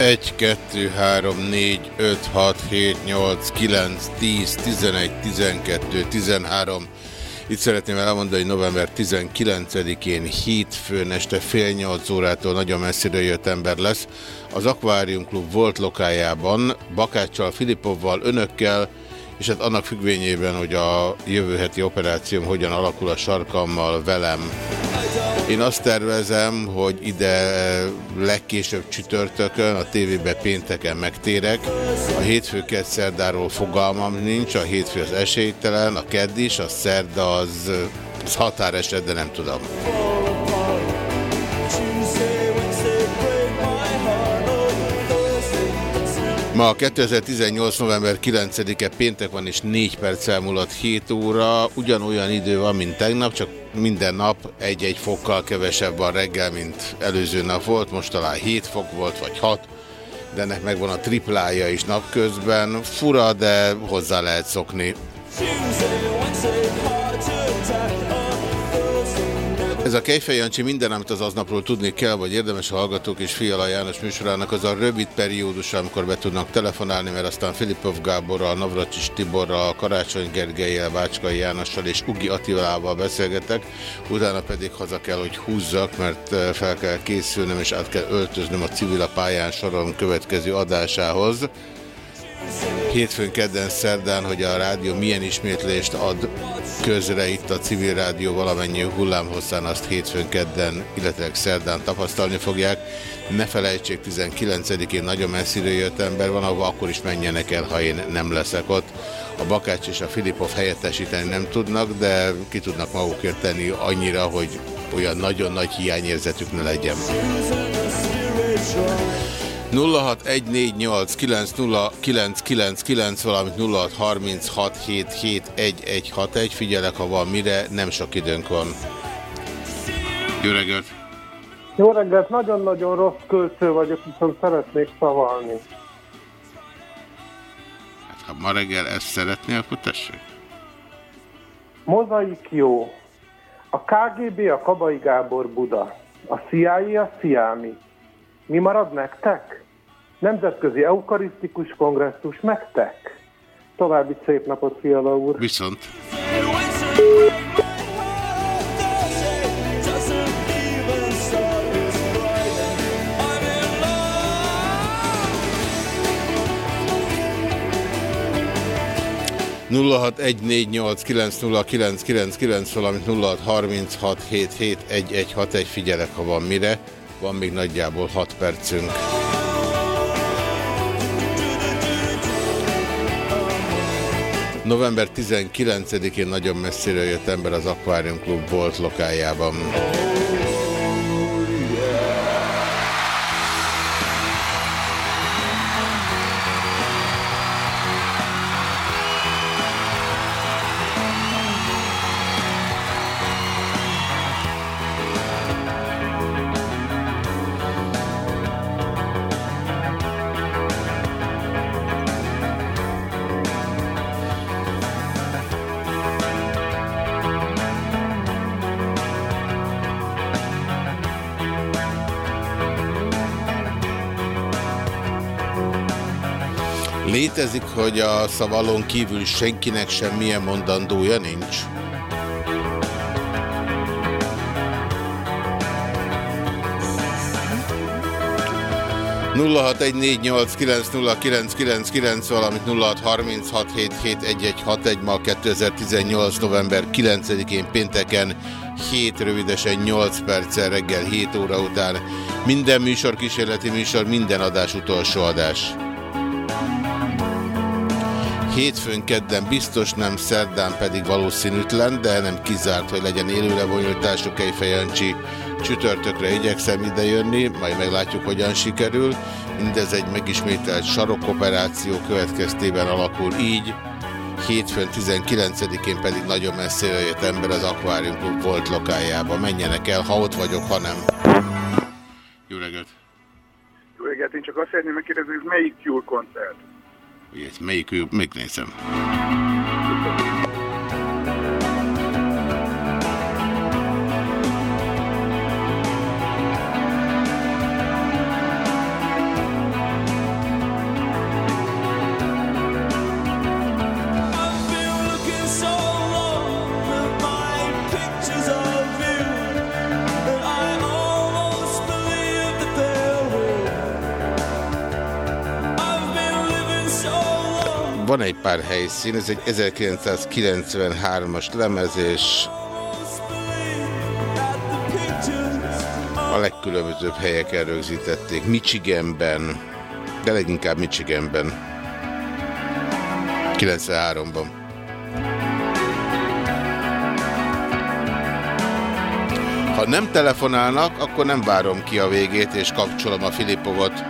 1, 2, 3, 4, 5, 6, 7, 8, 9, 10, 11, 12, 13. Itt szeretném elmondani, november 19-én hétfőn este fél nyolc órától nagyon messzire jött ember lesz. Az Aquarium Klub volt lokájában, Bakáccsal, Filipovval, önökkel, és hát annak függvényében, hogy a jövő heti operációm hogyan alakul a sarkammal velem. Én azt tervezem, hogy ide legkésőbb csütörtökön, a tévébe pénteken megtérek. A hétfő kedd szerdáról fogalmam nincs, a hétfő az esélytelen, a kedd is, a szerda az, az határeset, de nem tudom. Ma 2018. november 9-e péntek van, és 4 perc elmúlott 7 óra. Ugyanolyan idő van, mint tegnap, csak minden nap egy-egy fokkal kevesebb van reggel, mint előző nap volt. Most talán 7 fok volt, vagy 6, de ennek megvan a triplája is napközben. Fura, de hozzá lehet szokni. Tuesday, Ez a Kejfej Jancsi minden, amit az aznapról tudni kell, vagy érdemes a hallgatók és Fiala János műsorának, az a rövid periódus, amikor be tudnak telefonálni, mert aztán Filipov Gáborral, Navracsis Tiborral, Karácsony Gergelyel, Bácskai Jánossal és Ugi Attilával beszélgetek, utána pedig haza kell, hogy húzzak, mert eh, fel kell készülnöm és át kell öltöznöm a civil a pályán soron következő adásához. Hétfőn, kedden, szerdán, hogy a rádió milyen ismétlést ad közre itt a civil rádió valamennyi hullámhosszán, azt hétfőn, kedden, illetve szerdán tapasztalni fogják. Ne felejtsék, 19-én nagyon messzire jött ember van, ahova akkor is menjenek el, ha én nem leszek ott. A Bakács és a Filipov helyettesíteni nem tudnak, de ki tudnak magukért tenni annyira, hogy olyan nagyon nagy hiányérzetük ne legyen. 0614890999, valamint 0636771161. Figyelek, ha van mire, nem sok időnk van. Jó reggelt! Jó reggelt, nagyon-nagyon rossz költő vagyok, viszont szeretnék szavalni. Hát, ha ma reggel ezt szeretné, akkor tessék. Mozaik jó. A KGB a Kabai Gábor Buda. A CIA a Sziámi. Mi marad nektek? Nemzetközi Eukarisztikus Kongresszus megtek? További szép napot, Fiala úr! Viszont. 0614890999, valamint 0636771161. Figyelek, ha van mire. Van még nagyjából 6 percünk. November 19-én nagyon messzire jött ember az Aquarium Club volt lokájában. Létezik, hogy a szavalon kívül senkinek semmilyen mondandója nincs? valamint nulla hat harminc hat hét hét egy egy hat egy ma 2018 november 9-én pénteken 7 rövidesen 8 perccel reggel 7 óra után minden műsor kísérleti műsor minden adás utolsó adás Hétfőn, kedden biztos nem, szerdán pedig valószínűtlen, de nem kizárt, hogy legyen élő lebonyolítású Kejfejancsi. Csütörtökre igyekszem idejönni, majd meglátjuk, hogyan sikerül. Mindez egy megismételt sarokoperáció következtében alakul így. Hétfőn 19-én pedig nagyon messzire jött ember az Aquarium Club volt lokájába. Menjenek el, ha ott vagyok, ha nem. Jó reggelt! Jó reggelt, én csak azt szeretném megkérdezni, hogy melyik Cure koncert? Ugye, melyik ő? I've Van egy pár helyszín, ez egy 1993-as lemez, és almost believe that the pictures a legkülönbözőbb helyeken rögzítették. Michiganben, de leginkább Michiganben. 93-ban. Ha nem telefonálnak, akkor nem várom ki a végét, és kapcsolom a Filipovot.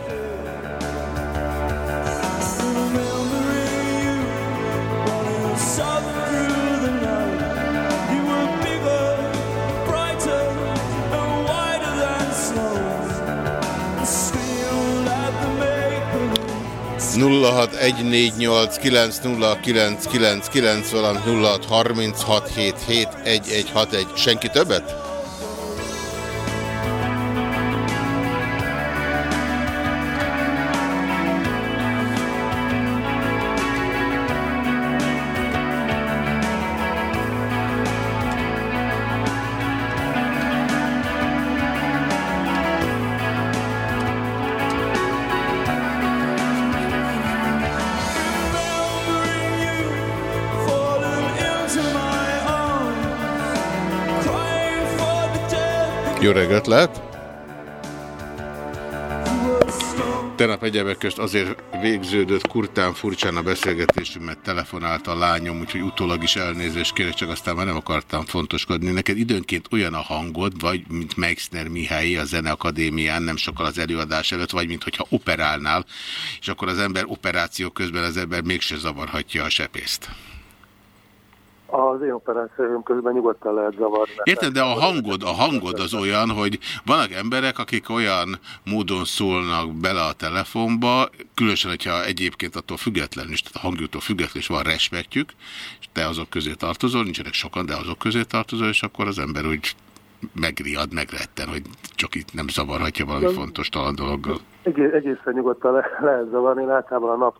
0614890999 valamint 0636771161. Senki többet? Were strong. Tegnap egyebek közt azért végződött kurtán furcsán a beszélgetésünk, mert telefonált a lányom, úgyhogy utólag is elnézést kérek, csak aztán már nem akartam fontoskodni. Neked időnként olyan a hangod, vagy mint Meixner Mihály a Zeneakadémián, nem sokkal az előadás előtt, vagy mint hogyha operálnál, és akkor az ember operáció közben az ember mégse zavarhatja a sepészt. Az én operációm közben nyugodtan lehet zavarni. Érted, de a hangod, a hangod az olyan, hogy vannak emberek, akik olyan módon szólnak bele a telefonba, különösen, hogyha egyébként attól függetlenül is, tehát a hangjuktól függetlenül is van respektjük, és te azok közé tartozol, nincsenek sokan, de azok közé tartozol, és akkor az ember úgy megriad, megretten, hogy csak itt nem zavarhatja valami fontos talan dologgal. Egész, egészen nyugodtan le, lehet zavarni. Én általában a nap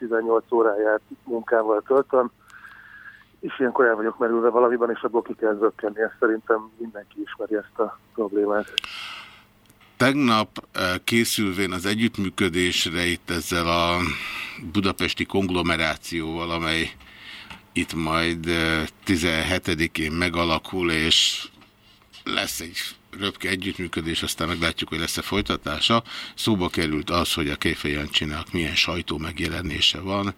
15-18 óráját munkával töltöm, és ilyenkor el vagyok merülve valamiben, és abból ki kell zökkenni. Ezt szerintem mindenki ismeri ezt a problémát. Tegnap eh, készülvén az együttműködésre itt ezzel a budapesti konglomerációval, amely itt majd eh, 17-én megalakul, és lesz egy röpke együttműködés, aztán meglátjuk, hogy lesz-e folytatása. Szóba került az, hogy a Kéfej Jancsinak milyen sajtó megjelenése van,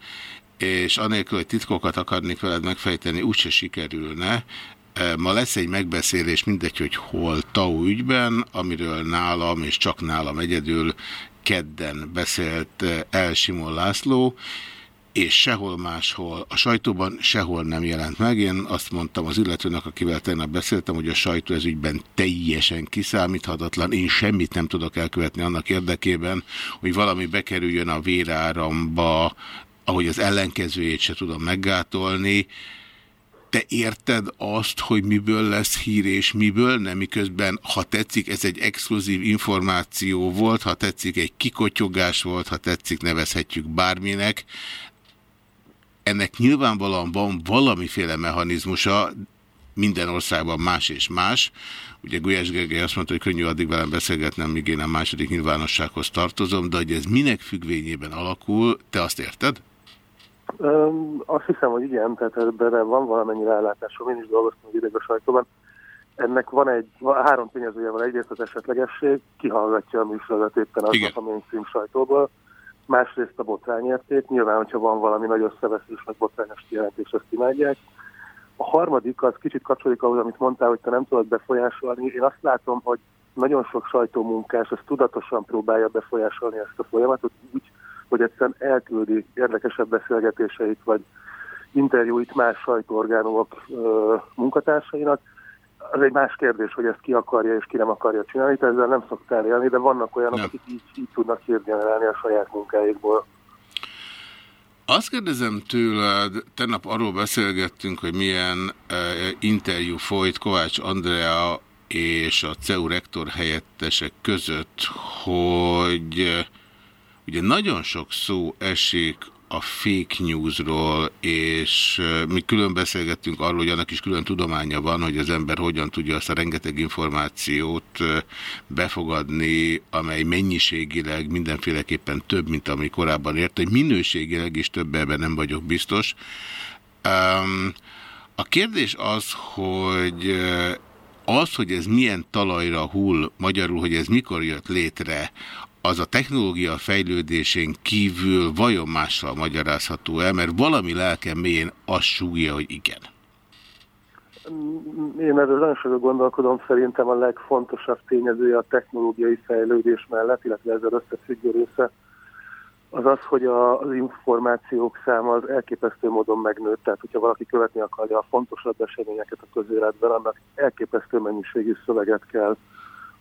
és anélkül, hogy titkokat akarnék veled megfejteni, úgyse sikerülne. E, Ma lesz egy megbeszélés, mindegy, hogy hol TAU ügyben, amiről nálam és csak nálam egyedül kedden beszélt e, El Simon László, és sehol máshol, a sajtóban sehol nem jelent meg. Én azt mondtam az illetőnek, akivel tegnap beszéltem, hogy a sajtó ez ügyben teljesen kiszámíthatatlan. Én semmit nem tudok elkövetni annak érdekében, hogy valami bekerüljön a véráramba, ahogy az ellenkezőjét se tudom meggátolni. Te érted azt, hogy miből lesz hír és miből nem, miközben, ha tetszik, ez egy exkluzív információ volt, ha tetszik, egy kikotyogás volt, ha tetszik, nevezhetjük bárminek. Ennek nyilvánvalóan van valamiféle mechanizmusa, minden országban más és más. Ugye Gulyás Gergely azt mondta, hogy könnyű addig velem beszélgetnem, míg én a második nyilvánossághoz tartozom, de hogy ez minek függvényében alakul, te azt érted? Öm, azt hiszem, hogy igen, tehát ebben van valamennyi rálátásom. Én is dolgoztam egy ideig a sajtóban. Ennek van egy, három tényezője van. Egyrészt az esetlegesség, kihallgatja a műsorodat éppen Igen. aznap a mainstream sajtóból. Másrészt a botrányérték. Nyilván, hogyha van valami nagy összeveszés, meg botrányos kijelentés, azt imádják. A harmadik, az kicsit kapcsolódik ahhoz, amit mondtál, hogy te nem tudod befolyásolni. Én azt látom, hogy nagyon sok sajtómunkás az tudatosan próbálja befolyásolni ezt a folyamatot úgy, hogy egyszerűen elküldi érdekesebb beszélgetéseit, vagy interjúit más sajtóorgánumok munkatársainak. Az egy más kérdés, hogy ezt ki akarja és ki nem akarja csinálni, tehát ezzel nem szoktál élni, de vannak olyanok, Nem. akik így, így tudnak hírt generálni a saját munkáikból. Azt kérdezem tőled, tegnap arról beszélgettünk, hogy milyen uh, interjú folyt Kovács Andrea és a CEU rektor helyettesek között, hogy ugye nagyon sok szó esik a fake newsról, és mi külön beszélgettünk arról, hogy annak is külön tudománya van, hogy az ember hogyan tudja azt a rengeteg információt befogadni, amely mennyiségileg mindenféleképpen több, mint ami korábban ért, hogy minőségileg is több ebben nem vagyok biztos. A kérdés az, hogy az, hogy ez milyen talajra hull, magyarul, hogy ez mikor jött létre, az a technológia fejlődésén kívül vajon mással magyarázható el, mert valami lelkem mélyén azt súgja, hogy igen. Én erről nagyon sokat gondolkodom, szerintem a legfontosabb tényezője a technológiai fejlődés mellett, illetve ezzel összefüggő része, az az, hogy a, az információk száma az elképesztő módon megnőtt. Tehát, hogyha valaki követni akarja a fontosabb eseményeket a közéletben, annak elképesztő mennyiségű szöveget kell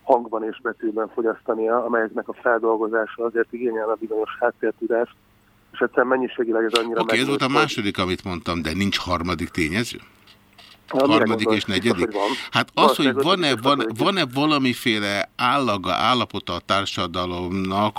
hangban és betűben fogyasztania, amelyeknek a feldolgozása azért igényel a bizonyos háttértudást, és egyszerűen mennyiségileg ez annyira Oké, okay, ez volt a hogy- második, amit mondtam, de nincs harmadik tényező? Ha, harmadik és negyedik? Biztos, hogy van. Hát az, hogy Valószínűleg van-e van, van -e valamiféle állaga, állapota a társadalomnak,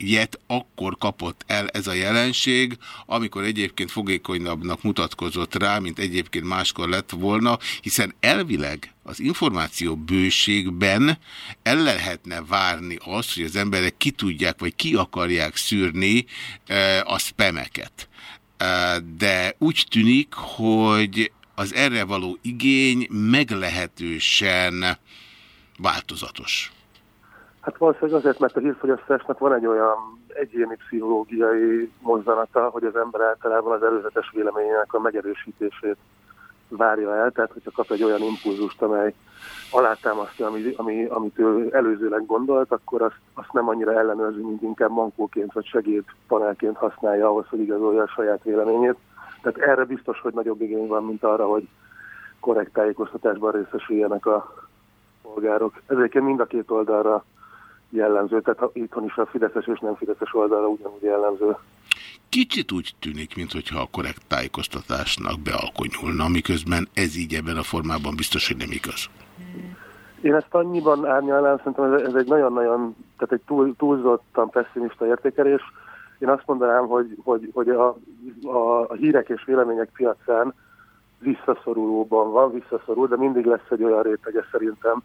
amelyet akkor kapott el ez a jelenség, amikor egyébként fogékonyabbnak mutatkozott rá, mint egyébként máskor lett volna, hiszen elvileg az információ bőségben el lehetne várni azt, hogy az emberek ki tudják, vagy ki akarják szűrni eh, a spameket. Eh, De úgy tűnik, hogy az erre való igény meglehetősen változatos. Hát valószínűleg azért, mert a hírfogyasztásnak van egy olyan egyéni pszichológiai mozzanata, hogy az ember általában az előzetes véleményének a megerősítését várja el, tehát hogyha kap egy olyan impulzust, amely alátámasztja, ami, ami, amit ő előzőleg gondolt, akkor azt, azt nem annyira ellenőrzi, mint inkább mankóként vagy segédpanelként használja ahhoz, hogy igazolja a saját véleményét. Tehát erre biztos, hogy nagyobb igény van, mint arra, hogy korrekt tájékoztatásban részesüljenek a polgárok. Ez egyébként mind a két oldalra jellemző, tehát ha itthon is a Fideszes és nem Fideszes oldalra ugyanúgy jellemző. Kicsit úgy tűnik, mintha a korrekt tájékoztatásnak bealkonyulna, miközben ez így ebben a formában biztos, hogy nem igaz. Én ezt annyiban árnyalnám, szerintem ez, ez egy nagyon-nagyon, tehát egy túl, túlzottan pessimista értékelés. Én azt mondanám, hogy, hogy, hogy a, a, a hírek és vélemények piacán visszaszorulóban van, visszaszorul, de mindig lesz egy olyan rétege szerintem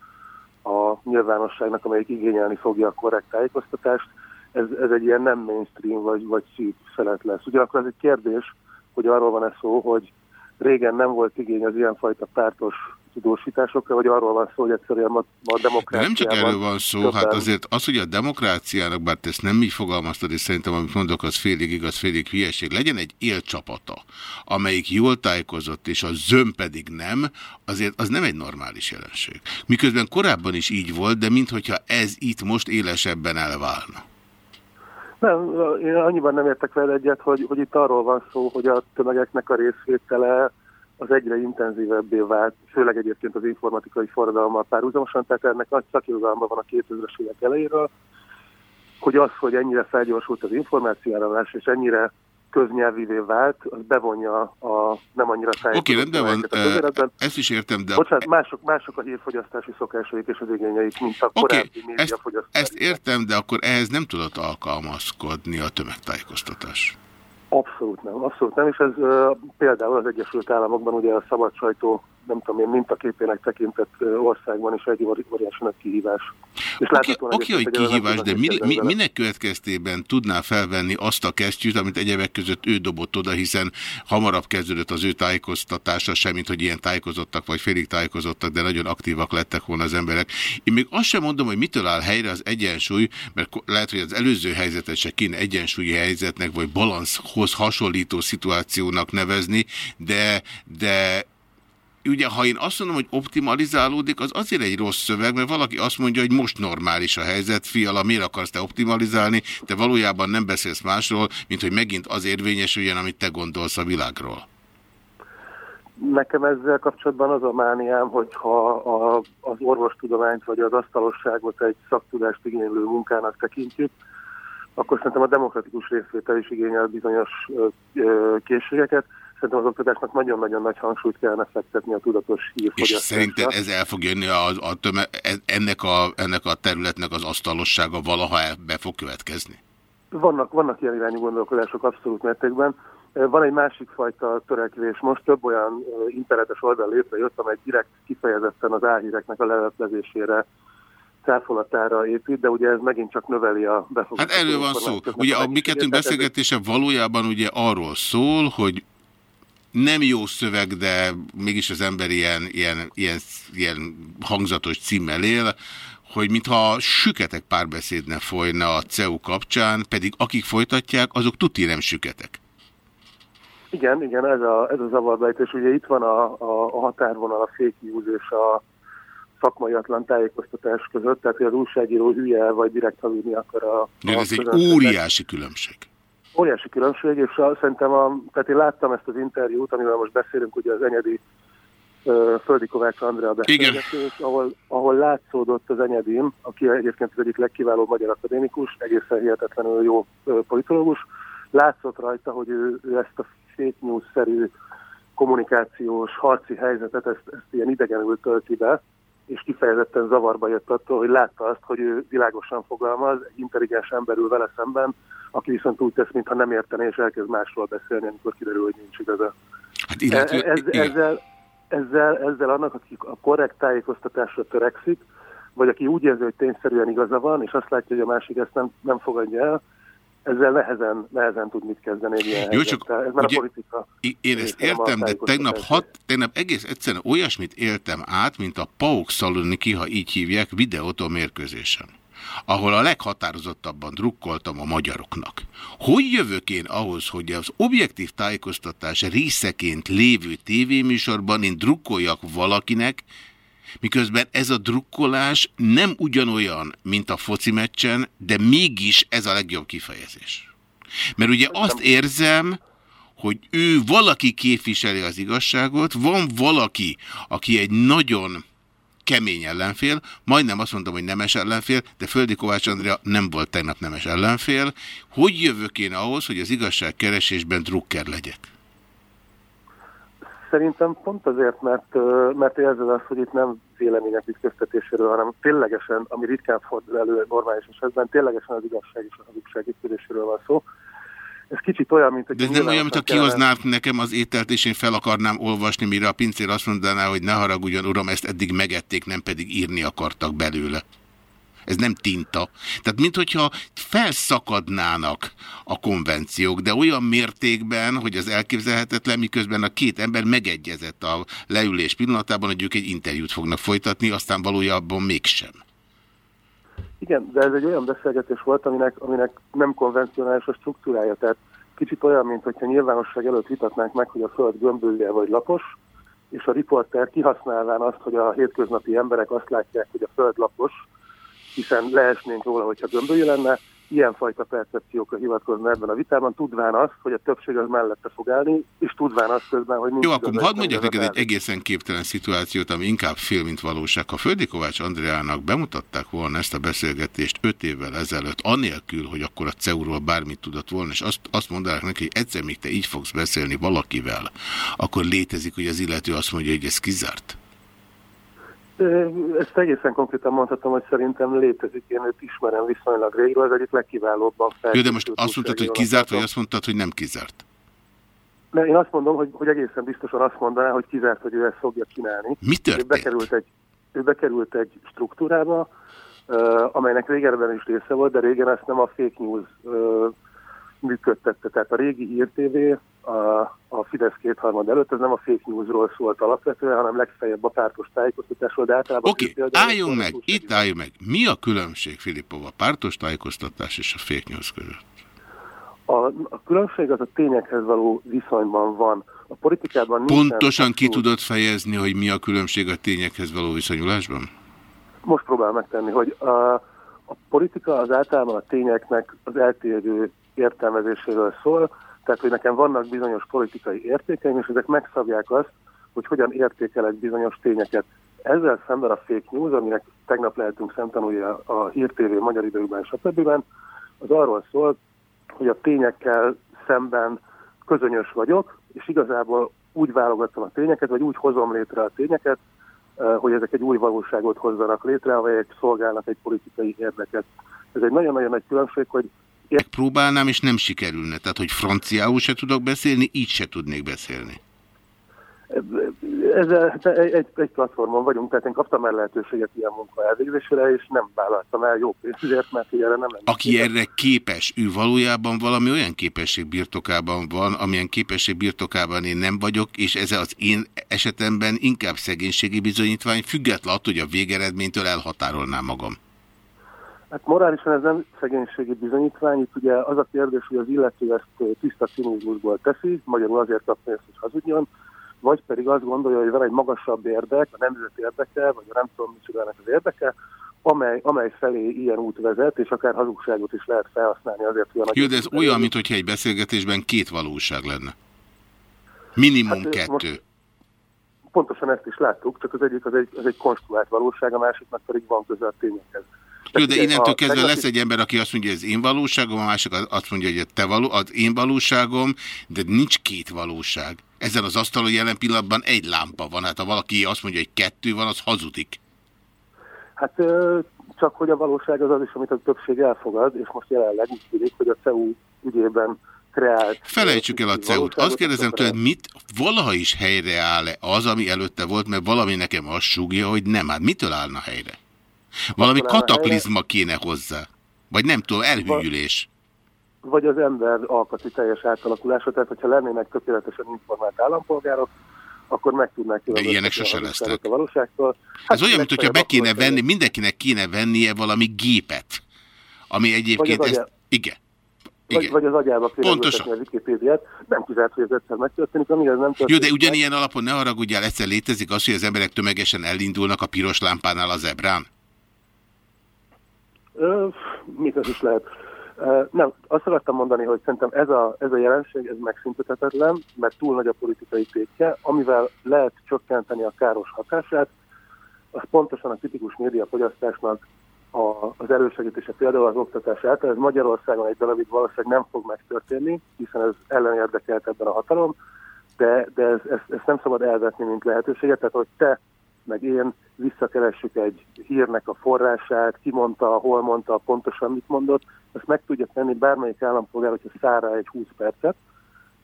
a nyilvánosságnak, amelyik igényelni fogja a korrekt tájékoztatást. Ez, ez egy ilyen nem mainstream vagy, vagy szűk szelet lesz. Ugyanakkor ez egy kérdés, hogy arról van-e szó, hogy régen nem volt igény az ilyenfajta pártos tudósításokra, vagy arról van szó, hogy egyszerűen ma, ma a De demokráciában... nem csak erről van szó, többen- hát azért az, hogy a demokráciának, bár te ezt nem így fogalmaztad, és szerintem amit mondok, az félig igaz, félig hülyeség, legyen egy élcsapata, amelyik jól tájékozott, és a zöm pedig nem, azért az nem egy normális jelenség. Miközben korábban is így volt, de minthogyha ez itt most élesebben elválna. Nem, én annyiban nem értek vele egyet, hogy, hogy itt arról van szó, hogy a tömegeknek a részvétele az egyre intenzívebbé vált, főleg egyébként az informatikai forradalommal párhuzamosan, tehát ennek nagy szakirodalma van a 2000-es évek elejéről, hogy az, hogy ennyire felgyorsult az információáramlás, és ennyire köznyelvivé vált, az bevonja a nem annyira Oké, tájékozott rendben van, ezt is értem, de... Bocsánat, mások, mások a hírfogyasztási szokásaik és az igényeik, mint a Oké, korábbi ezt, médiafogyasztás. ezt értem, de akkor ehhez nem tudott alkalmazkodni a tömegtájékoztatás. Abszolút nem, abszolút nem, és ez uh, például az Egyesült Államokban ugye a szabad sajtó nem tudom én, mintaképének tekintett országban is egy óri- óriási nagy kihívás. És Oké, láthatóan oké, hogy kihívás, de mi, mi, minek következtében tudná felvenni azt a kesztyűt, amit egyebek között ő dobott oda, hiszen hamarabb kezdődött az ő tájékoztatása, semmint hogy ilyen tájékozottak vagy félig tájékozottak, de nagyon aktívak lettek volna az emberek. Én még azt sem mondom, hogy mitől áll helyre az egyensúly, mert lehet, hogy az előző helyzetet se kéne egyensúlyi helyzetnek vagy balanszhoz hasonlító szituációnak nevezni, de, de ugye, ha én azt mondom, hogy optimalizálódik, az azért egy rossz szöveg, mert valaki azt mondja, hogy most normális a helyzet, fiala, miért akarsz te optimalizálni, te valójában nem beszélsz másról, mint hogy megint az érvényesüljen, amit te gondolsz a világról. Nekem ezzel kapcsolatban az a mániám, hogy ha a, az orvostudományt vagy az asztalosságot egy szaktudást igénylő munkának tekintjük, akkor szerintem a demokratikus részvétel is igényel bizonyos ö, ö, készségeket. Szerintem az oktatásnak nagyon-nagyon nagy hangsúlyt kellene fektetni a tudatos És hírfogyasztásra. szerinted ez el fog jönni a, a töme, e- ennek, a, ennek a területnek az asztalossága valaha be fog következni? Vannak, vannak ilyen irányú gondolkodások abszolút mértékben. Van egy másik fajta törekvés. Most több olyan ö, internetes oldal létrejött, amely direkt kifejezetten az álhíreknek a leleplezésére cáfolatára épít, de ugye ez megint csak növeli a Hát befogadást. erről van szó. Ugye a mi kettőnk beszélgetése valójában ugye arról szól, hogy nem jó szöveg, de mégis az ember ilyen, ilyen, ilyen, ilyen hangzatos címmel él, hogy mintha süketek párbeszédne folyna a CEU kapcsán, pedig akik folytatják, azok tuti nem süketek. Igen, igen, ez a, ez a zavarbejtés. Ugye itt van a, a, a határvonal a news és a szakmaiatlan tájékoztatás között, tehát hogy az újságíró hülye vagy direkt hazudni akar a... De a ez egy közönségnek. óriási különbség. Óriási különbség, és a, szerintem, a, tehát én láttam ezt az interjút, amivel most beszélünk, ugye az Enyedi ö, Földi Kovács Andrea beszélgetés, ahol, ahol látszódott az Enyedim, aki egyébként az egyik legkiválóbb magyar akadémikus, egészen hihetetlenül jó ö, politológus, látszott rajta, hogy ő, ő ezt a fake news-szerű kommunikációs, harci helyzetet, ezt, ezt ilyen idegenül tölti be, és kifejezetten zavarba jött attól, hogy látta azt, hogy ő világosan fogalmaz, egy intelligens ember ül vele szemben, aki viszont úgy tesz, mintha nem értené, és elkezd másról beszélni, amikor kiderül, hogy nincs igaza. Hát illetve, ez, ezzel, ezzel, ezzel annak, aki a korrekt tájékoztatásra törekszik, vagy aki úgy érzi, hogy tényszerűen igaza van, és azt látja, hogy a másik ezt nem, nem fogadja el, ezzel nehezen, nehezen tud mit kezdeni egy ilyen Jó, csak helyzettel. Ez már ugye- a politika. Én ezt értem, de tegnap, hat, tegnap egész egyszerűen olyasmit éltem át, mint a Pauk Szaloniki, ha így hívják, videótól mérkőzésen ahol a leghatározottabban drukkoltam a magyaroknak. Hogy jövök én ahhoz, hogy az objektív tájékoztatás részeként lévő tévéműsorban én drukkoljak valakinek, miközben ez a drukkolás nem ugyanolyan, mint a foci meccsen, de mégis ez a legjobb kifejezés. Mert ugye azt érzem, hogy ő valaki képviseli az igazságot, van valaki, aki egy nagyon kemény ellenfél, majdnem azt mondtam, hogy nemes ellenfél, de Földi Kovács Andrea nem volt tegnap nemes ellenfél. Hogy jövök én ahhoz, hogy az igazság keresésben drukker legyek? Szerintem pont azért, mert, mert érzed azt, hogy itt nem vélemények ütköztetéséről, hanem ténylegesen, ami ritkán fordul elő normális esetben, ténylegesen az igazság és a hazugság ütközéséről van szó. Ez kicsit olyan, mint hogy... De ez nem olyan, mint ha kihoznák nekem az ételt, és én fel akarnám olvasni, mire a pincér azt mondaná, hogy ne haragudjon, uram, ezt eddig megették, nem pedig írni akartak belőle. Ez nem tinta. Tehát, mint hogyha felszakadnának a konvenciók, de olyan mértékben, hogy az elképzelhetetlen, miközben a két ember megegyezett a leülés pillanatában, hogy ők egy interjút fognak folytatni, aztán valójában mégsem. Igen, de ez egy olyan beszélgetés volt, aminek, aminek nem konvencionális a struktúrája, tehát kicsit olyan, mint hogyha nyilvánosság előtt vitatnánk meg, hogy a föld gömbölye vagy lapos, és a riporter kihasználván azt, hogy a hétköznapi emberek azt látják, hogy a föld lapos, hiszen leesnénk róla, hogyha gömbölyű lenne, ilyenfajta percepciókra hivatkozna ebben a vitában, tudván azt, hogy a többség az mellette fog állni, és tudván azt közben, hogy Jó, akkor hadd mondjak neked egy egészen képtelen szituációt, ami inkább fél, mint valóság. Ha Földi Kovács Andreának bemutatták volna ezt a beszélgetést öt évvel ezelőtt, anélkül, hogy akkor a CEU-ról bármit tudott volna, és azt, azt mondanák neki, hogy egyszer még te így fogsz beszélni valakivel, akkor létezik, hogy az illető azt mondja, hogy ez kizárt. Ezt egészen konkrétan mondhatom, hogy szerintem létezik, én őt ismerem viszonylag régről, az egyik legkiválóbban Jó, de most azt mondtad, hogy kizárt, vagy az azt mondtad, hogy nem kizárt? Ne, én azt mondom, hogy, hogy egészen biztosan azt mondaná, hogy kizárt, hogy ő ezt fogja csinálni. Mi történt? Ő bekerült egy, ő bekerült egy struktúrába, uh, amelynek régebben is része volt, de régen ezt nem a fake news uh, működtette. Tehát a régi Hír TV a, a Fidesz kétharmad előtt, ez nem a fake newsról szólt alapvetően, hanem legfeljebb a pártos tájékoztatásról, de általában... Oké, okay, álljunk meg, itt álljunk meg. Mi a különbség, Filippov, a pártos tájékoztatás és a fake news között? A, a különbség az a tényekhez való viszonyban van. A politikában Pontosan ki tudod fejezni, hogy mi a különbség a tényekhez való viszonyulásban? Most próbál megtenni, hogy a, a politika az általában a tényeknek az eltérő értelmezéséről szól, tehát hogy nekem vannak bizonyos politikai értékeim, és ezek megszabják azt, hogy hogyan értékelek bizonyos tényeket. Ezzel szemben a fake news, aminek tegnap lehetünk szemtanulja a Hír TV magyar időkben, stb. az arról szól, hogy a tényekkel szemben közönyös vagyok, és igazából úgy válogatom a tényeket, vagy úgy hozom létre a tényeket, hogy ezek egy új valóságot hozzanak létre, amelyek szolgálnak egy politikai érdeket. Ez egy nagyon-nagyon nagy különbség, hogy Próbálnám, és nem sikerülne. Tehát, hogy franciául se tudok beszélni, így se tudnék beszélni. Ez egy, egy, platformon vagyunk, tehát én kaptam már lehetőséget ilyen munka elvégzésére, és nem vállaltam el jó pénzért, mert erre nem lenne. Aki erre képes, ő valójában valami olyan képesség birtokában van, amilyen képesség birtokában én nem vagyok, és ez az én esetemben inkább szegénységi bizonyítvány, független attól, hogy a végeredménytől elhatárolnám magam. Hát morálisan ez nem szegénységi bizonyítvány, itt ugye az a kérdés, hogy az illető ezt tiszta cinizmusból teszi, magyarul azért kap pénzt, hogy hazudjon, vagy pedig azt gondolja, hogy van egy magasabb érdek, a nemzet érdeke, vagy a nem tudom micsodának az érdeke, amely, amely felé ilyen út vezet, és akár hazugságot is lehet felhasználni azért, hogy a Jó, de ez olyan, mintha egy beszélgetésben két valóság lenne. Minimum hát, kettő. Most pontosan ezt is láttuk, csak az egyik az egy, az egy konstruált valóság, a másiknak pedig van köze a tényekhez. Jó, de innentől kezdve lesz egy ember, aki azt mondja, hogy ez én valóságom, a másik azt mondja, hogy te való, az én valóságom, de nincs két valóság. Ezen az asztalon jelen pillanatban egy lámpa van. Hát ha valaki azt mondja, hogy kettő van, az hazudik. Hát csak hogy a valóság az az is, amit a többség elfogad, és most jelenleg úgy tűnik, hogy a CEU ügyében kreált. Felejtsük el a CEU-t. Azt kérdezem tőled, mit valaha is helyreáll-e az, ami előtte volt, mert valami nekem azt súgja, hogy nem, hát mitől állna helyre? Valami kataklizma kéne hozzá. Vagy nem tudom, elhűlés. Vagy az ember alkati teljes átalakulása, tehát hogyha lennének tökéletesen informált állampolgárok, akkor meg tudnák ilyenek sose lesznek. A valóságtól. Hát Ez olyan, mint hogyha be kéne venni, mindenkinek kéne vennie valami gépet, ami egyébként ezt... Igen. Igen. Vagy, vagy az agyába Pontosan. a Wikipédiát. Nem kizárt, hogy ez egyszer megtörténik, ami ez nem történik. Jó, de ugyanilyen alapon ne haragudjál, egyszer létezik az, hogy az emberek tömegesen elindulnak a piros lámpánál az ebrán? Mit az is lehet? Nem, azt akartam mondani, hogy szerintem ez a, ez a jelenség, ez megszüntethetetlen, mert túl nagy a politikai tétje, amivel lehet csökkenteni a káros hatását, az pontosan a kritikus médiafogyasztásnak a, az elősegítése például az oktatás által. Ez Magyarországon egy darabig valószínűleg nem fog megtörténni, hiszen ez ellenérdekelt ebben a hatalom, de, de ez, ezt, ezt nem szabad elvetni, mint lehetőséget. Tehát, hogy te meg én visszakeressük egy hírnek a forrását, ki mondta, hol mondta, pontosan mit mondott, ezt meg tudja tenni bármelyik állampolgár, hogyha szára egy 20 percet.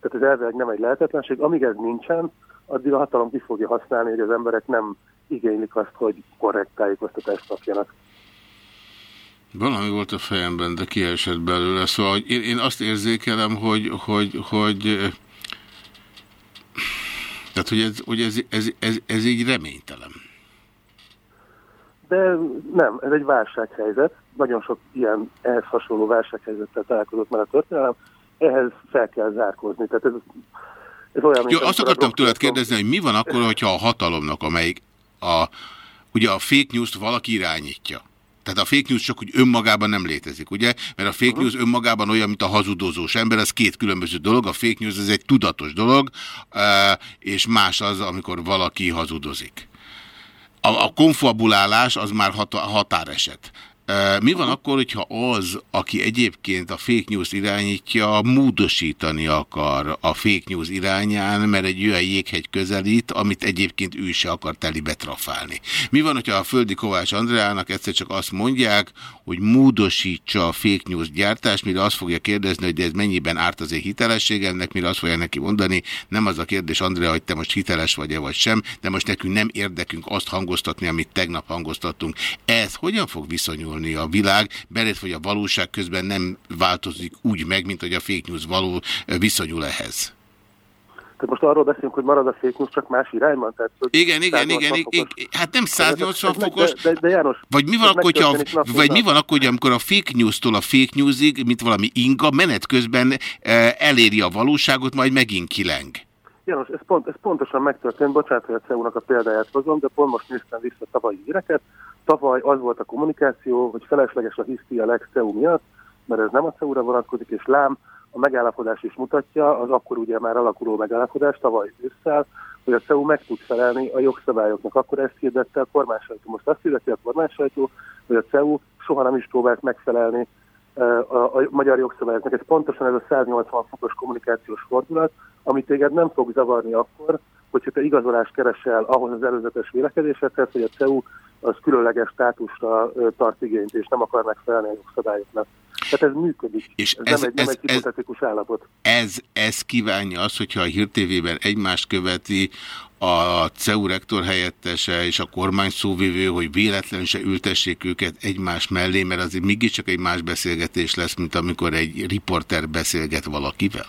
Tehát ez elvileg nem egy lehetetlenség. Amíg ez nincsen, addig a hatalom ki fogja használni, hogy az emberek nem igénylik azt, hogy korrekt tájékoztatást kapjanak. Valami volt a fejemben, de kiesett belőle. Szóval én, én azt érzékelem, hogy, hogy, hogy tehát, hogy ez, hogy ez, ez, ez, ez így reménytelen. De nem, ez egy válsághelyzet. Nagyon sok ilyen ehhez hasonló válsághelyzettel találkozott már a történelem. Ehhez fel kell zárkózni. Tehát ez, ez olyan, Jó, azt akartam tőled kérdezni, hogy mi van akkor, hogyha a hatalomnak, amelyik a, ugye a fake news-t valaki irányítja. Tehát a fake news csak úgy önmagában nem létezik, ugye? Mert a fake news önmagában olyan, mint a hazudozós ember, ez két különböző dolog. A fake news ez egy tudatos dolog, és más az, amikor valaki hazudozik. A, a konfabulálás az már hat, határeset. Mi van akkor, hogyha az, aki egyébként a fake news irányítja, módosítani akar a fake news irányán, mert egy olyan jéghegy közelít, amit egyébként ő se akar telibe trafálni. Mi van, hogyha a Földi Kovács Andreának egyszer csak azt mondják, hogy módosítsa a fake news gyártást, mire azt fogja kérdezni, hogy ez mennyiben árt az én hitelességemnek, mire azt fogja neki mondani, nem az a kérdés, Andrea, hogy te most hiteles vagy-e vagy sem, de most nekünk nem érdekünk azt hangoztatni, amit tegnap hangoztattunk. Ez hogyan fog viszonyulni a világ, belét, hogy a valóság közben nem változik úgy meg, mint hogy a fake news való viszonyul ehhez? Tehát most arról beszélünk, hogy marad a fake news, csak más irányban. Tehát, Igen, igen, 180 igen, igen, hát nem 180 Ez meg- fokos, De, de, de János, vagy mi van, akkor, hogyha, vagy mi van akkor, hogy amikor a fake news-tól a fake newsig, mint valami inga, menet közben e, eléri a valóságot, majd megint kileng. János, ez, pont, ez pontosan megtörtént, bocsánat, hogy a CEU-nak a példáját hozom, de pont most néztem vissza tavalyi híreket. Tavaly az volt a kommunikáció, hogy felesleges a hiszti CEU miatt, mert ez nem a CEU-ra vonatkozik, és lám, a megállapodás is mutatja, az akkor ugye már alakuló megállapodás, tavaly ősszel, hogy a CEU meg tud felelni a jogszabályoknak. Akkor ezt hirdette a kormánysajtó. Most azt hirdeti a kormánysajtó, hogy a CEU soha nem is próbált megfelelni a, a magyar jogszabályoknak. Ez pontosan ez a 180 fokos kommunikációs fordulat, ami téged nem fog zavarni akkor, hogyha te igazolást keresel ahhoz az előzetes vélekedésedhez, hogy a CEU az különleges státusra tart igényt, és nem akar megfelelni a jogszabályoknak. Tehát ez működik. És ez, ez- nem egy, nem ez- egy ez- hipotetikus állapot. Ez, ez kívánja azt, hogyha a hírtévében egymást követi a CEU rektor helyettese és a kormány szóvivő, hogy véletlenül se ültessék őket egymás mellé, mert azért mégiscsak egy más beszélgetés lesz, mint amikor egy riporter beszélget valakivel.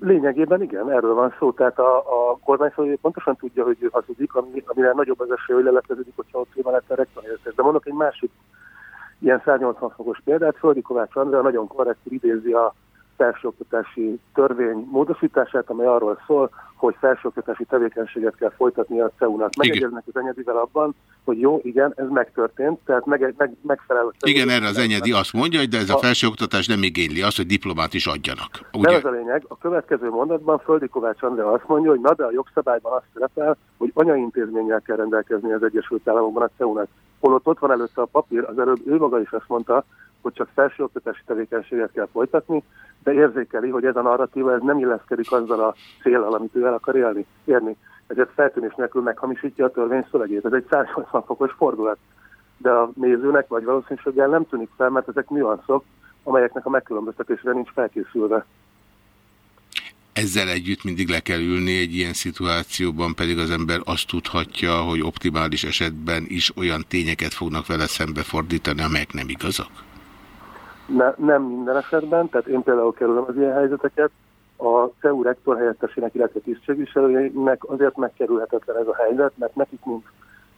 Lényegében igen, erről van szó. Tehát a, a kormányfőnök pontosan tudja, hogy ő hazudik, ami, amire nagyobb az esély, hogy lelepleződik, hogyha ott a rektorhelyettes. De mondok egy másik ilyen 180 fokos példát. Földi Kovács Andrea nagyon korrektül idézi a felsőoktatási törvény módosítását, amely arról szól, hogy felsőoktatási tevékenységet kell folytatni a CEU-nak. Megegyeznek az enyedivel abban, hogy jó, igen, ez megtörtént, tehát meg, meg, megfelel a CEU Igen, erre az enyedi azt mondja, hogy de ez a A- felsőoktatás nem igényli azt, hogy diplomát is adjanak. Nem Ugye? ez a lényeg. A következő mondatban Földi Kovács Andrea azt mondja, hogy na de a jogszabályban azt szerepel, hogy anyaintézménnyel kell rendelkezni az Egyesült Államokban a CEU-nak. Holott ott van előtte a papír, az előbb ő maga is azt mondta, hogy csak felsőoktatási tevékenységet kell folytatni, de érzékeli, hogy ez a narratíva ez nem illeszkedik azzal a célral, amit ő el akar élni, érni. Ezért feltűnés nélkül meghamisítja a törvény szövegét. Ez egy 180 fokos fordulat. De a nézőnek vagy valószínűséggel nem tűnik fel, mert ezek nüanszok, amelyeknek a megkülönböztetésre nincs felkészülve. Ezzel együtt mindig le kell ülni egy ilyen szituációban, pedig az ember azt tudhatja, hogy optimális esetben is olyan tényeket fognak vele szembe fordítani, amelyek nem igazak. Ne, nem minden esetben, tehát én például kerülöm az ilyen helyzeteket, a CEU rektor helyettesének, illetve tisztségviselőjének azért megkerülhetetlen ez a helyzet, mert nekik, mint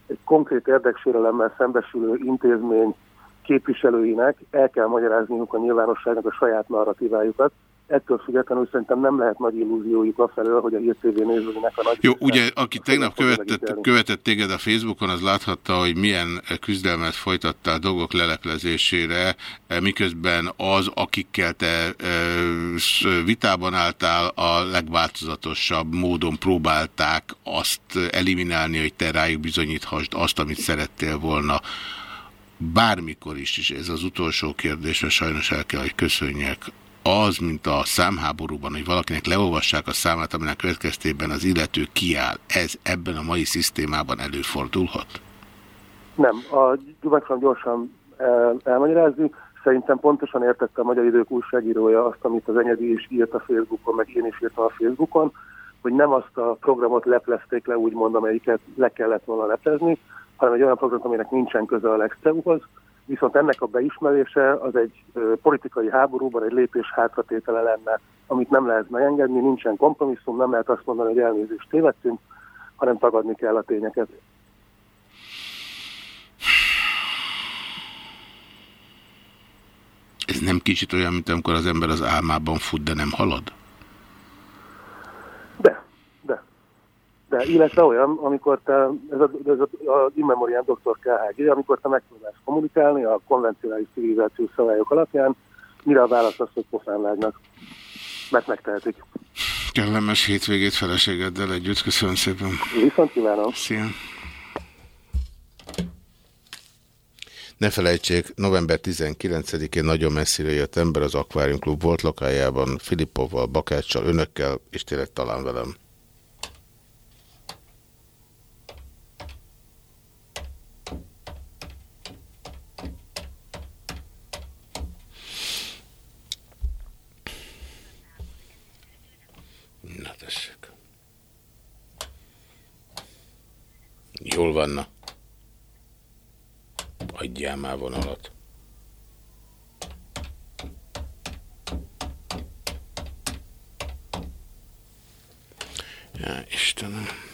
egy konkrét érdeksérelemmel szembesülő intézmény képviselőinek el kell magyarázniuk a nyilvánosságnak a saját narratívájukat. Ettől függetlenül szerintem nem lehet nagy illúziójuk afelől, hogy a Hír TV nézőinek a nagy Jó, ugye, aki tegnap követett, követett téged a Facebookon, az láthatta, hogy milyen küzdelmet folytattál dolgok leleplezésére, eh, miközben az, akikkel te eh, vitában álltál, a legváltozatosabb módon próbálták azt eliminálni, hogy te rájuk bizonyíthasd azt, amit szerettél volna. Bármikor is, és ez az utolsó kérdés, mert sajnos el kell, hogy köszönjek, az, mint a számháborúban, hogy valakinek leolvassák a számát, aminek következtében az illető kiáll, ez ebben a mai szisztémában előfordulhat? Nem, a, megpróbálom gyorsan el, elmagyarázni. Szerintem pontosan értette a Magyar Idők újságírója azt, amit az Enyedi is írt a Facebookon, meg én is írtam a Facebookon, hogy nem azt a programot leplezték le, úgymond, amelyiket le kellett volna leplezni, hanem egy olyan programot, aminek nincsen köze a Lexteuhoz. Viszont ennek a beismerése az egy politikai háborúban egy lépés hátratétele lenne, amit nem lehet megengedni, nincsen kompromisszum, nem lehet azt mondani, hogy elnézést tévedtünk, hanem tagadni kell a tényeket. Ez nem kicsit olyan, mint amikor az ember az álmában fut, de nem halad? De, de. De, illetve olyan, amikor te, ez a, ez a, a Immemorian Dr. KHG, amikor te megpróbálsz kommunikálni a konvencionális civilizációs szabályok alapján, mire a válasz az, hogy pofán vágnak. Mert megtehetik. Kellemes hétvégét feleségeddel együtt. Köszönöm szépen. Viszont kívánom. Szia. Ne felejtsék, november 19-én nagyon messzire jött ember az Aquarium Club volt lokájában, Filippovval, Bakáccsal, önökkel, és tényleg talán velem. Na tessék. Jól vanna. Adjál már vonalat. Ja, Istenem.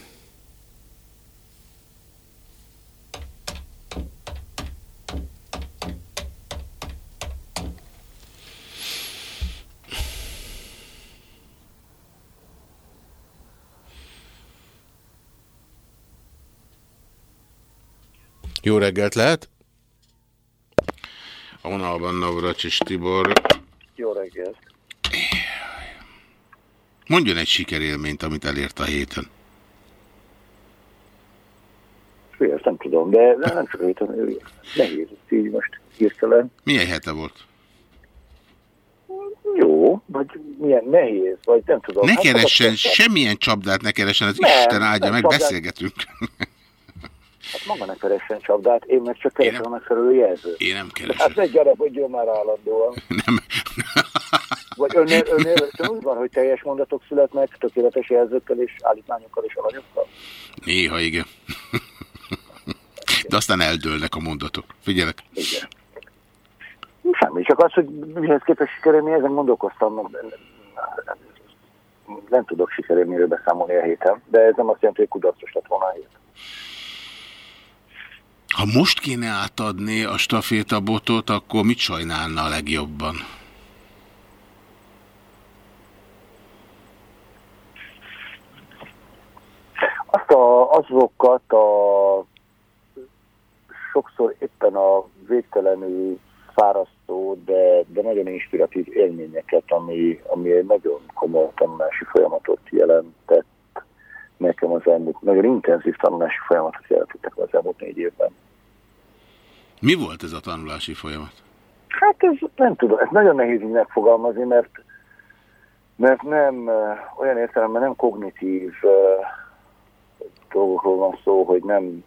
Jó reggelt lehet? A vonalban Navracsis Tibor. Jó reggelt. Mondjon egy sikerélményt, amit elért a héten. Fő, ezt nem tudom, de nem csak a héten, nehéz így most hirtelen. Milyen hete volt? Jó, vagy milyen nehéz, vagy nem tudom. Ne Hát keressen, az- semmilyen csapdát ne keressen, az Nem, Isten áldja meg, csapdát. beszélgetünk. Hát maga ne keressen csapdát, én meg csak keresem a megfelelő jelzőt. Én nem Hát keresem. ne gyarapodjon már állandóan. Nem. Vagy önnél, önnél rögtön úgy van, hogy teljes mondatok születnek, tökéletes jelzőkkel és állítmányokkal és alanyokkal? Néha igen. De aztán eldőlnek a mondatok. Figyelek. Igen. Semmi, csak az, hogy mihez képest sikerélni, ezen gondolkoztam. Nem tudok sikerélményről beszámolni a héten, de ez nem azt jelenti, hogy kudarcos lett volna a hét. Ha most kéne átadni a stafétabotot, akkor mit sajnálna a legjobban? Azt a, azokat a sokszor éppen a végtelenül fárasztó, de, de nagyon inspiratív élményeket, ami, ami egy nagyon komoly tanulási folyamatot jelentett nekem az elmúlt, nagyon intenzív tanulási folyamatot jelentettek az elmúlt négy évben. Mi volt ez a tanulási folyamat? Hát ez nem tudom, ez nagyon nehéz így megfogalmazni, mert, mert nem olyan értelemben nem kognitív eh, dolgokról van szó, hogy nem,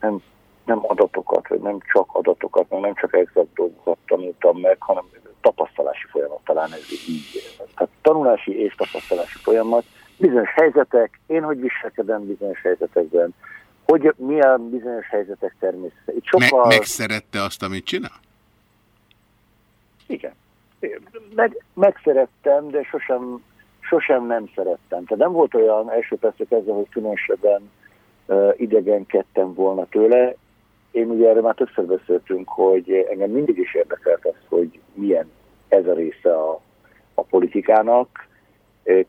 nem, nem adatokat, vagy nem csak adatokat, meg nem csak exakt dolgokat tanultam meg, hanem tapasztalási folyamat talán ez így. Tehát tanulási és tapasztalási folyamat, bizonyos helyzetek, én hogy viselkedem bizonyos helyzetekben, hogy milyen bizonyos helyzetek természetesen. Itt Me sokkal... megszerette azt, amit csinál? Igen. Meg, megszerettem, de sosem, sosem nem szerettem. Tehát nem volt olyan első percre kezdve, hogy különösebben uh, idegenkedtem volna tőle. Én ugye erre már többször beszéltünk, hogy engem mindig is érdekelt az, hogy milyen ez a része a, a politikának.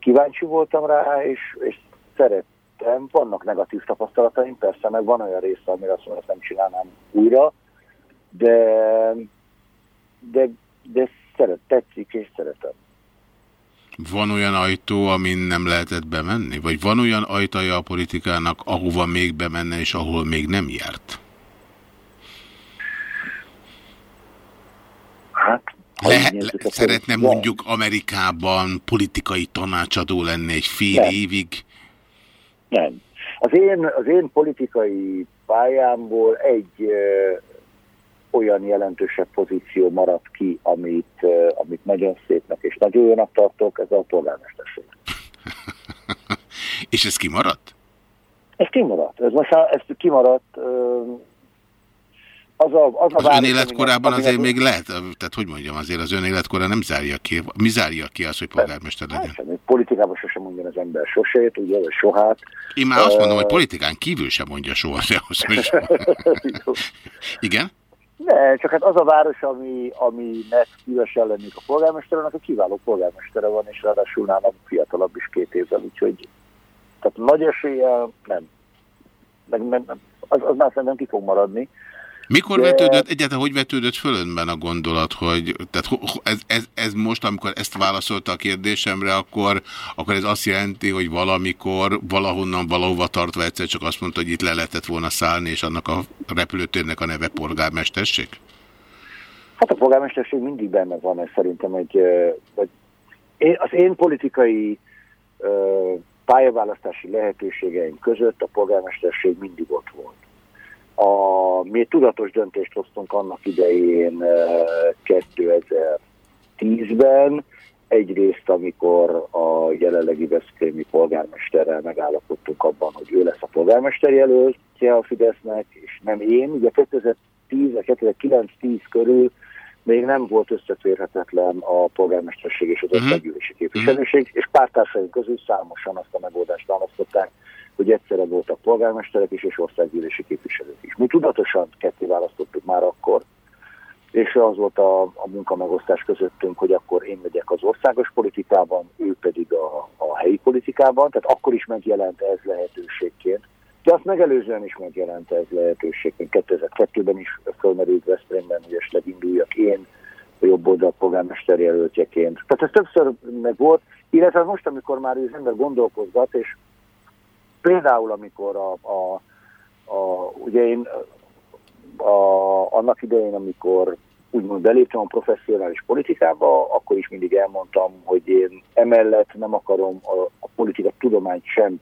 Kíváncsi voltam rá, és, és szerettem. Vannak negatív tapasztalataim, persze, meg van olyan része, amire azt mondom, nem csinálnám újra, de, de, de szeret, tetszik és szeretem. Van olyan ajtó, amin nem lehetett bemenni? Vagy van olyan ajtaja a politikának, ahova még bemenne, és ahol még nem járt? Nézzük, le, szeretne mondjuk Amerikában politikai tanácsadó lenni egy fél Nem. évig? Nem. Az én, az én politikai pályámból egy ö, olyan jelentősebb pozíció maradt ki, amit, ö, amit nagyon szépnek és nagyon jónak tartok, ez a polgármesterség. És ez kimaradt? Ez kimaradt. Ez most ez kimaradt. Ö, az a, az a Az ön életkorában azért aminek- még lehet, tehát hogy mondjam, azért az ön életkora nem zárja ki. Mi zárja ki azt, hogy polgármester legyen? Hát, semmi. politikában sosem mondjon az ember sosét, ugye, vagy sohát. Én már azt mondom, hogy politikán kívül sem mondja soha, de ahhoz, hogy... Igen? Ne, csak hát az a város, ami, aminek szívesen lennék a polgármester, annak a kiváló polgármestere van, és ráadásul nálam fiatalabb is két évvel, úgyhogy tehát nagy eséllyel nem. Meg, meg. Az, az már szerintem ki fog maradni. Mikor De- vetődött, egyáltalán hogy vetődött föl önben a gondolat, hogy tehát ez, ez, ez most, amikor ezt válaszolta a kérdésemre, akkor, akkor ez azt jelenti, hogy valamikor, valahonnan, valahova tartva egyszer csak azt mondta, hogy itt le lehetett volna szállni, és annak a repülőtérnek a neve polgármesterség? Hát a polgármesterség mindig benne van, ez szerintem egy, vagy az én politikai pályaválasztási lehetőségeim között a polgármesterség mindig ott volt. A, mi tudatos döntést hoztunk annak idején ö, 2010-ben, egyrészt, amikor a jelenlegi Veszprémi polgármesterrel megállapodtunk abban, hogy ő lesz a polgármester jelöltje a Fidesznek, és nem én. Ugye 2010, 2009-10 körül még nem volt összeférhetetlen a polgármesterség és az Mhm. országgyűlési képviselőség, és pártársaink közül számosan azt a megoldást választották, hogy egyszerre voltak polgármesterek is és országgyűlési képviselők is. Mi tudatosan ketté választottuk már akkor, és az volt a, a munkamegosztás közöttünk, hogy akkor én megyek az országos politikában, ő pedig a, a helyi politikában, tehát akkor is megjelent ez lehetőségként. De azt megelőzően is megjelent ez lehetőségként. 2002-ben is fölmerült Veszprémben, hogy esetleg induljak én a jobb oldal polgármester jelöltjeként. Tehát ez többször meg volt, illetve most, amikor már az ember gondolkozgat, és például amikor a, a, a ugye én a, annak idején, amikor úgymond beléptem a professzionális politikába, akkor is mindig elmondtam, hogy én emellett nem akarom a, a politika tudományt sem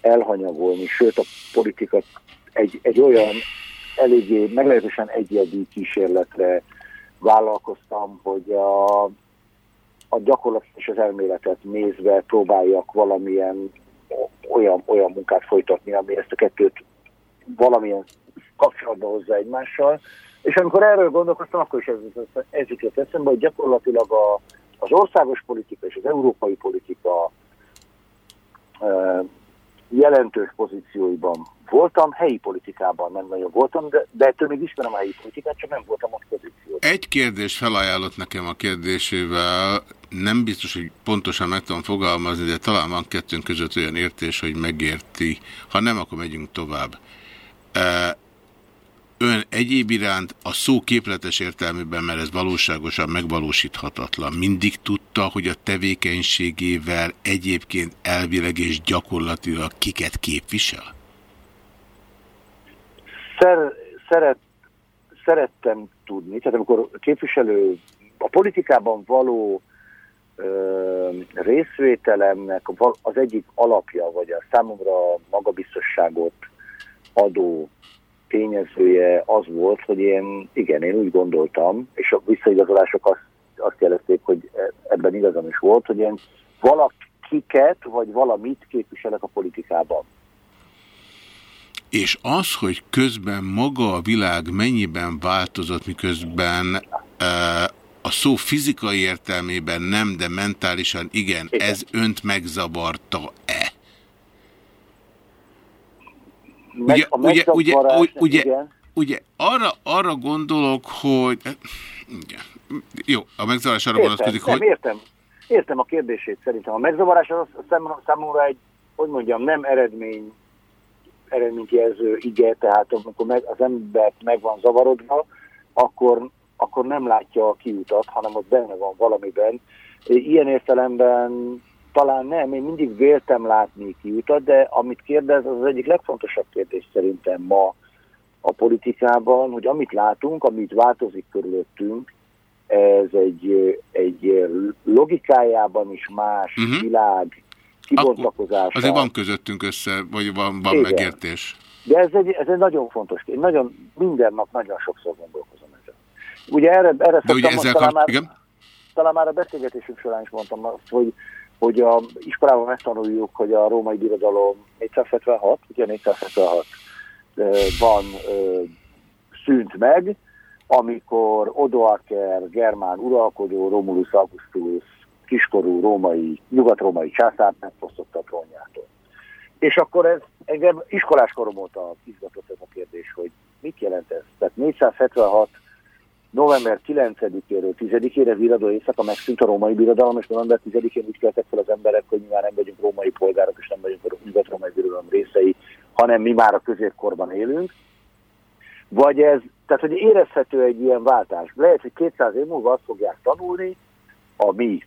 elhanyagolni, sőt a politika egy, egy olyan eléggé meglehetősen egyedi kísérletre vállalkoztam, hogy a, a gyakorlatot és az elméletet nézve próbáljak valamilyen olyan, olyan munkát folytatni, ami ezt a kettőt valamilyen kapcsolatba hozza egymással. És amikor erről gondolkoztam, akkor is ez, ez, jutott eszembe, hogy gyakorlatilag a, az országos politika és az európai politika e, jelentős pozícióiban voltam, helyi politikában nem nagyon voltam, de, de ettől még ismerem a helyi politikát, csak nem voltam ott pozícióban. Egy kérdés felajánlott nekem a kérdésével, nem biztos, hogy pontosan meg tudom fogalmazni, de talán van kettőnk között olyan értés, hogy megérti. Ha nem, akkor megyünk tovább. E, Ön egyéb iránt a szó képletes értelmében, mert ez valóságosan megvalósíthatatlan, mindig tudta, hogy a tevékenységével egyébként elvileg és gyakorlatilag kiket képvisel? Szer, szeret, szerettem tudni, tehát amikor képviselő a politikában való ö, részvételemnek az egyik alapja, vagy a számomra magabiztosságot adó tényezője az volt, hogy én, igen, én úgy gondoltam, és a visszaigazolások azt, azt jelezték, hogy ebben igazam is volt, hogy én valakiket, vagy valamit képviselek a politikában. És az, hogy közben maga a világ mennyiben változott, miközben e, a szó fizikai értelmében nem, de mentálisan igen, igen. ez önt megzavarta-e? Meg, ugye, ugye, ugye, ugye, igen. ugye arra, arra gondolok, hogy... Igen. Jó, a megzavarás arra vonatkozik, nem, hogy... értem. Értem a kérdését szerintem. A megzavarás az szám- számomra egy, hogy mondjam, nem eredmény, eredményt jelző ige, tehát amikor meg, az ember meg van zavarodva, akkor, akkor nem látja a kiutat, hanem ott benne van valamiben. Ilyen értelemben talán nem, én mindig véltem látni kiutat, de amit kérdez, az az egyik legfontosabb kérdés szerintem ma a politikában, hogy amit látunk, amit változik körülöttünk, ez egy, egy logikájában is más Mhm. uh-huh. világ kibontakozása. Azért van közöttünk össze, vagy van, van Igen. megértés. De ez egy, ez egy nagyon fontos kérdés. Nagyon, minden nap nagyon sokszor gondolkozom ezen. Ugye erre, erre De ugye ezzel talán, már, Igen? talán már a beszélgetésünk során is mondtam azt, hogy, hogy a iskolában megtanuljuk, hogy a római birodalom 476, ugye 476 ö, van szűnt meg, amikor Odoaker, germán uralkodó, Romulus Augustus, kiskorú római, nyugat-római császár megfosztotta a trónjától. És akkor ez engem iskolás korom óta izgatott ez a kérdés, hogy mit jelent ez? Tehát 476 november 9-éről 10-ére viradó éjszaka megszűnt a római birodalom, és november 10-én úgy keltek fel az emberek, hogy mi már nem vagyunk római polgárok, és nem vagyunk a nyugat-római birodalom részei, hanem mi már a középkorban élünk. Vagy ez, tehát hogy érezhető egy ilyen váltás. Lehet, hogy 200 év múlva azt fogják tanulni, a mi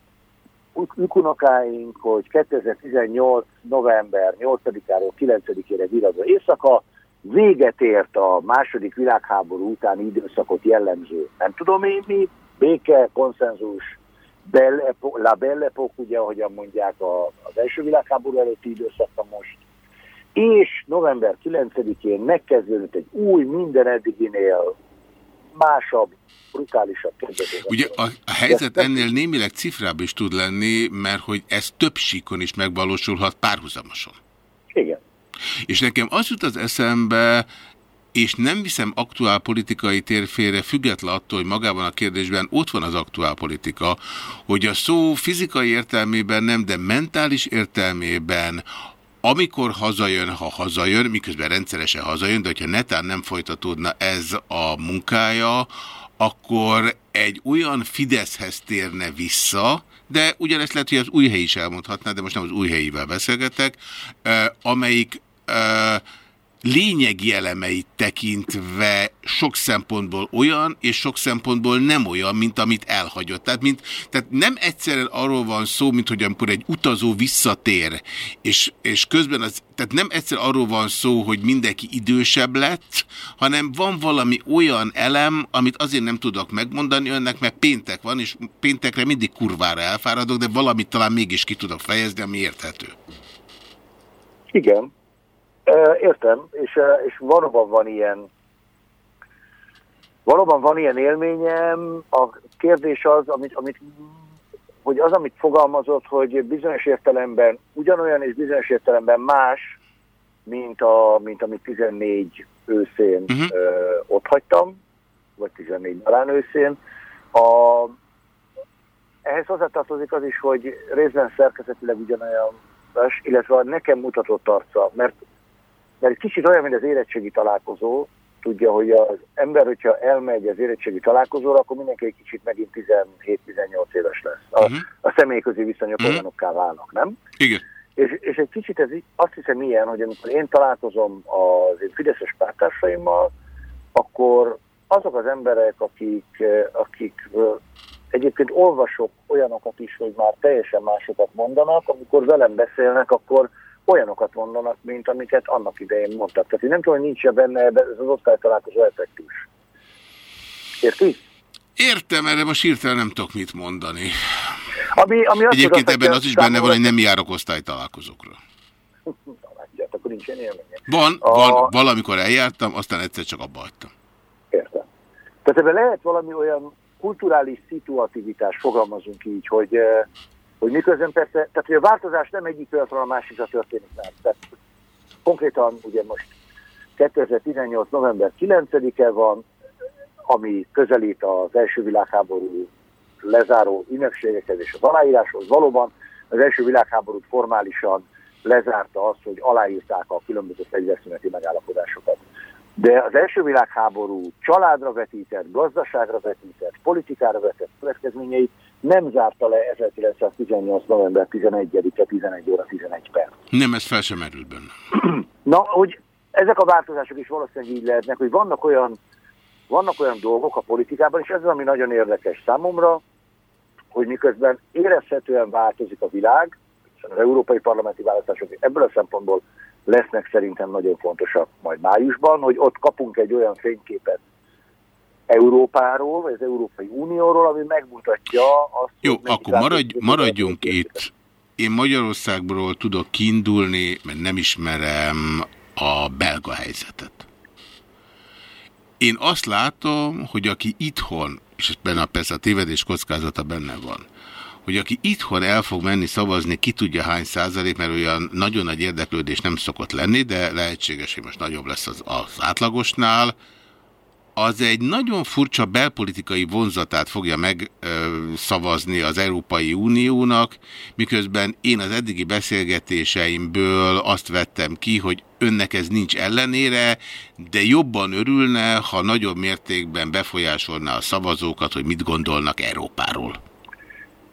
ükunokáink, hogy 2018. november 8-áról 9-ére viradó éjszaka véget ért a második világháború utáni időszakot jellemző, nem tudom én mi, béke, konszenzus, belle, la belle époque, ugye, ahogyan mondják a, az első világháború előtti időszakban most, és november 9-én megkezdődött egy új, minden eddiginél másabb, brutálisabb kezdetében. Ugye a, a helyzet ennél némileg cifrább is tud lenni, mert hogy ez több síkon is megvalósulhat párhuzamosan. Igen. És nekem az jut az eszembe, és nem viszem aktuál politikai térfére, független attól, hogy magában a kérdésben ott van az aktuál politika, hogy a szó fizikai értelmében nem, de mentális értelmében amikor hazajön, ha hazajön, miközben rendszeresen hazajön, de hogyha netán nem folytatódna ez a munkája, akkor egy olyan Fideszhez térne vissza, de ugyanezt lehet, hogy az új hely is elmondhatná, de most nem az új helyivel beszélgetek, eh, amelyik eh, lényegi elemeit tekintve sok szempontból olyan, és sok szempontból nem olyan, mint amit elhagyott. Tehát, mint, tehát nem egyszerűen arról van szó, mint hogy amikor egy utazó visszatér, és, és közben az, tehát nem egyszerűen arról van szó, hogy mindenki idősebb lett, hanem van valami olyan elem, amit azért nem tudok megmondani önnek, mert péntek van, és péntekre mindig kurvára elfáradok, de valamit talán mégis ki tudok fejezni, ami érthető. Igen, Értem, és, és valóban van ilyen valóban van ilyen élményem. A kérdés az, amit, amit, hogy az, amit fogalmazott, hogy bizonyos értelemben ugyanolyan és bizonyos értelemben más, mint, a, mint amit 14 őszén uh-huh. ö, ott hagytam, vagy 14 nyarán őszén. A, ehhez hozzátartozik az is, hogy részben szerkezetileg ugyanolyan, illetve a nekem mutatott arca, mert mert kicsit olyan, mint az érettségi találkozó, tudja, hogy az ember, hogyha elmegy az érettségi találkozóra, akkor mindenki egy kicsit megint 17-18 éves lesz. A, uh-huh. a személyközi viszonyok uh-huh. olyanokká válnak, nem? Igen. És, és egy kicsit ez azt hiszem ilyen, hogy amikor én találkozom az én fideszes pártársaimmal, akkor azok az emberek, akik, akik egyébként olvasok olyanokat is, hogy már teljesen másokat mondanak, amikor velem beszélnek, akkor olyanokat mondanak, mint amiket annak idején mondtak. Tehát én nem tudom, hogy nincs -e benne ez az osztálytalálkozó effektus. Érti? Értem, erre most hirtelen nem tudok mit mondani. Ami, ami azt Egyébként ebben az is benne van, hogy nem járok osztálytalálkozókra. Akkor nincsen élménye. Van, a... van, valamikor eljártam, aztán egyszer csak abba hagytam. Értem. Tehát ebben lehet valami olyan kulturális szituativitás, fogalmazunk így, hogy eh, hogy miközben persze, tehát hogy a változás nem egyik pillanatról a másikra történik már. Tehát konkrétan ugye most 2018. november 9-e van, ami közelít az első világháború lezáró ünnepségekhez és az aláíráshoz. Valóban az első világháborút formálisan lezárta azt, hogy aláírták a különböző fegyverszüneti megállapodásokat. De az első világháború családra vetített, gazdaságra vetített, politikára vetett következményeit nem zárta le 1918. november 11-e 11 óra 11 perc. Nem, ez fel sem merült benne. Na, hogy ezek a változások is valószínűleg így lehetnek, hogy vannak olyan, vannak olyan dolgok a politikában, és ez az, ami nagyon érdekes számomra, hogy miközben érezhetően változik a világ, az európai parlamenti választások ebből a szempontból lesznek szerintem nagyon fontosak majd májusban, hogy ott kapunk egy olyan fényképet Európáról, vagy az Európai Unióról, ami megmutatja azt, Jó, hogy akkor maradj, maradjunk itt. Én Magyarországról tudok kiindulni, mert nem ismerem a belga helyzetet. Én azt látom, hogy aki itthon, és benne persze a tévedés kockázata benne van, hogy aki itthon el fog menni szavazni, ki tudja hány százalék, mert olyan nagyon nagy érdeklődés nem szokott lenni, de lehetséges, hogy most nagyobb lesz az, az átlagosnál, az egy nagyon furcsa belpolitikai vonzatát fogja megszavazni az Európai Uniónak, miközben én az eddigi beszélgetéseimből azt vettem ki, hogy önnek ez nincs ellenére, de jobban örülne, ha nagyobb mértékben befolyásolná a szavazókat, hogy mit gondolnak Európáról.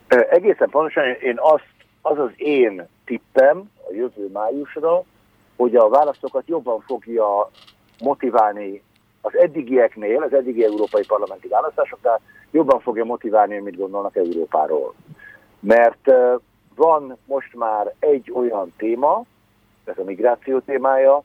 Egészen pontosan én azt, az az én tippem a jövő májusra, hogy a választókat jobban fogja motiválni az eddigieknél, az eddigi európai parlamenti választásoknál jobban fogja motiválni, mit gondolnak Európáról. Mert van most már egy olyan téma, ez a migráció témája,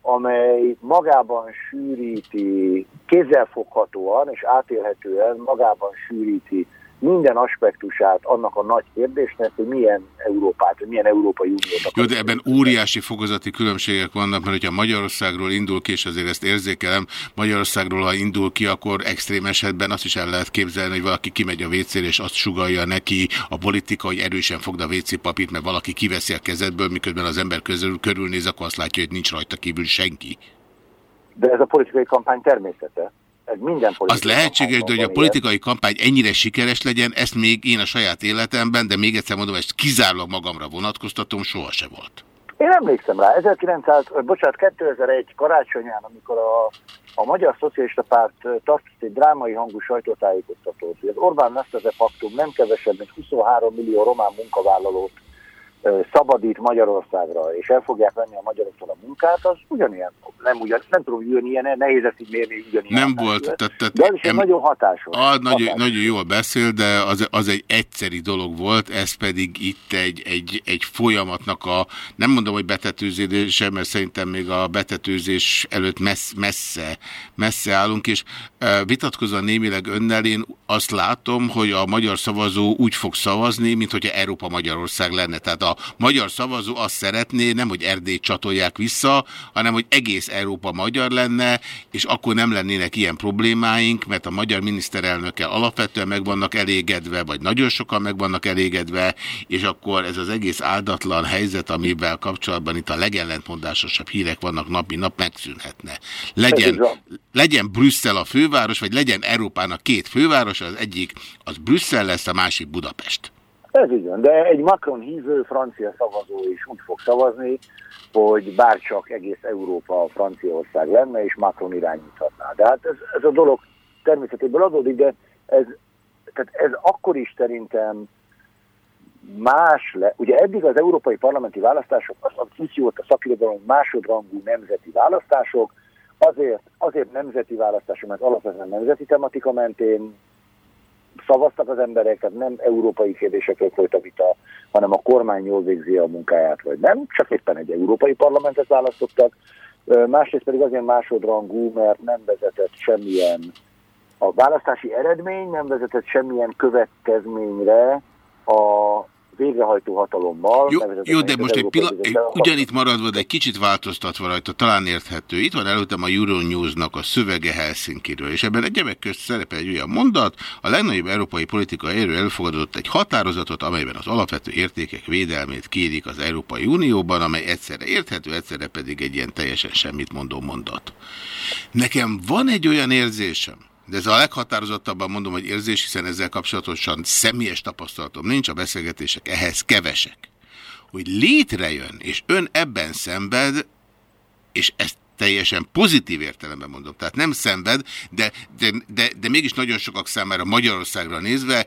amely magában sűríti, kézzelfoghatóan és átélhetően magában sűríti minden aspektusát annak a nagy kérdésnek, hogy milyen Európát, hogy milyen Európai Uniót Jó, de ebben óriási fokozati különbségek vannak, mert hogyha Magyarországról indul ki, és azért ezt érzékelem, Magyarországról, ha indul ki, akkor extrém esetben azt is el lehet képzelni, hogy valaki kimegy a wc és azt sugalja neki a politika, hogy erősen fogd a WC papírt, mert valaki kiveszi a kezedből, miközben az ember közül körülnéz, akkor azt látja, hogy nincs rajta kívül senki. De ez a politikai kampány természete. Ez minden politikai Az lehetséges, de hogy a politikai kampány ennyire sikeres legyen, ezt még én a saját életemben, de még egyszer mondom, ezt kizárólag magamra vonatkoztatom, soha se volt. Én emlékszem rá, 1900, ö, bocsánat, 2001 karácsonyán, amikor a, a Magyar Szocialista Párt tartott egy drámai hangú sajtótájékoztatót, hogy az Orbán Meszteze Paktum nem kevesebb, mint 23 millió román munkavállalót szabadít Magyarországra, és el fogják venni a magyaroktól a munkát, az ugyanilyen, nem, ugyan, nem tudom, hogy ugyanilyen, nehéz ezt így mérni, ugyanilyen. Nem volt, tehát, tehát De is em- nagyon hatásos. Ah, nagyon, hatásos. nagyon jól beszél, de az, az egy egyszeri dolog volt, ez pedig itt egy, egy, egy folyamatnak a, nem mondom, hogy betetőzése, mert szerintem még a betetőzés előtt messz, messze, messze állunk, és vitatkozva némileg önnel, én azt látom, hogy a magyar szavazó úgy fog szavazni, mint hogyha Európa Magyarország lenne. Tehát a magyar szavazó azt szeretné, nem, hogy Erdélyt csatolják vissza, hanem, hogy egész Európa magyar lenne, és akkor nem lennének ilyen problémáink, mert a magyar miniszterelnökkel alapvetően meg vannak elégedve, vagy nagyon sokan meg vannak elégedve, és akkor ez az egész áldatlan helyzet, amivel kapcsolatban itt a legellentmondásosabb hírek vannak napi nap, megszűnhetne. Legyen, legyen Brüsszel a főváros, vagy legyen Európának két főváros, az egyik az Brüsszel lesz, a másik Budapest. Ez így van, de egy Macron hívő francia szavazó is úgy fog szavazni, hogy bárcsak egész Európa Franciaország lenne, és Macron irányíthatná. De hát ez, ez a dolog természetéből adódik, de ez, tehát ez akkor is szerintem más le. Ugye eddig az európai parlamenti választások, az az úgy volt a szakirodalom másodrangú nemzeti választások, azért, azért nemzeti választások, mert alapvetően nemzeti tematika mentén szavaztak az emberek, tehát nem európai kérdésekről folyt a vita, hanem a kormány jól végzi a munkáját, vagy nem, csak éppen egy európai parlamentet választottak. Másrészt pedig azért másodrangú, mert nem vezetett semmilyen, a választási eredmény nem vezetett semmilyen következményre a végrehajtó hatalommal. Jó, jó de most egy pillanat, ugyanitt maradva, de egy kicsit változtatva rajta, talán érthető. Itt van előttem a Euronews-nak a szövege Helsinkiről, és ebben egyebek közt szerepel egy olyan mondat, a legnagyobb európai politika erő elfogadott egy határozatot, amelyben az alapvető értékek védelmét kérik az Európai Unióban, amely egyszerre érthető, egyszerre pedig egy ilyen teljesen semmit mondó mondat. Nekem van egy olyan érzésem, de ez a leghatározottabban mondom, hogy érzés, hiszen ezzel kapcsolatosan személyes tapasztalatom nincs, a beszélgetések ehhez kevesek. Hogy létrejön, és ön ebben szenved, és ezt teljesen pozitív értelemben mondom, tehát nem szenved, de, de, de, de mégis nagyon sokak számára Magyarországra nézve,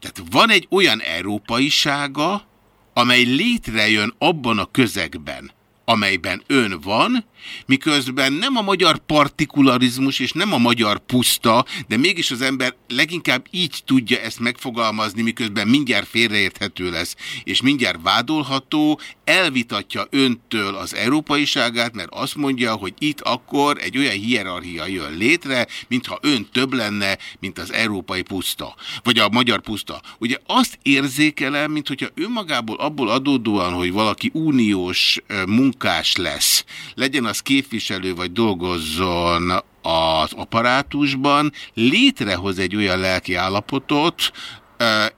tehát van egy olyan európaisága, amely létrejön abban a közegben, amelyben ön van, miközben nem a magyar partikularizmus és nem a magyar puszta, de mégis az ember leginkább így tudja ezt megfogalmazni, miközben mindjárt félreérthető lesz, és mindjárt vádolható, elvitatja öntől az európaiságát, mert azt mondja, hogy itt akkor egy olyan hierarchia jön létre, mintha ön több lenne, mint az európai puszta, vagy a magyar puszta. Ugye azt érzékelem, mint hogyha önmagából abból adódóan, hogy valaki uniós ö, munkás lesz, legyen az képviselő, vagy dolgozzon az apparátusban, létrehoz egy olyan lelki állapotot,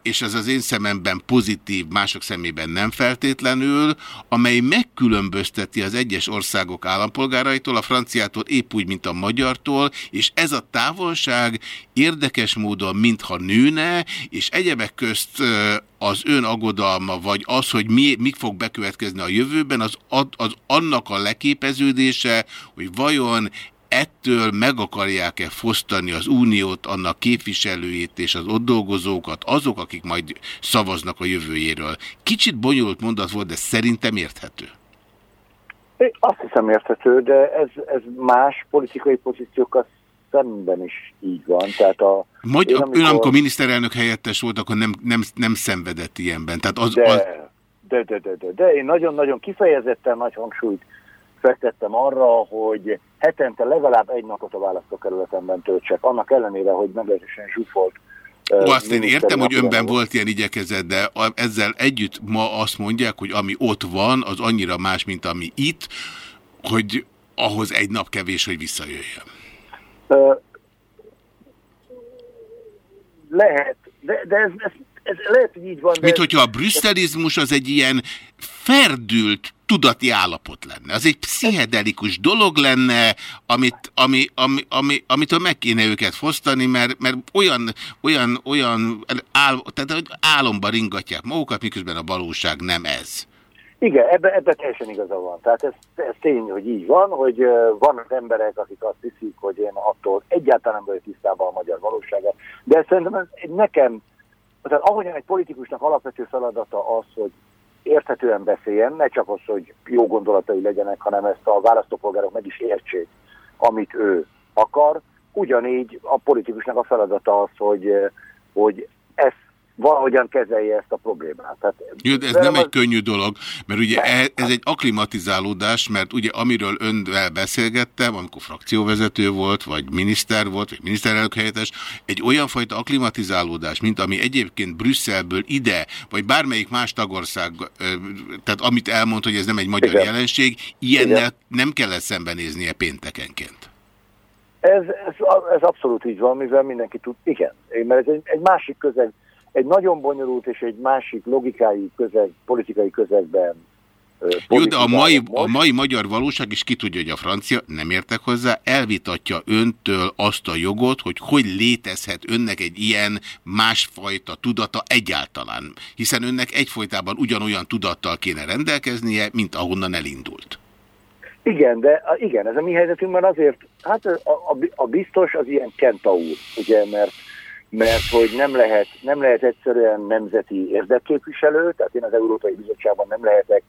és ez az én szememben pozitív, mások szemében nem feltétlenül, amely megkülönbözteti az egyes országok állampolgáraitól, a franciától épp úgy, mint a magyartól, és ez a távolság érdekes módon mintha nőne, és egyebek közt az ön aggodalma, vagy az, hogy mi, mi fog bekövetkezni a jövőben, az, az annak a leképeződése, hogy vajon ettől meg akarják-e fosztani az uniót, annak képviselőit és az ott dolgozókat, azok, akik majd szavaznak a jövőjéről. Kicsit bonyolult mondat volt, de szerintem érthető. Azt hiszem érthető, de ez, ez más politikai pozíciókat szemben is így van. Tehát a, Magy én amikor... Ön amikor miniszterelnök helyettes volt, akkor nem, nem, nem szenvedett ilyenben. Tehát az, de, az... de, de, de, de, de, én nagyon-nagyon kifejezetten nagy hangsúlyt fektettem arra, hogy hetente legalább egy napot a választókerületemben töltsek, annak ellenére, hogy meglehetősen zsúfolt. Ó, azt én értem, hogy önben volt ilyen igyekezet, de ezzel együtt ma azt mondják, hogy ami ott van, az annyira más, mint ami itt, hogy ahhoz egy nap kevés, hogy visszajöjjön. Lehet, de, de ez, ez, ez lehet, hogy így van. Mint hogyha a brüsszelizmus az egy ilyen ferdült tudati állapot lenne. Az egy pszichedelikus dolog lenne, amit, ami, ami, ami, amitől meg kéne őket fosztani, mert, mert olyan, olyan, olyan ál, tehát álomba ringatják magukat, miközben a valóság nem ez. Igen, ebben ebbe teljesen igaza van. Tehát ez, ez tény, hogy így van, hogy vannak emberek, akik azt hiszik, hogy én attól egyáltalán nem vagyok tisztában a magyar valósága. De szerintem ez nekem, tehát ahogyan egy politikusnak alapvető feladata az, hogy érthetően beszéljen, ne csak az, hogy jó gondolatai legyenek, hanem ezt a választópolgárok meg is értsék, amit ő akar. Ugyanígy a politikusnak a feladata az, hogy, hogy ezt valahogyan kezelje ezt a problémát. Tehát, Jó, de ez nem az- egy könnyű dolog, mert ugye e- ez egy aklimatizálódás, mert ugye amiről önvel beszélgettem, amikor frakcióvezető volt, vagy miniszter volt, vagy miniszterelnök helyettes, egy olyan fajta aklimatizálódás, mint ami egyébként Brüsszelből ide, vagy bármelyik más tagország, tehát amit elmond, hogy ez nem egy magyar Igen. jelenség, ilyennel Igen. nem kell szembenéznie péntekenként. Ez, ez, ez abszolút így van, mivel mindenki tud, igen, mert ez egy, egy másik közeg, egy nagyon bonyolult és egy másik logikai közeg, politikai közegben Jó, de a mai, a mai magyar valóság, és ki tudja, hogy a francia, nem értek hozzá, elvitatja öntől azt a jogot, hogy hogy létezhet önnek egy ilyen másfajta tudata egyáltalán. Hiszen önnek egyfolytában ugyanolyan tudattal kéne rendelkeznie, mint ahonnan elindult. Igen, de igen, ez a mi helyzetünkben azért, hát a, a, a biztos az ilyen kentaur, ugye, mert, mert hogy nem lehet, nem lehet egyszerűen nemzeti érdekképviselő, tehát én az Európai Bizottságban nem lehetek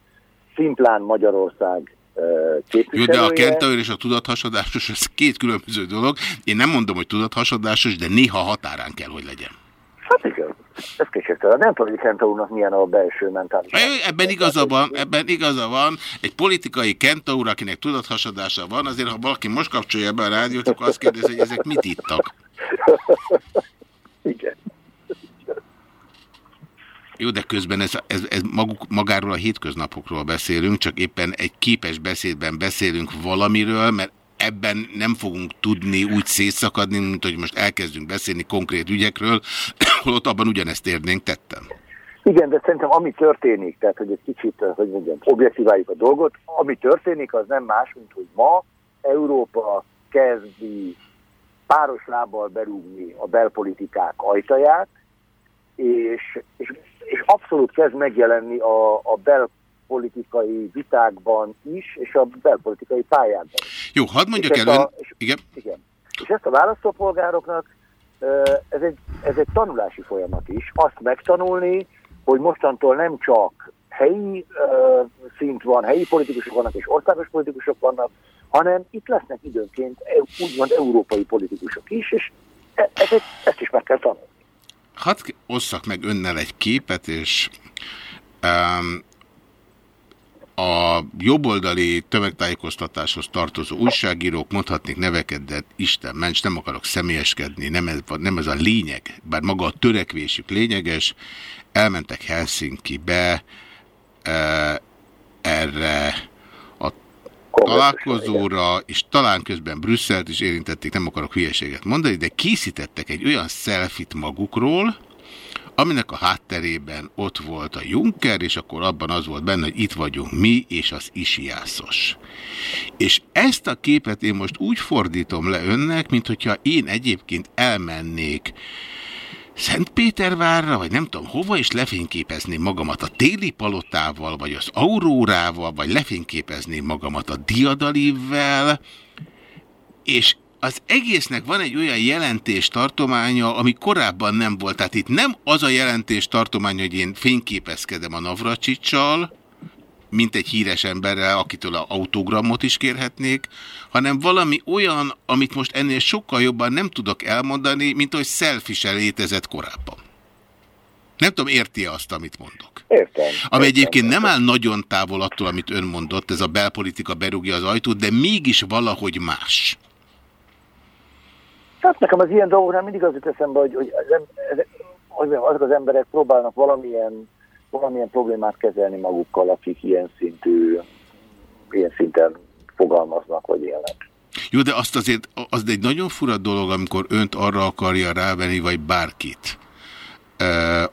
szimplán Magyarország ö, Jó, képviselője. de a kentaur és a tudathasadásos, ez két különböző dolog. Én nem mondom, hogy tudathasadásos, de néha határán kell, hogy legyen. Hát igen, ez kétségtelen. Nem tudom, hogy Kentaurnak milyen a belső mentális. Ebben igaza van, ebben igaza van. Egy politikai kentaur, akinek tudathasadása van, azért ha valaki most kapcsolja be a rádiót, akkor azt kérdezi, hogy ezek mit ittak. Igen. Jó, de közben ez, ez, ez maguk, magáról a hétköznapokról beszélünk, csak éppen egy képes beszédben beszélünk valamiről, mert ebben nem fogunk tudni úgy szétszakadni, mint hogy most elkezdünk beszélni konkrét ügyekről, holott abban ugyanezt érnénk tettem. Igen, de szerintem ami történik, tehát hogy egy kicsit, hogy mondjam, objektíváljuk a dolgot, ami történik, az nem más, mint hogy ma Európa kezdi páros lábbal berúgni a belpolitikák ajtaját, és, és, és abszolút kezd megjelenni a, a belpolitikai vitákban is, és a belpolitikai pályákban is. Jó, hadd mondjak És el ön... a- és- Igen. Igen. És ezt a választópolgároknak ez egy, ez egy tanulási folyamat is. Azt megtanulni, hogy mostantól nem csak helyi ö, szint van, helyi politikusok vannak és országos politikusok vannak, hanem itt lesznek időnként e- úgymond európai politikusok is, és e- egy, ezt is meg kell tanulni. Hadd osszak meg önnel egy képet, és um, a jobboldali tömegtájékoztatáshoz tartozó újságírók, mondhatnék neveket, de Isten ments, nem akarok személyeskedni, nem ez, nem ez a lényeg, bár maga a törekvésük lényeges, elmentek Helsinki-be e, erre találkozóra, és talán közben Brüsszelt is érintették, nem akarok hülyeséget mondani, de készítettek egy olyan szelfit magukról, aminek a hátterében ott volt a Juncker, és akkor abban az volt benne, hogy itt vagyunk mi, és az Isiászos. És ezt a képet én most úgy fordítom le önnek, mint hogyha én egyébként elmennék Szentpétervárra, vagy nem tudom hova, és lefényképezném magamat a téli palotával, vagy az aurórával, vagy lefényképezném magamat a diadalívvel, és az egésznek van egy olyan jelentés tartománya, ami korábban nem volt. Tehát itt nem az a jelentés tartománya, hogy én fényképezkedem a Navracsicsal, mint egy híres emberrel, akitől a autogramot is kérhetnék, hanem valami olyan, amit most ennél sokkal jobban nem tudok elmondani, mint hogy selfish létezett korábban. Nem tudom, érti -e azt, amit mondok? Értem. Ami értem. egyébként nem áll nagyon távol attól, amit ön mondott, ez a belpolitika berúgja az ajtót, de mégis valahogy más. Hát nekem az ilyen dolgoknál mindig az jut eszembe, hogy, hogy az, em- hogy azok az emberek próbálnak valamilyen, valamilyen problémát kezelni magukkal, akik ilyen szintű, ilyen szinten fogalmaznak, vagy élnek. Jó, de azt azért, az egy nagyon fura dolog, amikor önt arra akarja rávenni, vagy bárkit.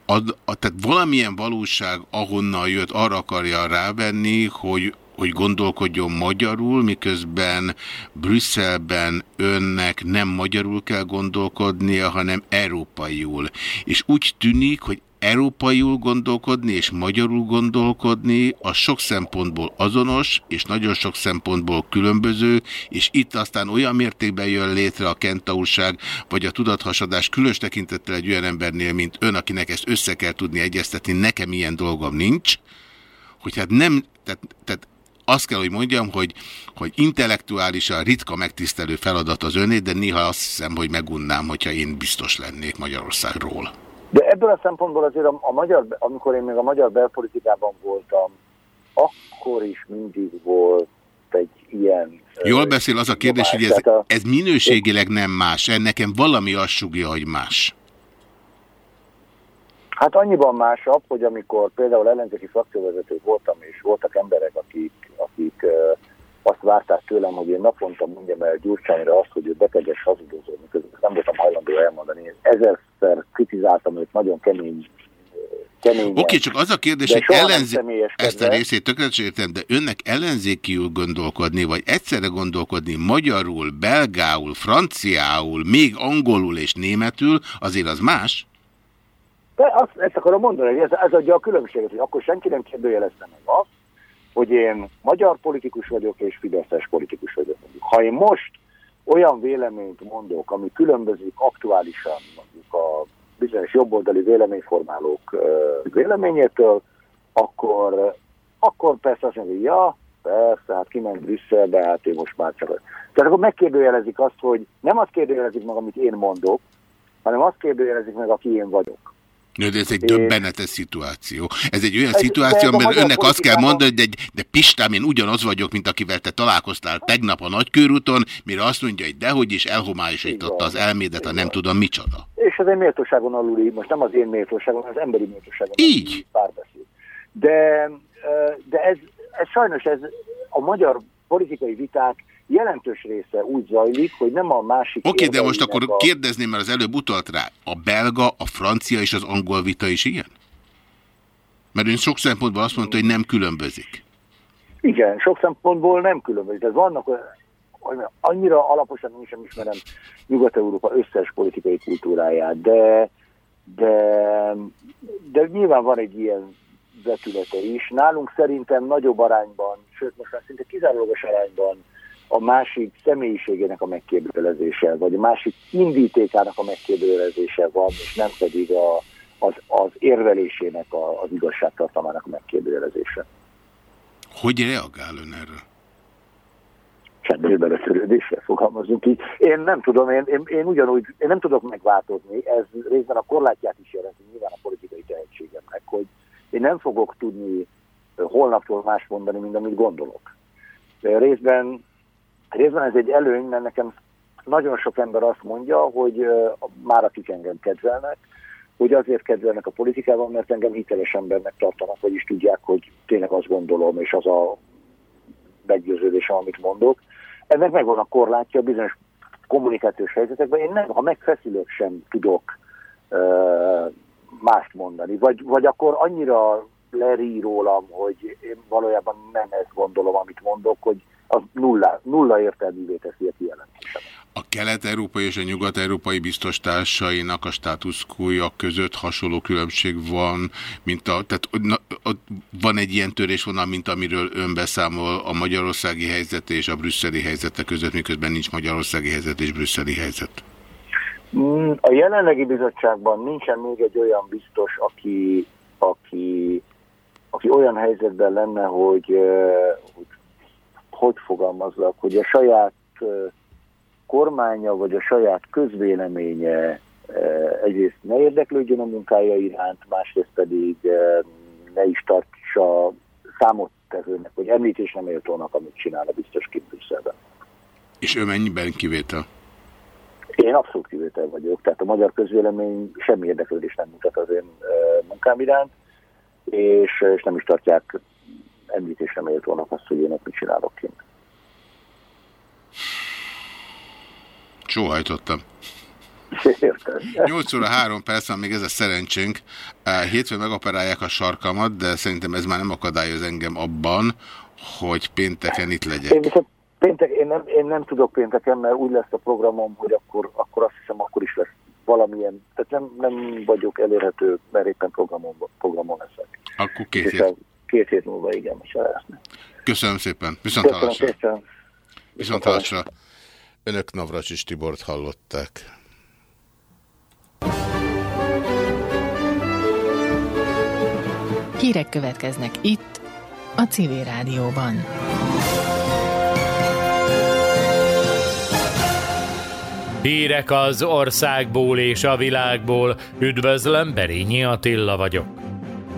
Ad, ad, tehát valamilyen valóság, ahonnan jött, arra akarja rávenni, hogy, hogy gondolkodjon magyarul, miközben Brüsszelben önnek nem magyarul kell gondolkodnia, hanem európaiul. És úgy tűnik, hogy európaiul gondolkodni és magyarul gondolkodni az sok szempontból azonos, és nagyon sok szempontból különböző, és itt aztán olyan mértékben jön létre a kentaurság, vagy a tudathasadás különös tekintettel egy olyan embernél, mint ön, akinek ezt össze kell tudni egyeztetni, nekem ilyen dolgom nincs, hogy hát nem, tehát, tehát azt kell, hogy mondjam, hogy, hogy intellektuálisan ritka megtisztelő feladat az öné, de néha azt hiszem, hogy megunnám, hogyha én biztos lennék Magyarországról. De ebből a szempontból azért a, a magyar, amikor én még a magyar belpolitikában voltam, akkor is mindig volt egy ilyen... Jól beszél az a kérdés, hogy ez, a- ez minőségileg nem más. Nekem valami azt sugja, hogy más. Hát annyiban másabb, hogy amikor például ellenzéki frakcióvezető voltam, és voltak emberek, akik, akik uh, azt várták tőlem, hogy én naponta mondjam el Gyurcsányra azt, hogy ő beteges hazudozó, miközben nem voltam hajlandó elmondani. Én ezerszer kritizáltam őt nagyon kemény, keményen. Oké, okay, csak az a kérdés, De hogy ellenzé... ezt a részét tökéletesen értem, de önnek ellenzékiül gondolkodni, vagy egyszerre gondolkodni magyarul, belgául, franciául, még angolul és németül, azért az más? De azt, ezt akarom mondani, hogy ez, ez adja a különbséget, hogy akkor senki nem kérdőjelezte meg azt, hogy én magyar politikus vagyok és fideszes politikus vagyok. Ha én most olyan véleményt mondok, ami különbözik aktuálisan mondjuk a bizonyos jobboldali véleményformálók véleményétől, akkor, akkor persze azt mondja, hogy ja, persze, hát kiment Brüsszelbe, hát én most már csak... Tehát akkor megkérdőjelezik azt, hogy nem azt kérdőjelezik meg, amit én mondok, hanem azt kérdőjelezik meg, aki én vagyok. Nő, de ez egy döbbenetes szituáció. Ez egy olyan Ez- szituáció, amiben önnek azt kell mondani, hogy de, de Pistám, én ugyanaz vagyok, mint akivel te találkoztál tegnap a nagykörúton, mire azt mondja, hogy dehogy is elhomályosította az elmédet, a nem tudom micsoda. És ez egy méltóságon aluli, most nem az én méltóságon, az emberi méltóságon Így. párbeszéd. De, de ez, ez sajnos ez a magyar politikai viták jelentős része úgy zajlik, hogy nem a másik... Oké, de most akkor a- kérdezném, mert az előbb utalt rá, a belga, a francia és az angol vita is ilyen? Mert ön sok szempontból azt mondta, hogy nem különbözik. Igen, sok szempontból nem különbözik. Tehát vannak annyira alaposan én sem ismerem Nyugat-Európa összes politikai kultúráját, de, de, de nyilván van egy ilyen vetülete is. Nálunk szerintem nagyobb arányban, sőt most már szinte kizárólagos arányban a másik személyiségének a megkérdőjelezése, vagy a másik indítékának a megkérdőjelezése van, és nem pedig a, az, az érvelésének, a, az igazságtartalmának a megkérdőjelezése. Hogy reagál ön erre? semmi beleszörődésre fogalmazunk így. Én nem tudom, én, én, én ugyanúgy, én nem tudok megváltozni, ez részben a korlátját is jelenti nyilván a politikai tehetségemnek, hogy én nem fogok tudni holnaptól más mondani, mint amit gondolok. Részben, részben ez egy előny, mert nekem nagyon sok ember azt mondja, hogy ö, már akik engem kedvelnek, hogy azért kedvelnek a politikában, mert engem hiteles embernek tartanak, vagyis tudják, hogy tényleg azt gondolom, és az a meggyőződésem, amit mondok. Ennek megvan a korlátja bizonyos kommunikációs helyzetekben. Én nem, ha megfeszülök, sem tudok uh, mást mondani. Vagy, vagy akkor annyira lerí rólam, hogy én valójában nem ezt gondolom, amit mondok, hogy az nulla, nulla értelművé teszi a kijelentésem. A kelet-európai és a nyugat-európai biztostársainak a státuszkója között hasonló különbség van, mint a, tehát na, ott van egy ilyen törésvonal, mint amiről ön beszámol a magyarországi helyzete és a brüsszeli helyzete között, miközben nincs magyarországi helyzet és brüsszeli helyzet. Mm, A jelenlegi bizottságban nincsen még egy olyan biztos, aki, aki, aki olyan helyzetben lenne, hogy, hogy hogy fogalmazzak, hogy a saját kormánya vagy a saját közvéleménye egyrészt ne érdeklődjön a munkája iránt, másrészt pedig ne is tartsa számottevőnek, vagy említés nem méltónak, amit csinál a biztos Brüsszelben. És ő mennyiben kivétel? Én abszolút kivétel vagyok, tehát a magyar közvélemény semmi érdeklődést nem mutat az én munkám iránt, és, és nem is tartják említésre méltónak azt, hogy én ott mit csinálok kint. Sóhajtottam. Érted? 8 óra 3 perc van, még ez a szerencsénk. Hétfőn megoperálják a sarkamat, de szerintem ez már nem akadályoz engem abban, hogy pénteken itt Én legyek. viszont péntek, én nem, én nem tudok pénteken, mert úgy lesz a programom, hogy akkor, akkor azt hiszem, akkor is lesz valamilyen, tehát nem, nem vagyok elérhető, mert éppen programon, programon leszek. Akkor két hét. Két hét múlva igen, most lesznek. Köszönöm szépen. Viszont Köszönöm hallásra. szépen. Viszont hallásra. Önök Navracsis Tibort hallották. Hírek következnek itt, a Civil Rádióban. Hírek az országból és a világból. Üdvözlöm, Berényi Attila vagyok.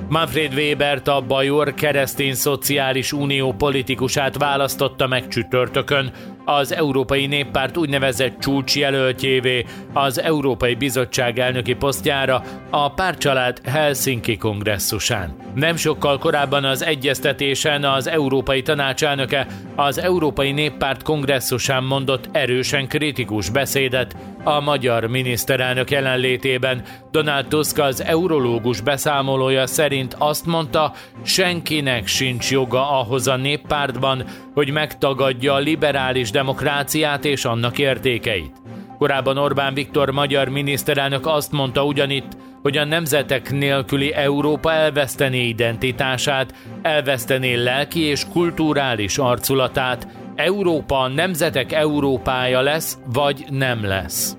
Manfred Webert a Bajor Keresztény Szociális Unió politikusát választotta meg csütörtökön az Európai Néppárt úgynevezett csúcsjelöltjévé az Európai Bizottság elnöki posztjára a párcsalád Helsinki kongresszusán. Nem sokkal korábban az egyeztetésen az Európai Tanács elnöke az Európai Néppárt kongresszusán mondott erősen kritikus beszédet a magyar miniszterelnök jelenlétében. Donald Tusk az eurológus beszámolója szerint azt mondta, senkinek sincs joga ahhoz a néppártban, hogy megtagadja a liberális demokráciát és annak értékeit. Korábban Orbán Viktor magyar miniszterelnök azt mondta ugyanitt, hogy a nemzetek nélküli Európa elvesztené identitását, elvesztené lelki és kulturális arculatát, Európa nemzetek Európája lesz, vagy nem lesz.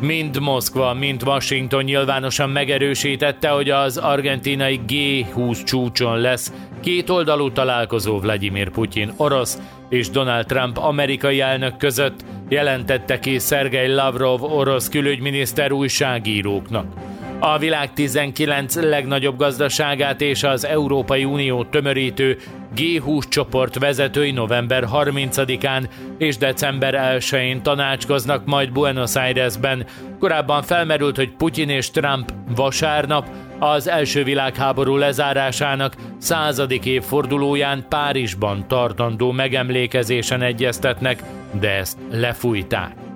Mind Moszkva, mind Washington nyilvánosan megerősítette, hogy az argentinai G20 csúcson lesz kétoldalú találkozó Vladimir Putyin orosz és Donald Trump amerikai elnök között, jelentette ki Szergej Lavrov orosz külügyminiszter újságíróknak. A világ 19 legnagyobb gazdaságát és az Európai Unió tömörítő G20 csoport vezetői november 30-án és december 1-én tanácskoznak majd Buenos Airesben. Korábban felmerült, hogy Putyin és Trump vasárnap az első világháború lezárásának századik évfordulóján Párizsban tartandó megemlékezésen egyeztetnek, de ezt lefújták.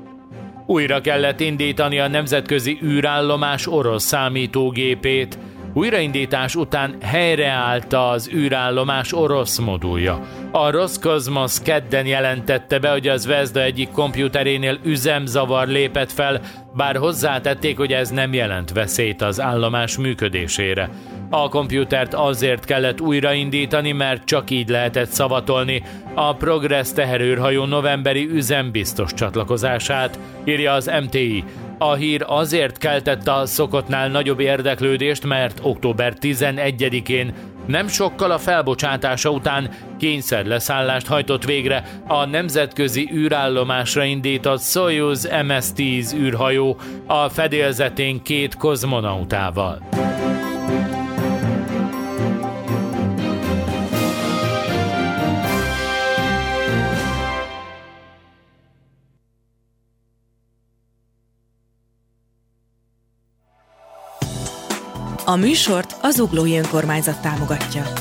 Újra kellett indítani a nemzetközi űrállomás orosz számítógépét. Újraindítás után helyreállta az űrállomás orosz modulja. A Roskosmos kedden jelentette be, hogy az Vezda egyik komputerénél üzemzavar lépett fel, bár hozzátették, hogy ez nem jelent veszélyt az állomás működésére. A komputert azért kellett újraindítani, mert csak így lehetett szavatolni a Progress teherőrhajó novemberi üzembiztos csatlakozását, írja az MTI. A hír azért keltette a szokottnál nagyobb érdeklődést, mert október 11-én nem sokkal a felbocsátása után kényszer leszállást hajtott végre a nemzetközi űrállomásra indított Soyuz MS-10 űrhajó a fedélzetén két kozmonautával. A műsort az Uglói Önkormányzat támogatja.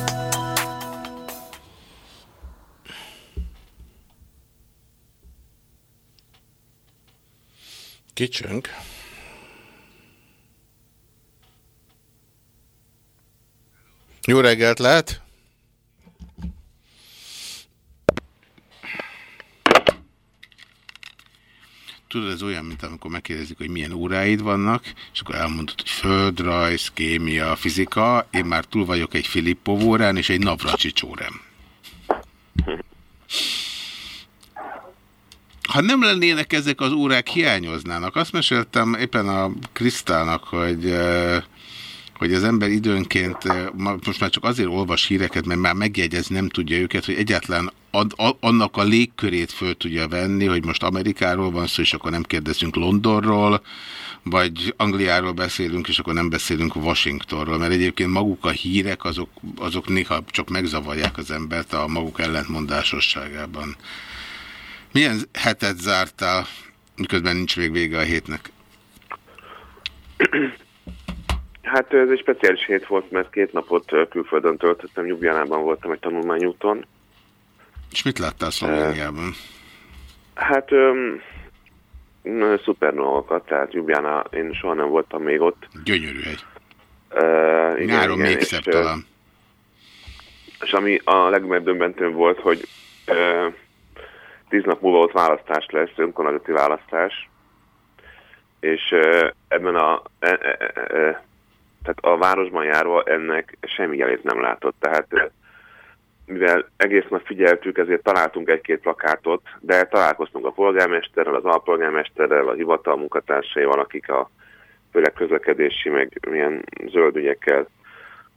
Kicsönk. Jó reggelt lehet! Tudod, ez olyan, mint amikor megkérdezik, hogy milyen óráid vannak, és akkor elmondod, hogy földrajz, kémia, fizika, én már túl vagyok egy Filippov órán és egy Navracsics órán. Ha nem lennének ezek az órák, hiányoznának. Azt meséltem éppen a Krisztának, hogy uh, hogy az ember időnként, eh, most már csak azért olvas híreket, mert már megjegyez, nem tudja őket, hogy egyáltalán ad, a, annak a légkörét föl tudja venni, hogy most Amerikáról van szó, és akkor nem kérdezünk Londonról, vagy Angliáról beszélünk, és akkor nem beszélünk Washingtonról, mert egyébként maguk a hírek, azok, azok néha csak megzavarják az embert a maguk ellentmondásosságában. Milyen hetet zártál, miközben nincs még vége a hétnek? Hát ez egy speciális hét volt, mert két napot külföldön töltöttem, Ljubljanában voltam egy tanulmányúton. És mit láttál Szlovéniában? Hát öm, na, szuper dolgokat, tehát Ljubljana, én soha nem voltam még ott. Gyönyörű hegy. Uh, igen, Nyáron igen, még és, szebb talán. És ami a legmegdöbbentőbb volt, hogy ö, tíz nap múlva ott választás lesz, önkormányzati választás, és ö, ebben a, e, e, e, e, tehát a városban járva ennek semmi jelét nem látott. Tehát mivel egész nap figyeltük, ezért találtunk egy-két plakátot, de találkoztunk a polgármesterrel, az alpolgármesterrel, a hivatal munkatársaival, akik a főleg közlekedési, meg milyen zöld ügyekkel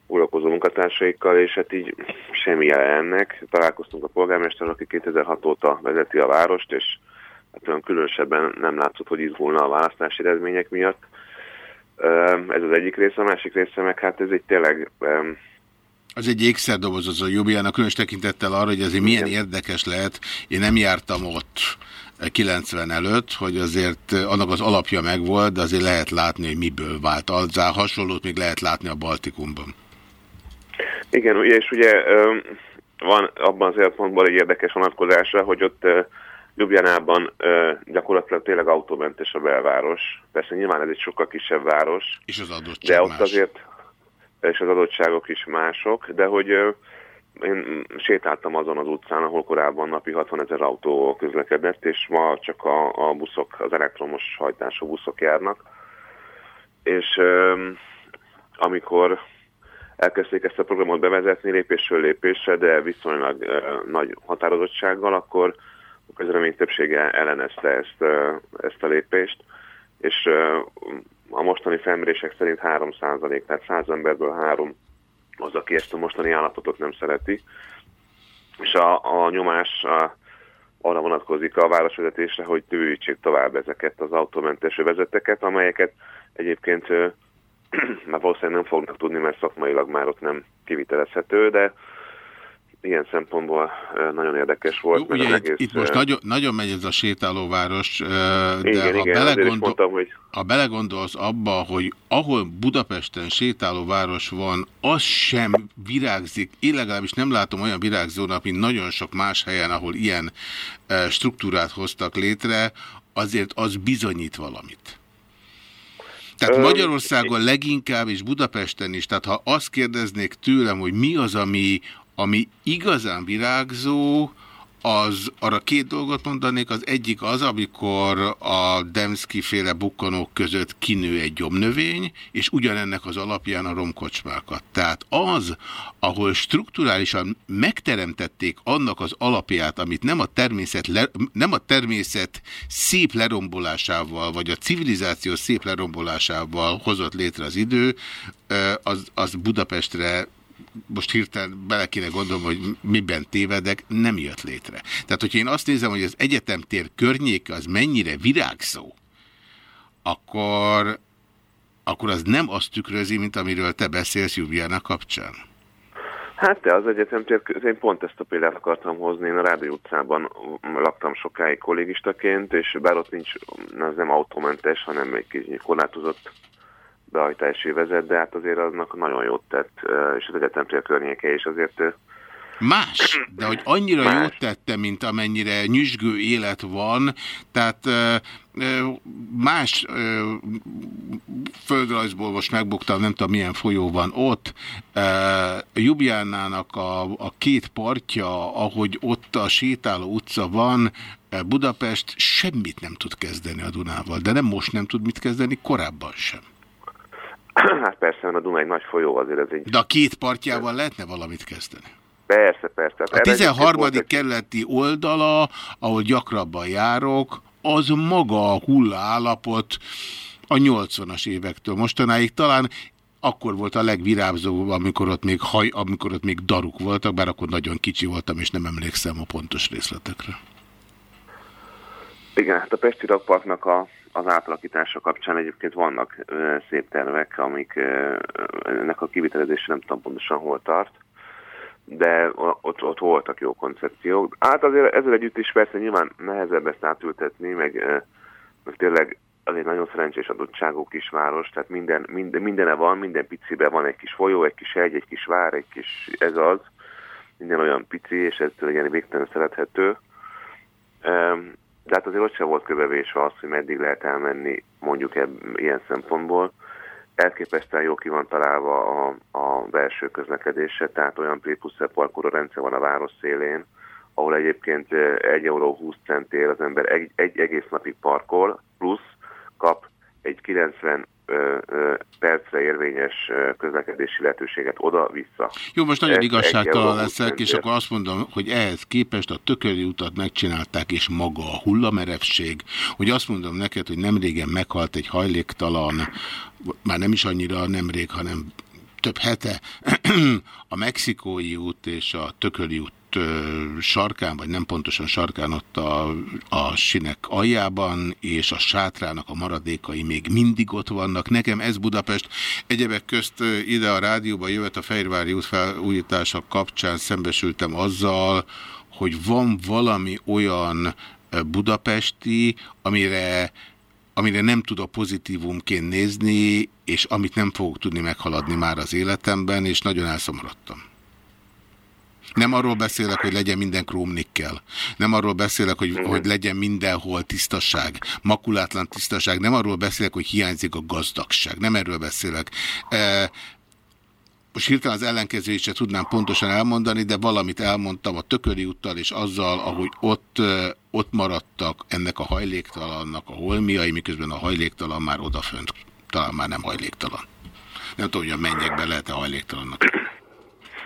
foglalkozó munkatársaikkal, és hát így semmi jele ennek. Találkoztunk a polgármesterrel, aki 2006 óta vezeti a várost, és hát olyan különösebben nem látszott, hogy izgulna a választási eredmények miatt. Ez az egyik része, a másik része meg hát ez egy tényleg Az egy ékszerdoboz az a Jubjának, különös tekintettel arra, hogy azért milyen érdekes lehet. Én nem jártam ott eh, 90 előtt, hogy azért annak az alapja megvolt, de azért lehet látni, hogy miből vált. Azzá hasonlót még lehet látni a Baltikumban. Igen, és ugye van abban az érpontból egy érdekes vonatkozása, hogy ott Ljubljanában ö, gyakorlatilag tényleg autómentes a belváros. Persze nyilván ez egy sokkal kisebb város. És az adottság De ott más. azért, és az adottságok is mások, de hogy ö, én sétáltam azon az utcán, ahol korábban napi 60 ezer autó közlekedett, és ma csak a, a buszok, az elektromos hajtású buszok járnak. És ö, amikor elkezdték ezt a programot bevezetni lépésről lépésre, de viszonylag ö, nagy határozottsággal, akkor a közremény többsége ellenezte ezt, ezt a lépést, és a mostani felmérések szerint 3 tehát 100 emberből 3 az, aki ezt a mostani állapotot nem szereti, és a, a nyomás a, arra vonatkozik a városvezetésre, hogy tűjítsék tovább ezeket az autómentes vezeteket, amelyeket egyébként már valószínűleg nem fognak tudni, mert szakmailag már ott nem kivitelezhető, de ilyen szempontból nagyon érdekes volt. mert Ugye itt, egész, itt most nagyon, nagyon megy ez a sétálóváros, de Igen, ha, igen, belegondol, mondtam, hogy ha belegondolsz abba, hogy ahol Budapesten sétálóváros van, az sem virágzik. Én legalábbis nem látom olyan virágzónak, mint nagyon sok más helyen, ahol ilyen struktúrát hoztak létre, azért az bizonyít valamit. Tehát Magyarországon leginkább, és Budapesten is, tehát ha azt kérdeznék tőlem, hogy mi az, ami, ami igazán virágzó, az arra két dolgot mondanék. Az egyik az, amikor a Demszki féle bukkanók között kinő egy gyomnövény, és ugyanennek az alapján a romkocsmákat. Tehát az, ahol strukturálisan megteremtették annak az alapját, amit nem a természet, le, nem a természet szép lerombolásával, vagy a civilizáció szép lerombolásával hozott létre az idő, az, az Budapestre most hirtelen bele kéne gondolom, hogy miben tévedek, nem jött létre. Tehát, hogyha én azt nézem, hogy az egyetemtér környéke az mennyire virágzó, akkor, akkor az nem azt tükrözi, mint amiről te beszélsz Jubjának kapcsán. Hát de az egyetemtér, én pont ezt a példát akartam hozni, én a Rádió utcában laktam sokáig kollégistaként, és bár ott nincs, az nem autómentes, hanem egy kis korlátozott behajtási vezet, de hát azért aznak nagyon jót tett, és az egyetemtér környéke is azért Más, de hogy annyira Más. jót tette, mint amennyire nyüzsgő élet van, tehát más földrajzból most megbuktam, nem tudom milyen folyó van ott, Jubjánának a, a két partja, ahogy ott a sétáló utca van, Budapest semmit nem tud kezdeni a Dunával, de nem most nem tud mit kezdeni, korábban sem. hát persze, mert a Duna egy nagy folyó, azért ez egy... De a két partjával lehetne valamit kezdeni. Persze, persze. Hát A erre egyébként 13. volt egy- kerületi oldala, ahol gyakrabban járok, az maga a hullaállapot a 80-as évektől mostanáig. Talán akkor volt a legvirágzóbb, amikor ott még haj, amikor ott még daruk voltak, bár akkor nagyon kicsi voltam, és nem emlékszem a pontos részletekre. Igen, hát a Pesti rakparknak a, az átalakítása kapcsán egyébként vannak ö, szép tervek, amik ö, ennek a kivitelezése nem tudom pontosan hol tart, de ott, ott voltak jó koncepciók. Hát azért ezzel együtt is persze nyilván nehezebb ezt átültetni, meg, ö, meg tényleg azért nagyon szerencsés adottságú kisváros, tehát minden, minden, mindene van, minden piciben van egy kis folyó, egy kis hegy, egy kis vár, egy kis ez az, minden olyan pici, és ez legyen végtelen szerethető. De hát azért ott sem volt kövevésve az, hogy meddig lehet elmenni mondjuk ebb, ilyen szempontból. Elképesztően jó ki van találva a, a belső közlekedése, tehát olyan prépuszer parkoló rendszer van a város szélén, ahol egyébként 1 euró 20 centér az ember egy, egy egész napig parkol, plusz kap egy 90 ö, ö, percre érvényes közlekedési lehetőséget oda-vissza. Jó, most nagyon igazságtalan 20 leszek, és akkor azt mondom, hogy ehhez képest a tököli utat megcsinálták, és maga a hullamerevség, hogy azt mondom neked, hogy nem régen meghalt egy hajléktalan, már nem is annyira nemrég, hanem több hete, a Mexikói út és a Tököli út sarkán, vagy nem pontosan sarkán, ott a, a sinek aljában, és a sátrának a maradékai még mindig ott vannak. Nekem ez Budapest. Egyebek közt ide a rádióba jövet a Fehérvári út felújítása kapcsán szembesültem azzal, hogy van valami olyan budapesti, amire amire nem tudok pozitívumként nézni, és amit nem fogok tudni meghaladni már az életemben, és nagyon elszomorodtam. Nem arról beszélek, hogy legyen minden krómnikkel. Nem arról beszélek, hogy, hogy legyen mindenhol tisztaság, makulátlan tisztaság. Nem arról beszélek, hogy hiányzik a gazdagság. Nem erről beszélek. E, most hirtelen az ellenkezőjét se tudnám pontosan elmondani, de valamit elmondtam a Tököli úttal, és azzal, ahogy ott, ö, ott maradtak ennek a hajléktalannak a holmiai, miközben a hajléktalan már odafönt, talán már nem hajléktalan. Nem tudom, hogy a mennyekbe lehet-e hajléktalannak.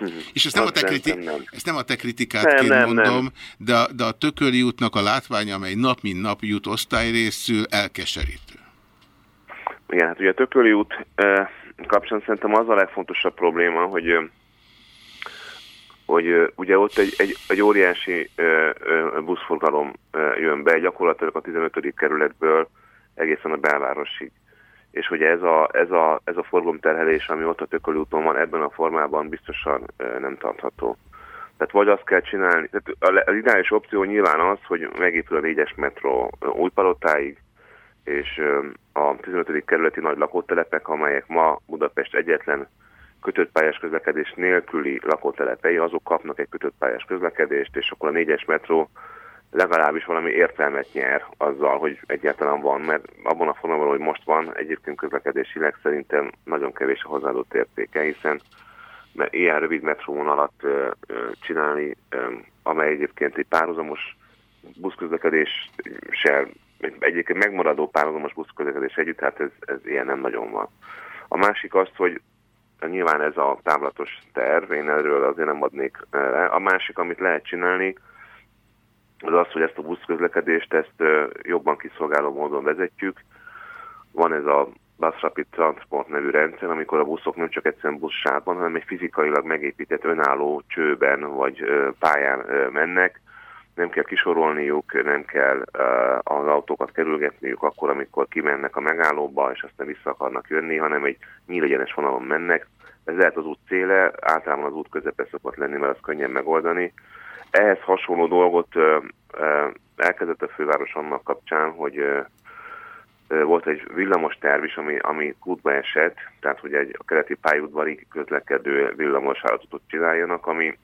És ezt nem, a te, kriti ezt nem a te kritikádként Nem, nem, nem. mondom, De, a- de a Tököli útnak a látványa, amely nap mint nap jut osztályrészül, elkeserítő. Igen, hát ugye a Tököli út eh, kapcsán szerintem az a legfontosabb probléma, hogy hogy ugye ott egy, egy, egy óriási eh, eh, buszforgalom eh, jön be, gyakorlatilag a 15. kerületből egészen a belvárosig. És hogy ez a, ez a, ez a forgalomterhelés, ami ott a Tököli úton van, ebben a formában biztosan nem tartható. Tehát vagy azt kell csinálni, tehát az ideális opció nyilván az, hogy megépül a 4-es metró Újpalotáig, és a 15. kerületi nagy lakótelepek, amelyek ma Budapest egyetlen kötött pályás közlekedés nélküli lakótelepei, azok kapnak egy kötött pályás közlekedést, és akkor a négyes metró legalábbis valami értelmet nyer azzal, hogy egyáltalán van, mert abban a formában, hogy most van, egyébként közlekedésileg szerintem nagyon kevés a hozzáadott értéke, hiszen mert ilyen rövid metróvonalat csinálni, amely egyébként egy párhuzamos buszközlekedéssel, egyébként megmaradó párhuzamos buszközlekedés együtt, hát ez, ez ilyen nem nagyon van. A másik az, hogy nyilván ez a távlatos terv, én erről azért nem adnék le. A másik, amit lehet csinálni, az az, hogy ezt a buszközlekedést ezt jobban kiszolgáló módon vezetjük. Van ez a Bus Rapid Transport nevű rendszer, amikor a buszok nem csak egyszerűen buszsában, hanem egy fizikailag megépített önálló csőben vagy pályán mennek. Nem kell kisorolniuk, nem kell az autókat kerülgetniük akkor, amikor kimennek a megállóba, és aztán vissza akarnak jönni, hanem egy nyílegyenes vonalon mennek. Ez lehet az út céle, általában az út közepe szokott lenni, mert az könnyen megoldani. Ehhez hasonló dolgot elkezdett a főváros annak kapcsán, hogy volt egy villamos terv is, ami, ami kútba esett, tehát hogy egy a keleti pályaudvarig közlekedő villamos hálózatot csináljanak, ami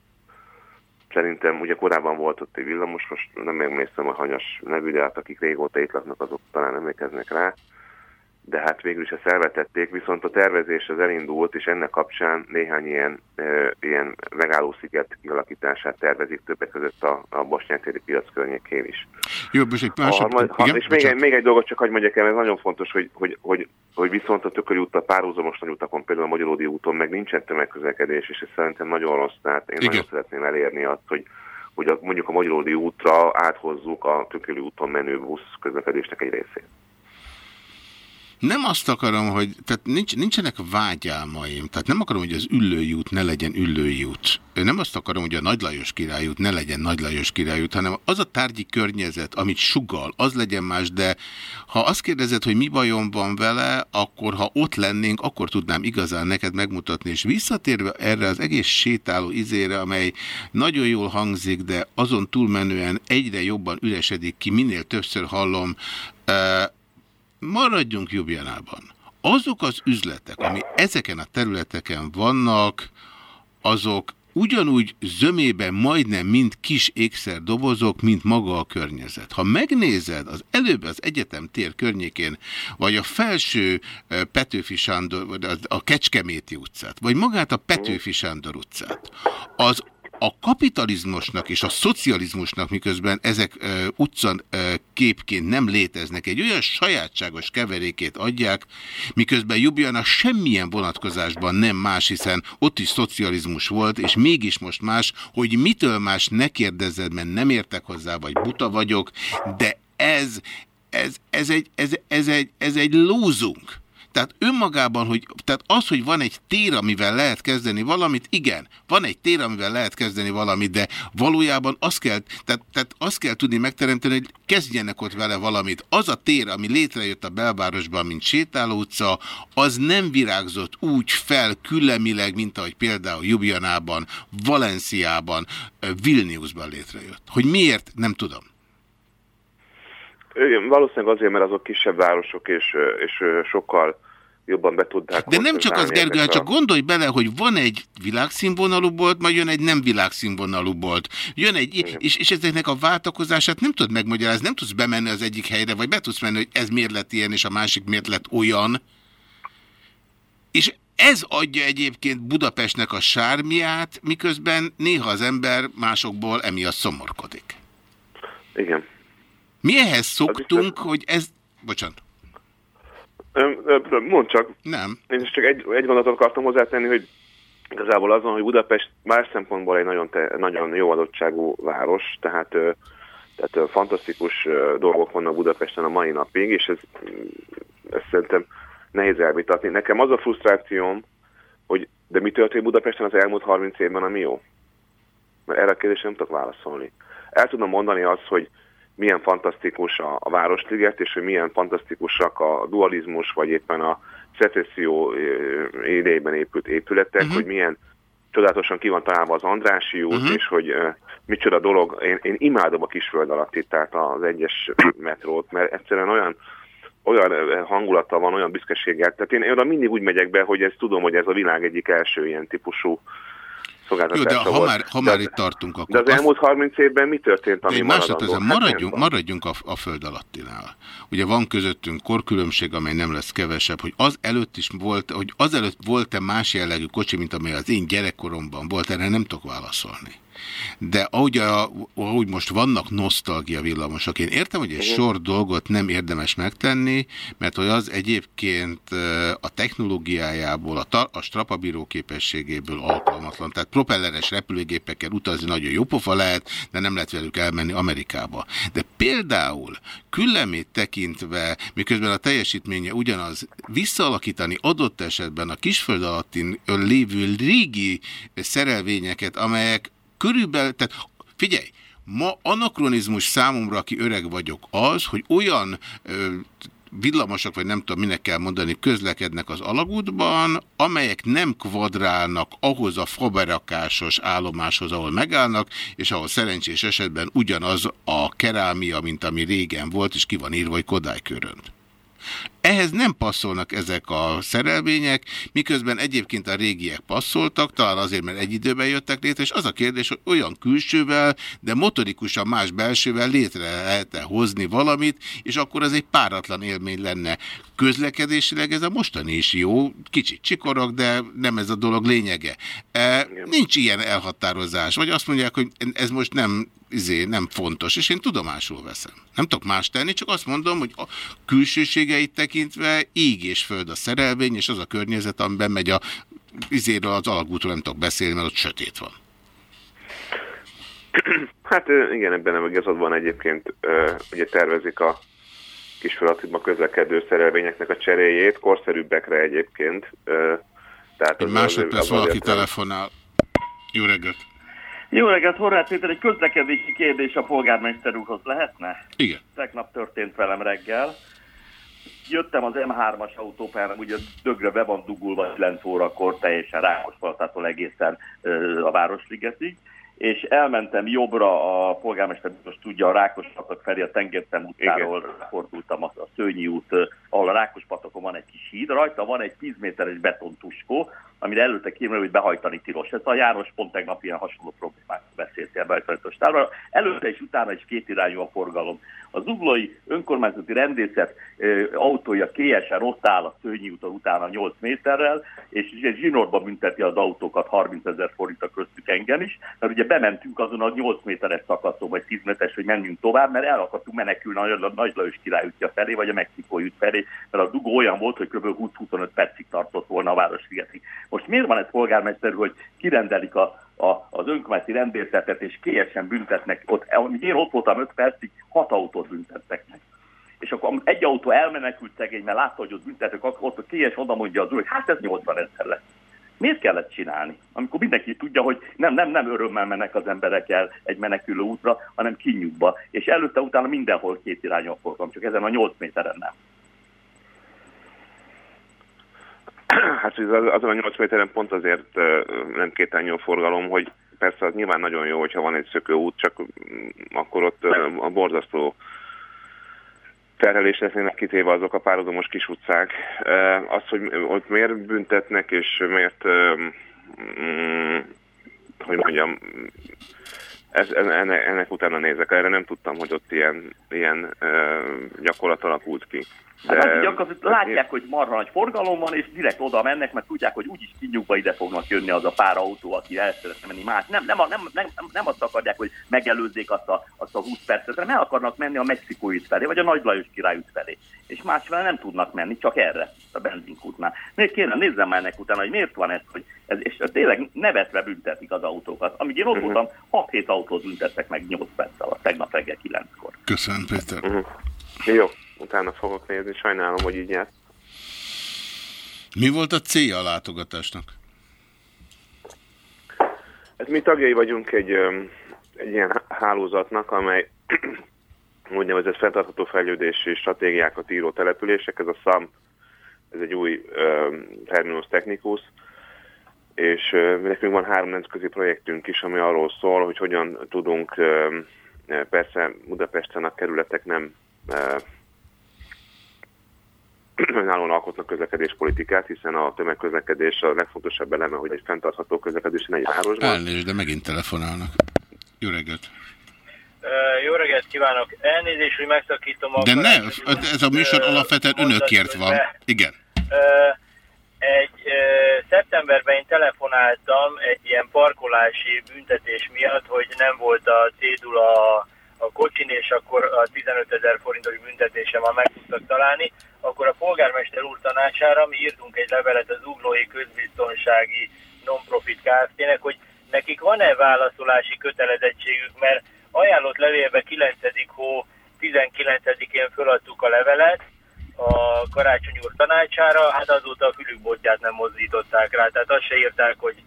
szerintem ugye korábban volt ott egy villamos, most nem emlékszem a hanyas nevű, de hát akik régóta itt laknak, azok talán emlékeznek rá, de hát végül is ezt elvetették, viszont a tervezés az elindult, és ennek kapcsán néhány ilyen, e, ilyen megállósziget kialakítását tervezik többek között a, a bosnyák piac környékén is. Jó, most egy A másod... ha, és még egy, még egy dolgot csak hagy mondjak el, ez nagyon fontos, hogy, hogy, hogy, hogy viszont a Tököli úttal párhuzamos nagy utakon, például a Magyaródi úton meg nincsen tömegközlekedés, és ez szerintem nagyon rossz, tehát én Igen. nagyon szeretném elérni azt, hogy, hogy a, mondjuk a Magyaródi útra áthozzuk a Tököli úton menő busz közlekedésnek egy részét. Nem azt akarom, hogy tehát nincs, nincsenek vágyálmaim, tehát nem akarom, hogy az Üllői út ne legyen Üllői út. Nem azt akarom, hogy a Nagy Lajos királyút ne legyen Nagy Lajos királyút, hanem az a tárgyi környezet, amit sugal, az legyen más, de ha azt kérdezed, hogy mi bajom van vele, akkor ha ott lennénk, akkor tudnám igazán neked megmutatni. És visszatérve erre az egész sétáló izére, amely nagyon jól hangzik, de azon túlmenően egyre jobban üresedik ki, minél többször hallom, eh, maradjunk Jubjanában. Azok az üzletek, ami ezeken a területeken vannak, azok ugyanúgy zömében majdnem mind kis ékszerdobozok, mint maga a környezet. Ha megnézed az előbb az egyetem tér környékén, vagy a felső Petőfi Sándor, vagy a Kecskeméti utcát, vagy magát a Petőfi Sándor utcát, az a kapitalizmusnak és a szocializmusnak, miközben ezek ö, utcan ö, képként nem léteznek, egy olyan sajátságos keverékét adják, miközben Ljubljana semmilyen vonatkozásban nem más, hiszen ott is szocializmus volt, és mégis most más, hogy mitől más ne kérdezzed, mert nem értek hozzá, vagy buta vagyok, de ez, ez, ez, egy, ez, ez, egy, ez egy lózunk. Tehát önmagában, hogy tehát az, hogy van egy tér, amivel lehet kezdeni valamit, igen, van egy tér, amivel lehet kezdeni valamit, de valójában azt kell, tehát, tehát azt kell tudni megteremteni, hogy kezdjenek ott vele valamit. Az a tér, ami létrejött a belvárosban, mint sétáló utca, az nem virágzott úgy fel küllemileg, mint ahogy például Ljubljanában, Valenciában, Vilniusban létrejött. Hogy miért, nem tudom. Valószínűleg azért, mert azok kisebb városok, és, és sokkal jobban be tudták De nem csak az, Gergő, hát csak gondolj bele, hogy van egy világszínvonalú bolt, majd jön egy nem világszínvonalú bolt. Jön egy, és, és ezeknek a váltakozását nem tudod megmagyarázni, nem tudsz bemenni az egyik helyre, vagy be tudsz menni, hogy ez miért lett ilyen, és a másik miért lett olyan. És ez adja egyébként Budapestnek a sármiát, miközben néha az ember másokból emiatt szomorkodik. Igen. Mi ehhez szoktunk, hogy ez... Bocsánat. Mondd csak. Nem. Én csak egy, egy gondolatot akartam hozzátenni, hogy igazából azon, hogy Budapest más szempontból egy nagyon, te, nagyon jó adottságú város, tehát, tehát fantasztikus dolgok vannak Budapesten a mai napig, és ez, mm, ezt szerintem nehéz elvitatni. Nekem az a frusztrációm, hogy de mi történt Budapesten az elmúlt 30 évben, ami jó? Mert erre a kérdésre nem tudok válaszolni. El tudom mondani azt, hogy milyen fantasztikus a, a Városliget, és hogy milyen fantasztikusak a dualizmus, vagy éppen a szecesszió idejében épült épületek, uh-huh. hogy milyen csodálatosan ki van találva az Andrási út, uh-huh. és hogy uh, micsoda dolog. Én, én imádom a kisföld alatti, tehát az egyes metrót, mert egyszerűen olyan olyan hangulata van, olyan büszkeséggel. Tehát én, én oda mindig úgy megyek be, hogy ezt tudom, hogy ez a világ egyik első ilyen típusú Jó, de ha volt. már, ha már itt tartunk, akkor... De az elmúlt 30 évben mi történt, ami maradandó? Hát maradjunk, maradjunk a, a föld alattinál. Ugye van közöttünk korkülönbség, amely nem lesz kevesebb, hogy az előtt is volt, hogy az előtt volt-e más jellegű kocsi, mint amely az én gyerekkoromban volt, erre nem tudok válaszolni. De ahogy, a, ahogy most vannak nosztalgia villamosok, én értem, hogy egy sor dolgot nem érdemes megtenni, mert hogy az egyébként a technológiájából, a, a strapabíró képességéből alkalmatlan. Tehát propelleres repülőgépekkel utazni nagyon jó pofa lehet, de nem lehet velük elmenni Amerikába. De például küllemét tekintve, miközben a teljesítménye ugyanaz, visszaalakítani adott esetben a kisföld alattin lévő régi szerelvényeket, amelyek körülbelül, tehát figyelj, ma anakronizmus számomra, aki öreg vagyok, az, hogy olyan ö, villamosok, vagy nem tudom, minek kell mondani, közlekednek az alagútban, amelyek nem kvadrálnak ahhoz a faberakásos állomáshoz, ahol megállnak, és ahol szerencsés esetben ugyanaz a kerámia, mint ami régen volt, és ki van írva, hogy Kodály körönd. Ehhez nem passzolnak ezek a szerelvények, miközben egyébként a régiek passzoltak, talán azért, mert egy időben jöttek létre, és az a kérdés, hogy olyan külsővel, de motorikusan más belsővel létre lehet-e hozni valamit, és akkor az egy páratlan élmény lenne. Közlekedésileg ez a mostani is jó, kicsit csikorog, de nem ez a dolog lényege. E, nincs ilyen elhatározás, vagy azt mondják, hogy ez most nem izé, nem fontos, és én tudomásul veszem. Nem tudok más tenni, csak azt mondom, hogy a külsőségeit tekintve ég és föld a szerelvény, és az a környezet, amiben megy a izéről az alagútról nem tudok beszélni, mert ott sötét van. Hát igen, ebben nem igazad van egyébként, ugye tervezik a kisfeladatban közlekedő szerelvényeknek a cseréjét, korszerűbbekre egyébként. Tehát Egy másodperc valaki telefonál. Jó reggelt! Jó reggelt, Horváth Péter, egy közlekedési kérdés a polgármester úrhoz lehetne? Igen. Tegnap történt velem reggel. Jöttem az M3-as autópályán, ugye dögre be van dugulva 9 órakor, teljesen Rákospalotától egészen ö, a Városligetig, és elmentem jobbra, a polgármester most tudja, a Rákospatak felé a Tengerszem utcáról fordultam a, a Szőnyi út, ahol a Rákospatokon van egy kis híd, rajta van egy 10 méteres betontuskó, amire előtte kéne, hogy behajtani tilos. Ez a János pont tegnap ilyen hasonló problémák beszéltél behajtani távra. Előtte és utána is kétirányú a forgalom. Az zuglói önkormányzati rendészet ö, autója kélyesen ott áll a Szőnyi úton utána 8 méterrel, és ugye zsinórba bünteti az autókat 30 ezer forint köztük engem is, mert ugye bementünk azon a 8 méteres szakaszon, vagy 10 méteres, hogy menjünk tovább, mert el akartunk menekülni a Nagy Lajos király útja felé, vagy a Mexikói út felé, mert a dugó olyan volt, hogy kb. 20-25 percig tartott volna a Városligetig. Most miért van ez polgármester, hogy kirendelik a, a, az önkormányzati rendészetet, és kélyesen büntetnek, ott, én ott voltam 5 percig, 6 autót büntettek meg. És akkor egy autó elmenekült szegény, mert látta, hogy ott büntetek, akkor ott a kélyes oda mondja az úr, hogy hát ez 80 ezer lesz. Miért kellett csinálni? Amikor mindenki tudja, hogy nem, nem, nem örömmel mennek az emberek el egy menekülő útra, hanem kinyugba. És előtte, utána mindenhol két irányú a forgalom, csak ezen a 8 méteren nem. Hát azon a 8 méteren pont azért nem kétányú a forgalom, hogy persze az nyilván nagyon jó, hogyha van egy szökőút, csak mm, akkor ott a borzasztó terhelés lesznek kitéve azok a párhuzamos kis utcák. Az, hogy ott miért büntetnek, és miért, mm, hogy mondjam, ez, ennek, ennek utána nézek, erre nem tudtam, hogy ott ilyen, ilyen gyakorlat alakult ki. Hát hogy akkor látják, hogy marha nagy forgalom van, és direkt oda mennek, mert tudják, hogy úgyis kinyugva ide fognak jönni az a pár autó, aki el szeretne menni más. Nem, nem, nem, nem, nem, nem azt akarják, hogy megelőzzék azt a, azt a 20 percet, hanem el akarnak menni a Mexikói út felé, vagy a Nagy Lajos király út felé. És másfelé nem tudnak menni, csak erre, a benzinkútnál. Miért kéne, nézzem már ennek utána, hogy miért van ez, hogy ez, és tényleg nevetve büntetik az autókat. Amíg én ott voltam, 6-7 autót büntettek meg 8 perc alatt, tegnap reggel 9-kor. Köszönöm, Péter. Uh-huh. Jó, utána fogok nézni, sajnálom, hogy így nyert. Mi volt a célja a látogatásnak? Hát mi tagjai vagyunk egy, egy ilyen hálózatnak, amely úgynevezett fenntartható fejlődési stratégiákat író települések, ez a SAMP, ez egy új terminus technicus, és nekünk van három nemzetközi projektünk is, ami arról szól, hogy hogyan tudunk, persze Budapesten a kerületek nem önállóan alkotnak közlekedéspolitikát, hiszen a tömegközlekedés a legfontosabb eleme, hogy egy fenntartható közlekedés egy városban. Elnézést, de megint telefonálnak. Jó reggelt! Jó reggelt kívánok! Elnézést, hogy megszakítom a... De ne, ez a műsor alapvetően önökért van. mondat Igen. Egy ö, szeptemberben én telefonáltam egy ilyen parkolási büntetés miatt, hogy nem volt a cédula a, kocsin, és akkor a 15 ezer forintos büntetésem meg tudtak találni. Akkor a polgármester úr tanácsára mi írtunk egy levelet az Uglói Közbiztonsági Non-Profit Kft-nek, hogy nekik van-e válaszolási kötelezettségük, mert ajánlott levélbe 9. hó 19-én föladtuk a levelet, a karácsony úr tanácsára, hát azóta a fülükbotját nem mozdították rá, tehát azt se írták, hogy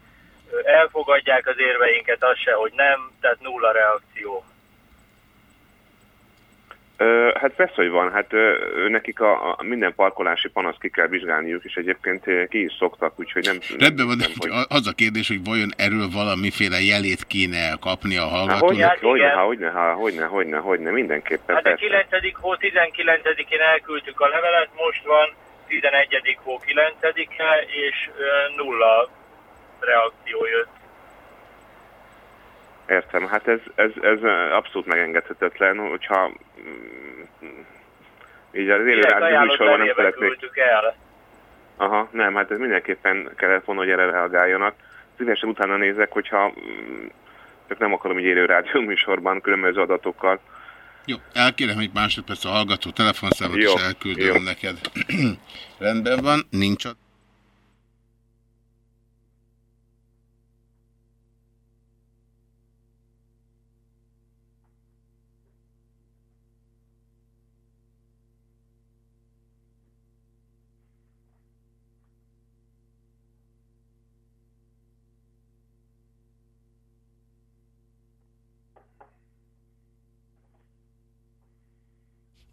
elfogadják az érveinket, azt se, hogy nem, tehát nulla reakció. Hát persze, hogy van. Hát nekik a, a minden parkolási panaszt ki kell vizsgálniuk, és egyébként ki is szoktak, úgyhogy nem... Rendben van, nem, hogy... az a kérdés, hogy vajon erről valamiféle jelét kéne kapni a hallgatónak? hogyne, Hát hogyne, igen. há, hogyne, há, hogyne, hogyne, hogyne, mindenképpen, Hát a persze. 9. hó 19-én elküldtük a levelet, most van 11. hó 9-e, és nulla reakció jött. Értem, hát ez, ez, ez abszolút megengedhetetlen, hogyha mm, így az élő rádió műsorban nem szeretnék... el. Aha, nem, hát ez mindenképpen kellett volna, hogy erre reagáljanak. Szívesen utána nézek, hogyha mm, csak nem akarom így élő rádió műsorban különböző adatokkal. Jó, elkérem egy másodperc a hallgató telefonszámot, és elküldöm jó. neked. Rendben van, nincs a...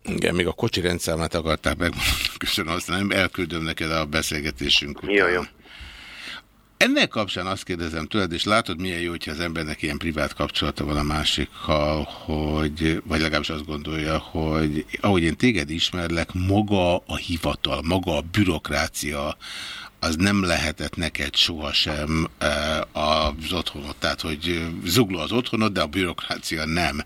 Igen, még a kocsi rendszámát akarták meg. Köszönöm, aztán nem elküldöm neked a beszélgetésünk után. Jó, jó. Ennek kapcsán azt kérdezem tőled, és látod milyen jó, hogyha az embernek ilyen privát kapcsolata van a másikkal, hogy, vagy legalábbis azt gondolja, hogy ahogy én téged ismerlek, maga a hivatal, maga a bürokrácia, az nem lehetett neked sohasem e, az otthonod, tehát hogy zugló az otthonod, de a bürokrácia nem.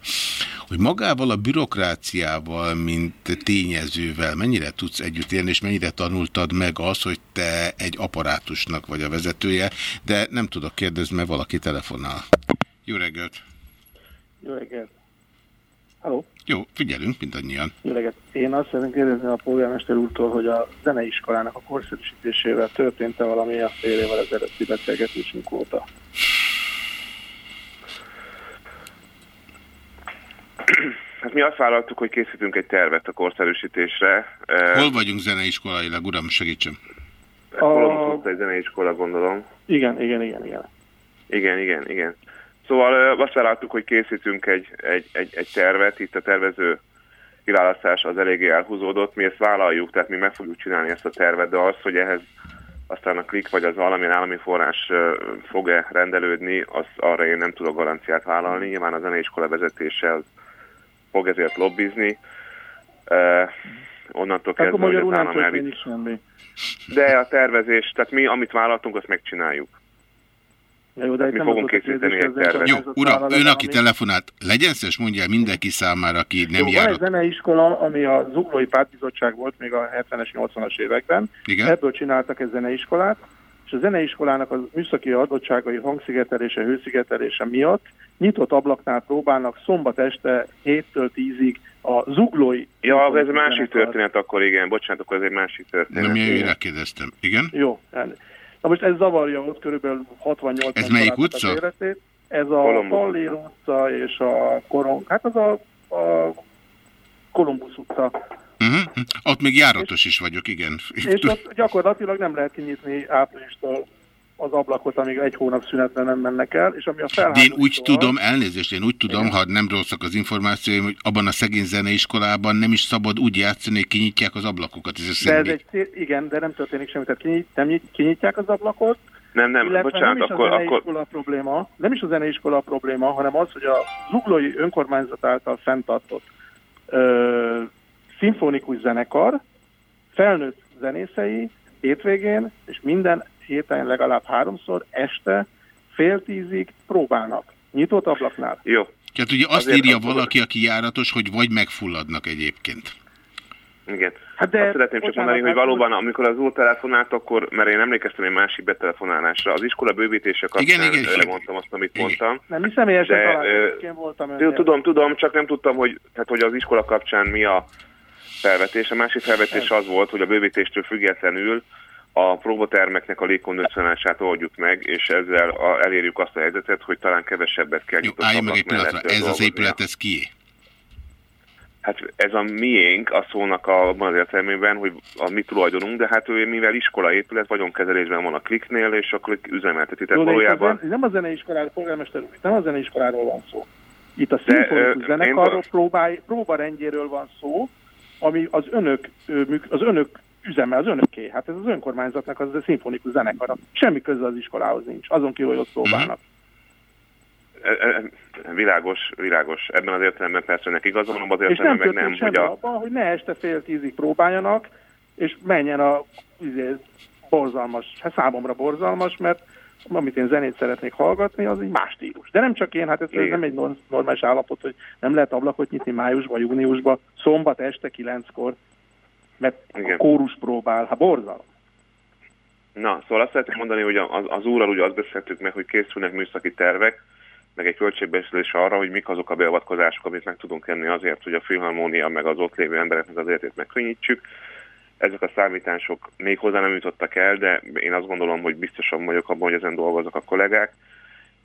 Hogy magával a bürokráciával, mint tényezővel mennyire tudsz együtt élni, és mennyire tanultad meg azt, hogy te egy apparátusnak vagy a vezetője, de nem tudok kérdezni, mert valaki telefonál. Jó reggelt! Jó reggelt! Halló? Jó, figyelünk mindannyian. Jó reggelt! Én azt szeretném kérdezni a polgármester úrtól, hogy a zeneiskolának a korszerűsítésével történt-e valami a fél évvel ezelőtti beszélgetésünk óta? Hát mi azt vállaltuk, hogy készítünk egy tervet a korszerűsítésre. Hol vagyunk zeneiskolailag, uram, segítsem. Kolombusz utcai zeneiskola, gondolom. Igen, igen, igen, igen. Igen, igen, igen. Szóval azt vállaltuk, hogy készítünk egy, egy, egy, egy tervet, itt a tervező kiválasztás az eléggé elhúzódott, mi ezt vállaljuk, tehát mi meg fogjuk csinálni ezt a tervet, de az, hogy ehhez aztán a klik vagy az valamilyen állami forrás fog-e rendelődni, az arra én nem tudok garanciát vállalni. Nyilván a zeneiskola vezetése az fog ezért lobbizni. Uh, onnantól kezdve, hogy az állam elvitt de a tervezés, tehát mi, amit vállaltunk, azt megcsináljuk. Jó, de Mi nem fogunk készíteni egy ezzel tervet. Jó, uram, ön, aki ami- telefonált, legyen szíves, mondja mindenki számára, aki nem Jó, van egy zeneiskola, ami a Zuglói Pártbizottság volt még a 70-es, 80-as években. Igen. Ebből csináltak egy zeneiskolát, és a zeneiskolának a műszaki adottságai hangszigetelése, hőszigetelése miatt nyitott ablaknál próbálnak szombat este 7-től 10-ig a zuglói... Ja, ez egy másik történet akkor, igen. Bocsánat, akkor ez egy másik történet. Nem, én rákérdeztem. Igen? Jó. Na most ez zavarja ott körülbelül 68 Ez melyik utca? Életét. Ez a Pallér utca és a Koron... Hát az a, a Kolumbusz utca. Uh -huh. Ott még járatos is vagyok, igen. És ott gyakorlatilag nem lehet kinyitni áprilistól az ablakot, amíg egy hónap szünetre nem mennek el, és ami a De én felháborító... úgy tudom, elnézést, én úgy tudom, ha nem rosszak az információim, hogy abban a szegény zeneiskolában nem is szabad úgy játszani, hogy kinyitják az ablakokat. Ez De ez egy, igen, de nem történik semmi, tehát kinyit, nem nyit, kinyitják az ablakot, Nem, nem, illetve bocsánat, nem is akkor, a akkor probléma, nem is a zeneiskola a probléma, hanem az, hogy a zuglói önkormányzat által fenntartott ö, szimfonikus zenekar, felnőtt zenészei hétvégén, és minden héten legalább háromszor este fél tízig próbálnak. Nyitott ablaknál. jó. Tehát ugye azt Azért írja valaki, aki járatos, hogy vagy megfulladnak egyébként. Igen. Hát de, Azt szeretném csak mondani, hogy hát valóban, amikor az úr telefonált, akkor, mert én emlékeztem egy másik betelefonálásra, az iskola bővítése kapcsán Igen, igen, igen. mondtam azt, amit mondtam. Nem, mi személyesen De, én voltam önnél. tudom, tudom, csak nem tudtam, hogy, tehát, hogy az iskola kapcsán mi a felvetés. A másik felvetés az volt, hogy a bővítéstől függetlenül a próbatermeknek a légkondicionálását oldjuk meg, és ezzel a, elérjük azt a helyzetet, hogy talán kevesebbet kell Jó, állj meg egy pillanatra. Ez az dolgoznia. épület, ez kié? Hát ez a miénk a szónak a, abban az értelmében, hogy a mi tulajdonunk, de hát ő, mivel iskola épület, vagyonkezelésben van a kliknél, és akkor üzemelteti. Tehát Jó, valójában... az, nem a zeneiskoláról, polgármester úr, itt nem a zeneiskoláról van szó. Itt a De, szimfonikus zenekarról én- próbarendjéről van szó, ami az önök, az önök üzeme, az önöké. Hát ez az önkormányzatnak az a szimfonikus zenekara. Semmi köze az iskolához nincs, azon kívül, hogy ott próbálnak. E- e- Világos, világos. Ebben az értelemben persze neki igazam van, abban az értelemben meg nem, hogy a... abban, hogy ne este fél tízig próbáljanak, és menjen a izé, borzalmas, hát számomra borzalmas, mert amit én zenét szeretnék hallgatni, az egy más stílus. De nem csak én, hát ez, ez nem egy nor- normális állapot, hogy nem lehet ablakot nyitni májusban, júniusban, szombat este kilenckor, mert Igen. a kórus próbál, hát borzalom. Na, szóval azt szeretném mondani, hogy az, az úrral ugye azt beszéltük meg, hogy készülnek műszaki tervek, meg egy költségbeszélés arra, hogy mik azok a beavatkozások, amit meg tudunk enni azért, hogy a filharmónia meg az ott lévő embereknek az életét megkönnyítsük. Ezek a számítások még hozzá nem jutottak el, de én azt gondolom, hogy biztosan vagyok abban, hogy ezen dolgoznak a kollégák,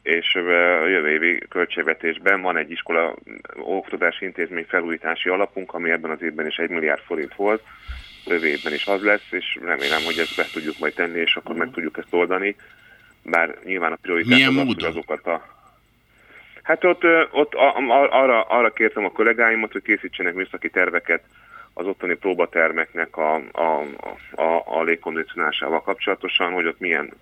és a jövő évi költségvetésben van egy iskola oktatási intézmény felújítási alapunk, ami ebben az évben is egy milliárd forint volt, jövő évben is az lesz, és remélem, hogy ezt be tudjuk majd tenni, és akkor meg tudjuk ezt oldani. Bár nyilván a prioritás az, az, azokat a... Hát ott, ott arra, arra kértem a kollégáimat, hogy készítsenek műszaki terveket az ottani próbatermeknek a, a, a, a légkondicionálásával kapcsolatosan, hogy ott milyen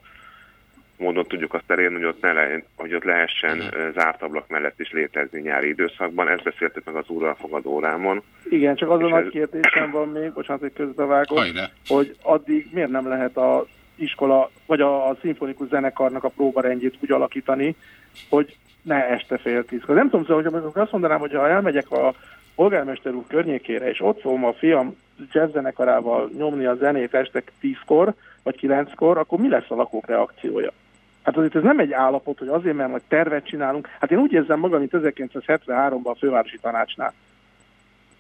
módon tudjuk azt elérni, hogy ott, ne le, hogy ott lehessen zárt ablak mellett is létezni nyári időszakban. Ezt beszéltük meg az úrral fogadó órámon. Igen, csak az a nagy ez- kérdésem van még, bocsánat, hogy közbevágok, Hajrá. hogy addig miért nem lehet a iskola, vagy a, a szimfonikus zenekarnak a próbarendjét úgy alakítani, hogy ne este fél tízkor. Nem tudom, szóval, hogy amikor azt mondanám, hogy ha elmegyek a polgármester úr környékére, és ott fogom a fiam jazz zenekarával nyomni a zenét este tízkor, vagy kilenckor, akkor mi lesz a lakók reakciója? Hát azért ez nem egy állapot, hogy azért, mert majd tervet csinálunk. Hát én úgy érzem magam, mint 1973-ban a fővárosi tanácsnál.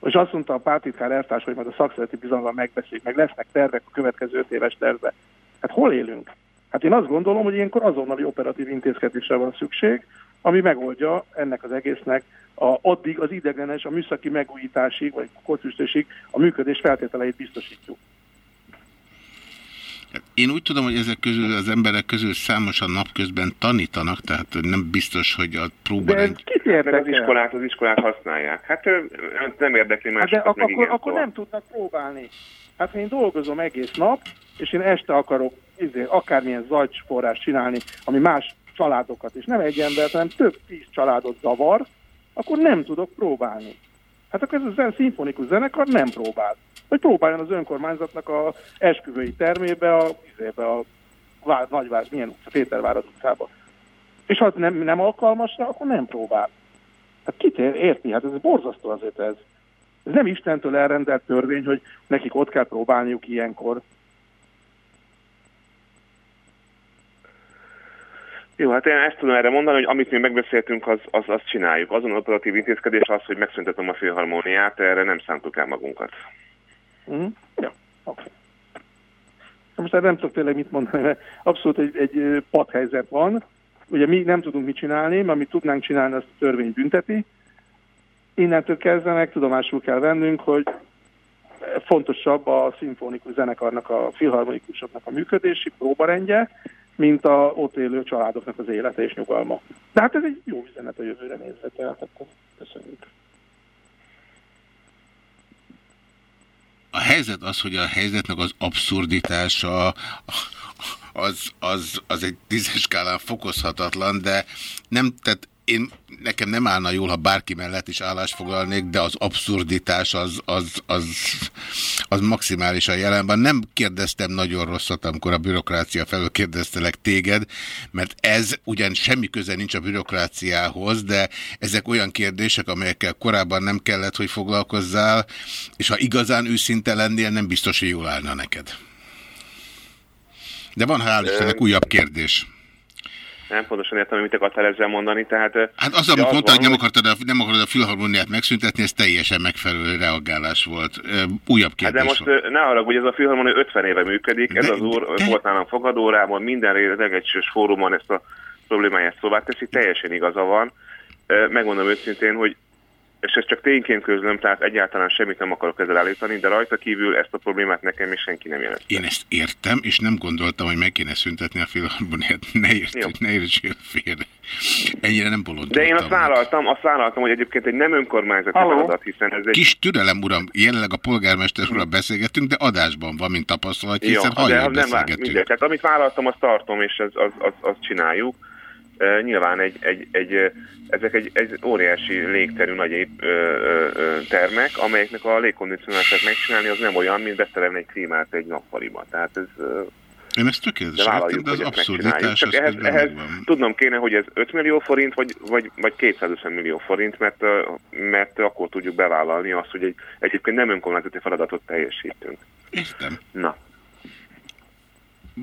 És azt mondta a pártitkár eltárs, hogy majd a szakszereti bizalommal megbeszéljük, meg lesznek tervek a következő öt éves tervbe. Hát hol élünk? Hát én azt gondolom, hogy ilyenkor azonnali operatív intézkedésre van szükség, ami megoldja ennek az egésznek a, addig az ideglenes, a műszaki megújításig, vagy kocüstésig a működés feltételeit biztosítjuk. Én úgy tudom, hogy ezek közül az emberek közül számosan napközben tanítanak, tehát nem biztos, hogy a próbarend... kit Meg az iskolák, az iskolák használják. Hát nem érdekli Hát másokat, de meg ak- akkor, akkor nem tudnak próbálni. Hát ha én dolgozom egész nap, és én este akarok izé, akármilyen zajforrás csinálni, ami más családokat, és nem egy embert, hanem több tíz családot zavar, akkor nem tudok próbálni. Hát akkor ez a zen, szimfonikus zenekar nem próbál. Vagy próbáljon az önkormányzatnak a esküvői termébe, a, izébe, a Vár, Nagyvár, milyen utca, Pétervárad utcába. És ha nem, nem alkalmas rá, akkor nem próbál. Hát kit ér- érti? Hát ez borzasztó azért ez. Ez nem Istentől elrendelt törvény, hogy nekik ott kell próbálniuk ilyenkor. Jó, hát én ezt tudom erre mondani, hogy amit mi megbeszéltünk, az, az, azt csináljuk. Azon operatív intézkedés az, hogy megszüntetem a filharmóniát, erre nem szántuk el magunkat. Uh-huh. Ja, oké. Most erre nem tudok tényleg mit mondani, mert abszolút egy, egy padhelyzet van. Ugye mi nem tudunk mit csinálni, mert amit tudnánk csinálni, azt a törvény bünteti. Innentől kezdve meg tudomásul kell vennünk, hogy fontosabb a szimfonikus zenekarnak, a filharmonikusoknak a működési próbarendje, mint a ott élő családoknak az élete és nyugalma. De hát ez egy jó üzenet a jövőre nézve, tehát köszönjük. Helyzet az, hogy a helyzetnek az abszurditása az, az, az egy tízes skálán fokozhatatlan, de nem, tehát én, nekem nem állna jól, ha bárki mellett is állást foglalnék, de az abszurditás az, az, az, az maximálisan jelen van. Nem kérdeztem nagyon rosszat, amikor a bürokrácia felől kérdeztelek téged, mert ez ugyan semmi köze nincs a bürokráciához, de ezek olyan kérdések, amelyekkel korábban nem kellett, hogy foglalkozzál, és ha igazán őszinte lennél, nem biztos, hogy jól állna neked. De van, hál' Istennek, újabb kérdés. Nem pontosan értem, hogy mit akartál ezzel mondani, tehát... Hát az, amit mondtad, hogy nem akartad, a, nem akarod a filharmóniát megszüntetni, ez teljesen megfelelő reagálás volt. Újabb Hát de kérdés most volt. ne hogy ez a filharmonia 50 éve működik, ez De- az úr de- volt nálam fogadórában, minden regecsős fórumon ezt a problémáját szóvá teszi, teljesen igaza van. Megmondom őszintén, hogy és ezt csak tényként közlöm, tehát egyáltalán semmit nem akarok ezzel állítani, de rajta kívül ezt a problémát nekem még senki nem jelent. Én ezt értem, és nem gondoltam, hogy meg kéne szüntetni a filharmoniát. Ne értsél, ne értsél félre. Ennyire nem bolondultam. De én azt vállaltam, azt vállaltam, hogy egyébként egy nem önkormányzati feladat, hiszen ez egy... Kis türelem, uram, jelenleg a polgármester úrral beszélgetünk, de adásban van, mint tapasztalat, Jó, hiszen de hallja, az hogy nem beszélgetünk. mindegy. Tehát amit vállaltam, azt tartom, és az, az, az, azt csináljuk. Nyilván egy, egy, egy, ezek egy, egy óriási légterű nagy ép, ö, ö, termek, amelyeknek a légkondicionálását megcsinálni az nem olyan, mint beszerelni egy klímát egy nappaliba. Tehát ez... Én ezt tökéletesen értem, de az abszurditás Csak ehhez, ehhez tudnom kéne, hogy ez 5 millió forint, vagy, vagy, vagy 250 millió forint, mert, mert akkor tudjuk bevállalni azt, hogy egy, egyébként nem önkormányzati feladatot teljesítünk. Értem. Na.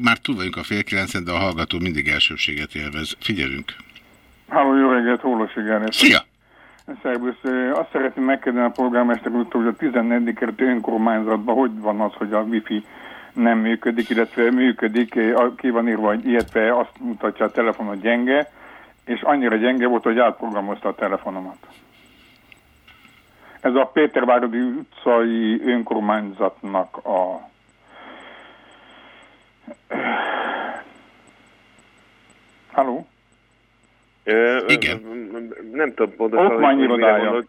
Már túl vagyunk a fél kilencen, de a hallgató mindig elsőbséget élvez. Figyelünk. Háló, jó reggelt, Hólosi Gánet. Szia! Szervusz, Ö, azt szeretném megkérdezni a polgármester úrtól, hogy a 14. kerületi önkormányzatban hogy van az, hogy a wifi nem működik, illetve működik, ki van írva, hogy illetve azt mutatja a telefon, hogy gyenge, és annyira gyenge volt, hogy átprogramozta a telefonomat. Ez a Péterváradi utcai önkormányzatnak a Halló? Ö, Igen. Nem tudom pontosan, hogy- hogy gondolod.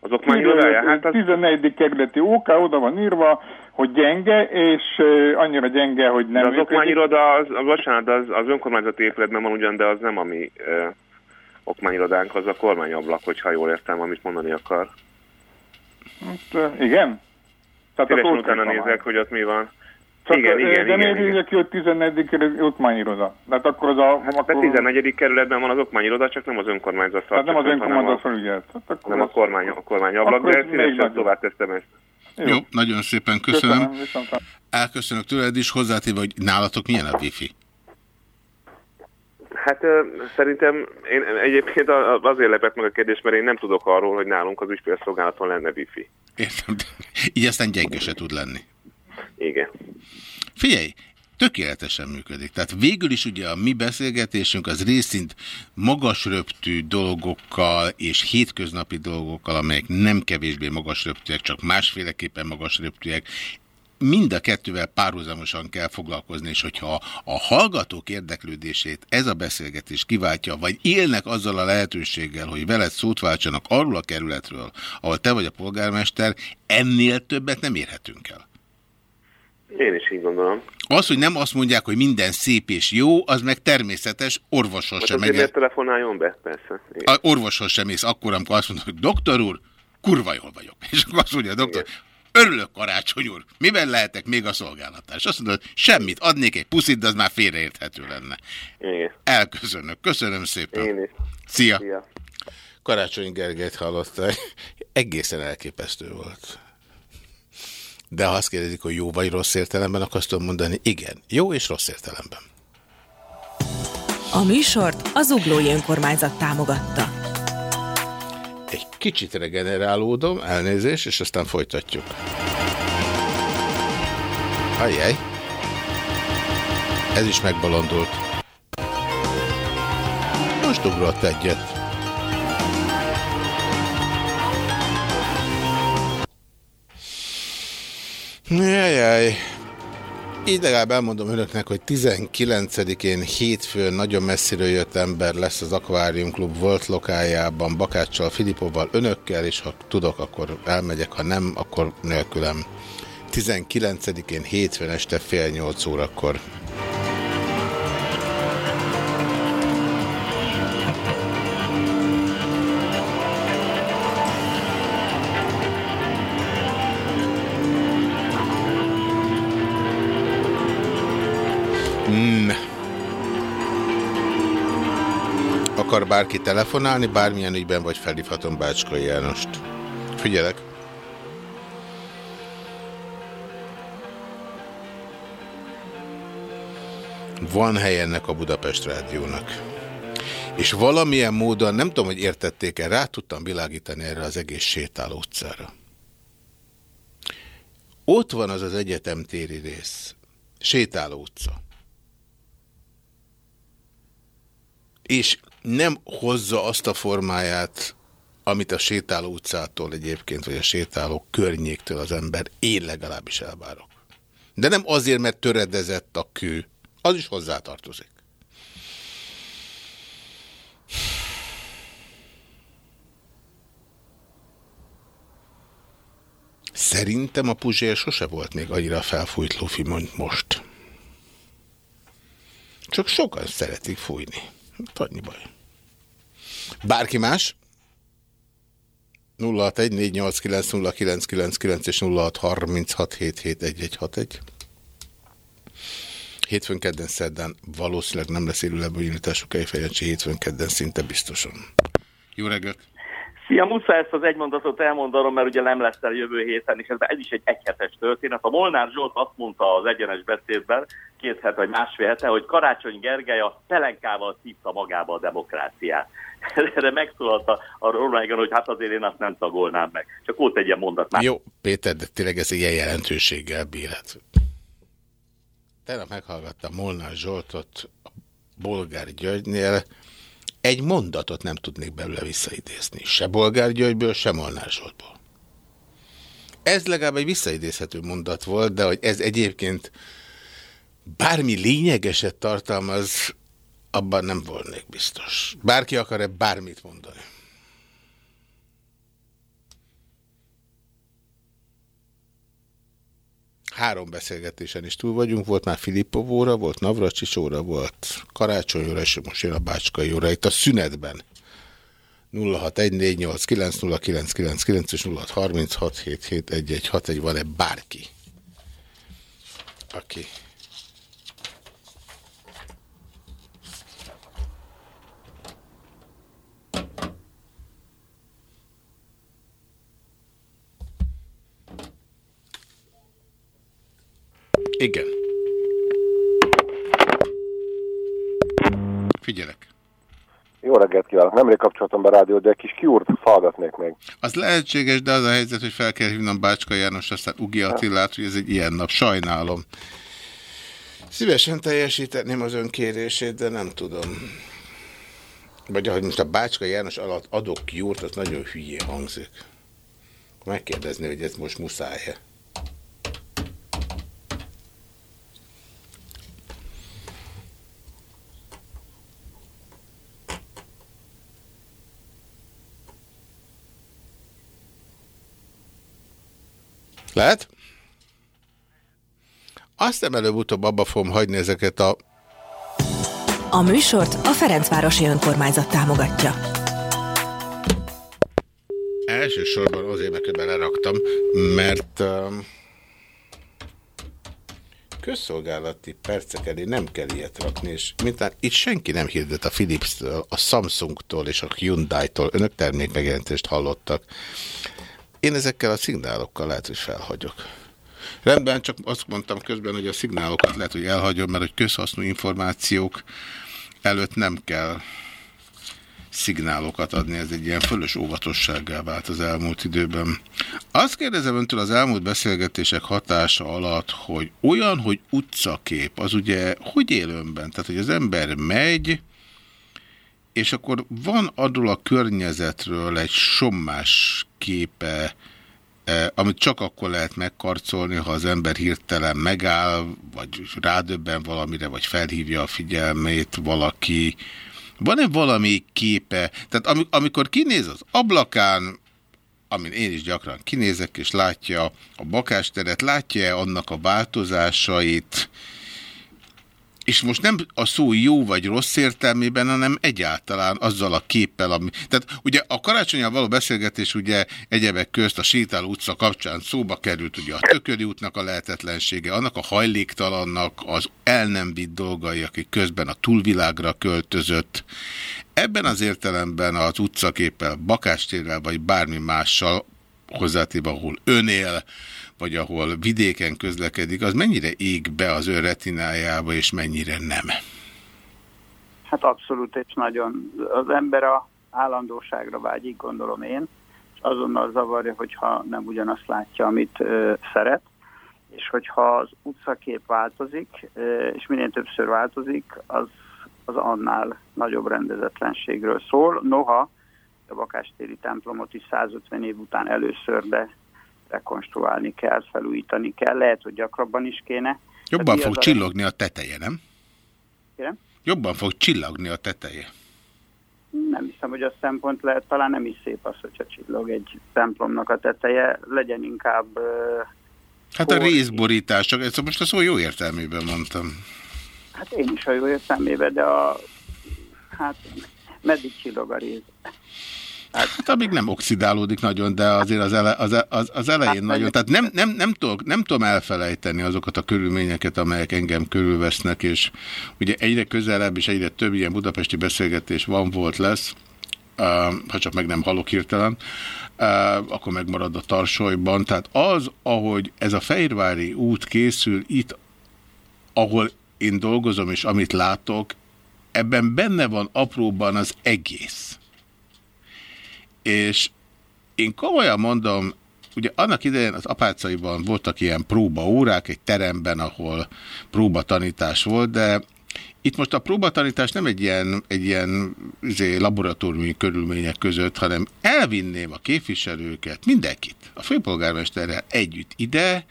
Az okmányirodája? Hát az... 14. kerületi OK, oda van írva, hogy gyenge, és annyira gyenge, hogy nem De az okmányiroda, az, az, bocsánat, az, az önkormányzati épületben van ugyan, de az nem a mi ö, okmányirodánk, az a kormányablak, hogyha jól értem, amit mondani akar. Hát, igen? Tehát Szívesen utána nézek, hogy ott mi van. Csak, igen, igen, de igen, miért igen. írja ki, hogy 14. kerületi okmányiroda? Tehát akkor az a... Hát a 14. kerületben van az okmányiroda, csak nem az önkormányzat Tehát nem az önkormányzat a- felügyelt. Hát akkor Nem a ez- kormány, a kormányablak, Akkor de szívesen tovább teszem ezt. Jó, nagyon szépen köszönöm. Köszönöm, viszont Elköszönök tőled is, hozzátéve, hogy nálatok milyen a wifi? Hát szerintem én egyébként a- azért lepett meg a kérdés, mert én nem tudok arról, hogy nálunk az ügyfélszolgálaton lenne wifi. Értem, de így aztán gyenge se tud lenni. Igen. Figyelj, tökéletesen működik. Tehát végül is ugye a mi beszélgetésünk az részint magas röptű dolgokkal és hétköznapi dolgokkal, amelyek nem kevésbé magas röptűek, csak másféleképpen magas röptűek, mind a kettővel párhuzamosan kell foglalkozni, és hogyha a hallgatók érdeklődését ez a beszélgetés kiváltja, vagy élnek azzal a lehetőséggel, hogy veled szót váltsanak arról a kerületről, ahol te vagy a polgármester, ennél többet nem érhetünk el. Én is így gondolom. Az, hogy nem azt mondják, hogy minden szép és jó, az meg természetes, orvoshoz Most sem azért megy. miért telefonáljon be? Persze. A orvoshoz sem mész akkor, amikor azt mondod, hogy doktor úr, kurva jól vagyok. És akkor azt mondja a doktor, örülök karácsony úr, miben lehetek még a szolgálatás? Azt mondod, semmit, adnék egy puszit, de az már félreérthető lenne. Igen. Elköszönök, köszönöm szépen. Én is. Szia. Szia. Karácsony Gergelyt hallotta, egészen elképesztő volt. De ha azt kérdezik, hogy jó vagy rossz értelemben, akkor azt tudom mondani, igen, jó és rossz értelemben. A műsort az Uglói Önkormányzat támogatta. Egy kicsit regenerálódom, elnézés, és aztán folytatjuk. Ajjaj. Ez is megbolondult. Most ugrott egyet. Jajjaj. Így legalább elmondom önöknek, hogy 19-én hétfőn nagyon messziről jött ember lesz az Aquarium Club volt lokájában, Bakáccsal, Filipovval, önökkel, és ha tudok, akkor elmegyek, ha nem, akkor nélkülem. 19-én hétfőn este fél nyolc órakor. Bárki telefonálni, bármilyen ügyben, vagy felhívhatom Bácskai Jánost. Figyelek. Van hely ennek a Budapest Rádiónak. És valamilyen módon, nem tudom, hogy értették-e, rá tudtam világítani erre az egész sétáló utcára. Ott van az az egyetemtéri rész. Sétáló utca. és nem hozza azt a formáját, amit a sétáló utcától egyébként, vagy a sétáló környéktől az ember, én legalábbis elvárok. De nem azért, mert töredezett a kő, az is hozzátartozik. Szerintem a Puzsér sose volt még annyira felfújt lufi, mint most. Csak sokan szeretik fújni. Hát annyi baj. Bárki más? 0614890999 és 0636771161. Hétfőn kedden szerdán valószínűleg nem lesz élő lebonyolítású kejfejancsi, hétfőn kedden szinte biztosan. Jó reggelt! Szia, muszáj ezt az egy mondatot elmondanom, mert ugye nem lesz el jövő héten, és ez, ez is egy egyhetes történet. A Molnár Zsolt azt mondta az egyenes beszédben, két hete vagy másfél hete, hogy Karácsony Gergely a pelenkával szívta magába a demokráciát. Erre megszólalt a, a Ronald hogy hát azért én azt nem tagolnám meg. Csak ott egy ilyen mondat már. Jó, Péter, de tényleg ez ilyen jelentőséggel bírhat. Tegnap meghallgattam Molnár Zsoltot a Bolgár Györgynél. Egy mondatot nem tudnék belőle visszaidézni. Se Bolgár Györgyből, se Molnár Zsoltból. Ez legalább egy visszaidézhető mondat volt, de hogy ez egyébként bármi lényegeset tartalmaz, abban nem volnék biztos. Bárki akar-e bármit mondani? Három beszélgetésen is túl vagyunk, volt már Filippov óra, volt Navracsics óra, volt Karácsony és most jön a Bácskai óra itt a szünetben. 0614890999 és 0636771161 van-e bárki, aki Igen. Figyelek. Jó reggelt kívánok! Nemrég kapcsoltam be a rádiót, de egy kis kiúrt hallgatnék még. Az lehetséges, de az a helyzet, hogy fel kell hívnom Bácska János, aztán Ugi Attilát, hogy ez egy ilyen nap. Sajnálom. Szívesen teljesíteném az önkérését, de nem tudom. Vagy ahogy most a Bácska János alatt adok kiúrt, az nagyon hülyé hangzik. Megkérdezni, hogy ez most muszáj-e. Lehet? Aztán előbb-utóbb abba fogom hagyni ezeket a... A műsort a Ferencvárosi Önkormányzat támogatja. Elsősorban azért, mert beleraktam, mert uh, közszolgálati percek elé nem kell ilyet rakni, és mintán itt senki nem hirdet a Philips-től, a Samsung-tól és a Hyundai-tól. Önök termékmegjelentést hallottak. Én ezekkel a szignálokkal lehet, hogy felhagyok. Rendben, csak azt mondtam közben, hogy a szignálokat lehet, hogy elhagyom, mert hogy közhasznú információk előtt nem kell szignálokat adni, ez egy ilyen fölös óvatossággá vált az elmúlt időben. Azt kérdezem öntől az elmúlt beszélgetések hatása alatt, hogy olyan, hogy utcakép, az ugye hogy él önben? Tehát, hogy az ember megy, és akkor van adról a környezetről egy sommás képe, eh, amit csak akkor lehet megkarcolni, ha az ember hirtelen megáll, vagy rádöbben valamire, vagy felhívja a figyelmét valaki. Van-e valami képe? Tehát amikor kinéz az ablakán, amin én is gyakran kinézek, és látja a bakásteret, látja-e annak a változásait, és most nem a szó jó vagy rossz értelmében, hanem egyáltalán azzal a képpel, ami... Tehát ugye a karácsonyal való beszélgetés ugye egyebek közt a sétáló utca kapcsán szóba került ugye a tököli útnak a lehetetlensége, annak a hajléktalannak az el nem vitt dolgai, akik közben a túlvilágra költözött. Ebben az értelemben az utcaképpel, bakástérrel vagy bármi mással hozzátéve, ahol önél, vagy ahol vidéken közlekedik, az mennyire ég be az ő retinájába, és mennyire nem? Hát abszolút, és nagyon. Az ember a állandóságra vágyik, gondolom én, és azonnal zavarja, hogyha nem ugyanazt látja, amit ö, szeret, és hogyha az utcakép változik, ö, és minél többször változik, az, az annál nagyobb rendezetlenségről szól. Noha a Bakástéri templomot is 150 év után először, de rekonstruálni kell, felújítani kell, lehet, hogy gyakrabban is kéne. Jobban fog csillogni a teteje, nem? Kérem? Jobban fog csillogni a teteje. Nem hiszem, hogy a szempont lehet, talán nem is szép az, hogyha csillog egy templomnak a teteje, legyen inkább... Uh, hát a részborítások, ezt most a szó jó értelmében mondtam. Hát én is a jó értelmében, de a... Hát meddig csillog a rész? Hát, amíg nem oxidálódik nagyon, de azért az, ele, az, az, az elején hát, nagyon. Tehát nem, nem, nem, tudom, nem tudom elfelejteni azokat a körülményeket, amelyek engem körülvesznek, és ugye egyre közelebb és egyre több ilyen budapesti beszélgetés van, volt, lesz, uh, ha csak meg nem halok hirtelen, uh, akkor megmarad a tarsolyban. Tehát az, ahogy ez a Fehérvári út készül itt, ahol én dolgozom, és amit látok, ebben benne van apróban az egész. És én komolyan mondom, ugye annak idején az apácaiban voltak ilyen próbaórák egy teremben, ahol próbatanítás volt, de itt most a próbatanítás nem egy ilyen, egy ilyen izé, laboratóriumi körülmények között, hanem elvinném a képviselőket, mindenkit, a főpolgármesterrel együtt ide,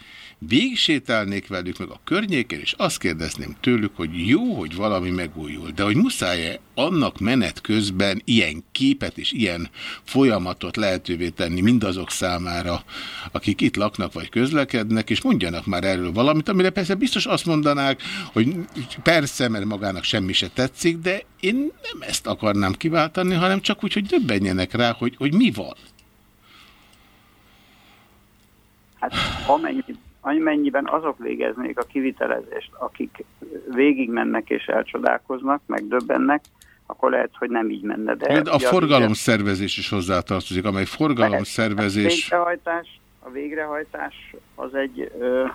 végsétálnék velük meg a környéken, és azt kérdezném tőlük, hogy jó, hogy valami megújul, de hogy muszáj-e annak menet közben ilyen képet és ilyen folyamatot lehetővé tenni mindazok számára, akik itt laknak vagy közlekednek, és mondjanak már erről valamit, amire persze biztos azt mondanák, hogy persze, mert magának semmi se tetszik, de én nem ezt akarnám kiváltani, hanem csak úgy, hogy döbbenjenek rá, hogy, hogy mi van. Hát amennyi, amennyiben azok végeznék a kivitelezést, akik végigmennek és elcsodálkoznak, meg döbbennek, akkor lehet, hogy nem így menne. De, De a ugye forgalomszervezés is hozzátartozik, amely A forgalomszervezés... végrehajtás, a végrehajtás az egy ö,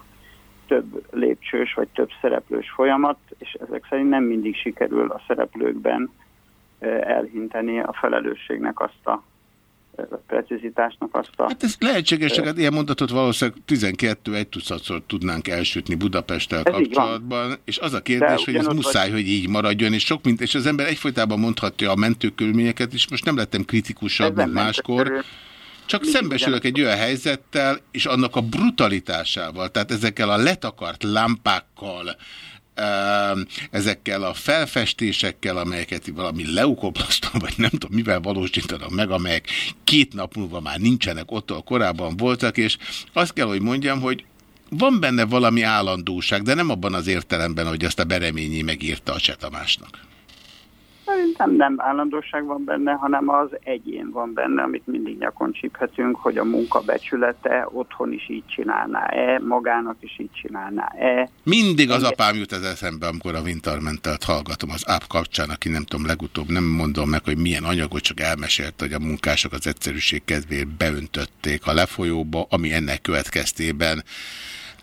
több lépcsős vagy több szereplős folyamat, és ezek szerint nem mindig sikerül a szereplőkben ö, elhinteni a felelősségnek azt a precizitásnak azt a... Hát ez lehetséges, csak hát ilyen mondatot valószínűleg 12 egy tucatszor tudnánk elsütni Budapesttel Ez kapcsolatban, és az a kérdés, De hogy ez muszáj, vagy- hogy így maradjon, és sok mint, és az ember egyfolytában mondhatja a mentőkörülményeket, és most nem lettem kritikusabb, Ez mint máskor, csak Mindig szembesülök egy olyan helyzettel, és annak a brutalitásával, tehát ezekkel a letakart lámpákkal, ezekkel a felfestésekkel, amelyeket valami leukoplasztom, vagy nem tudom mivel valósítanak meg, amelyek két nap múlva már nincsenek ott, ahol korábban voltak, és azt kell, hogy mondjam, hogy van benne valami állandóság, de nem abban az értelemben, hogy azt a Bereményi megírta a Csetamásnak. Szerintem nem állandóság van benne, hanem az egyén van benne, amit mindig nyakon csíphetünk, hogy a munka becsülete otthon is így csinálná-e, magának is így csinálná-e. Mindig az apám jut ez eszembe, amikor a Wintermentelt hallgatom az app kapcsán, aki nem tudom, legutóbb nem mondom meg, hogy milyen anyagot, csak elmesélte, hogy a munkások az egyszerűség kedvéért beöntötték a lefolyóba, ami ennek következtében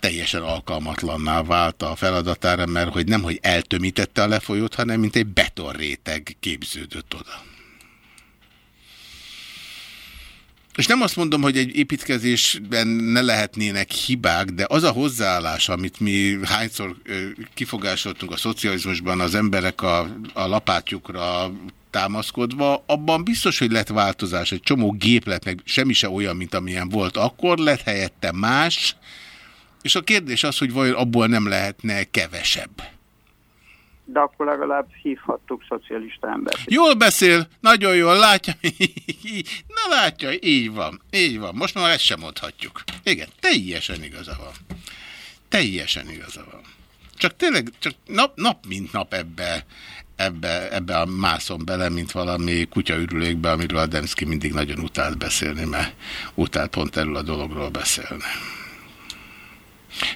teljesen alkalmatlanná vált a feladatára, mert hogy nem, hogy eltömítette a lefolyót, hanem mint egy betonréteg képződött oda. És nem azt mondom, hogy egy építkezésben ne lehetnének hibák, de az a hozzáállás, amit mi hányszor kifogásoltunk a szocializmusban, az emberek a, a lapátjukra támaszkodva, abban biztos, hogy lett változás. Egy csomó gép lett, meg semmi se olyan, mint amilyen volt akkor, lett helyette más, és a kérdés az, hogy vajon abból nem lehetne kevesebb. De akkor legalább hívhattuk szocialista embert. Jól beszél, nagyon jól látja. Na látja, így van, így van. Most már ezt sem mondhatjuk. Igen, teljesen igaza van. Teljesen igaza van. Csak tényleg, csak nap, nap mint nap ebbe, ebbe, ebbe a mászom bele, mint valami kutyaürülékbe, amiről a Demszki mindig nagyon utált beszélni, mert utált pont erről a dologról beszélni.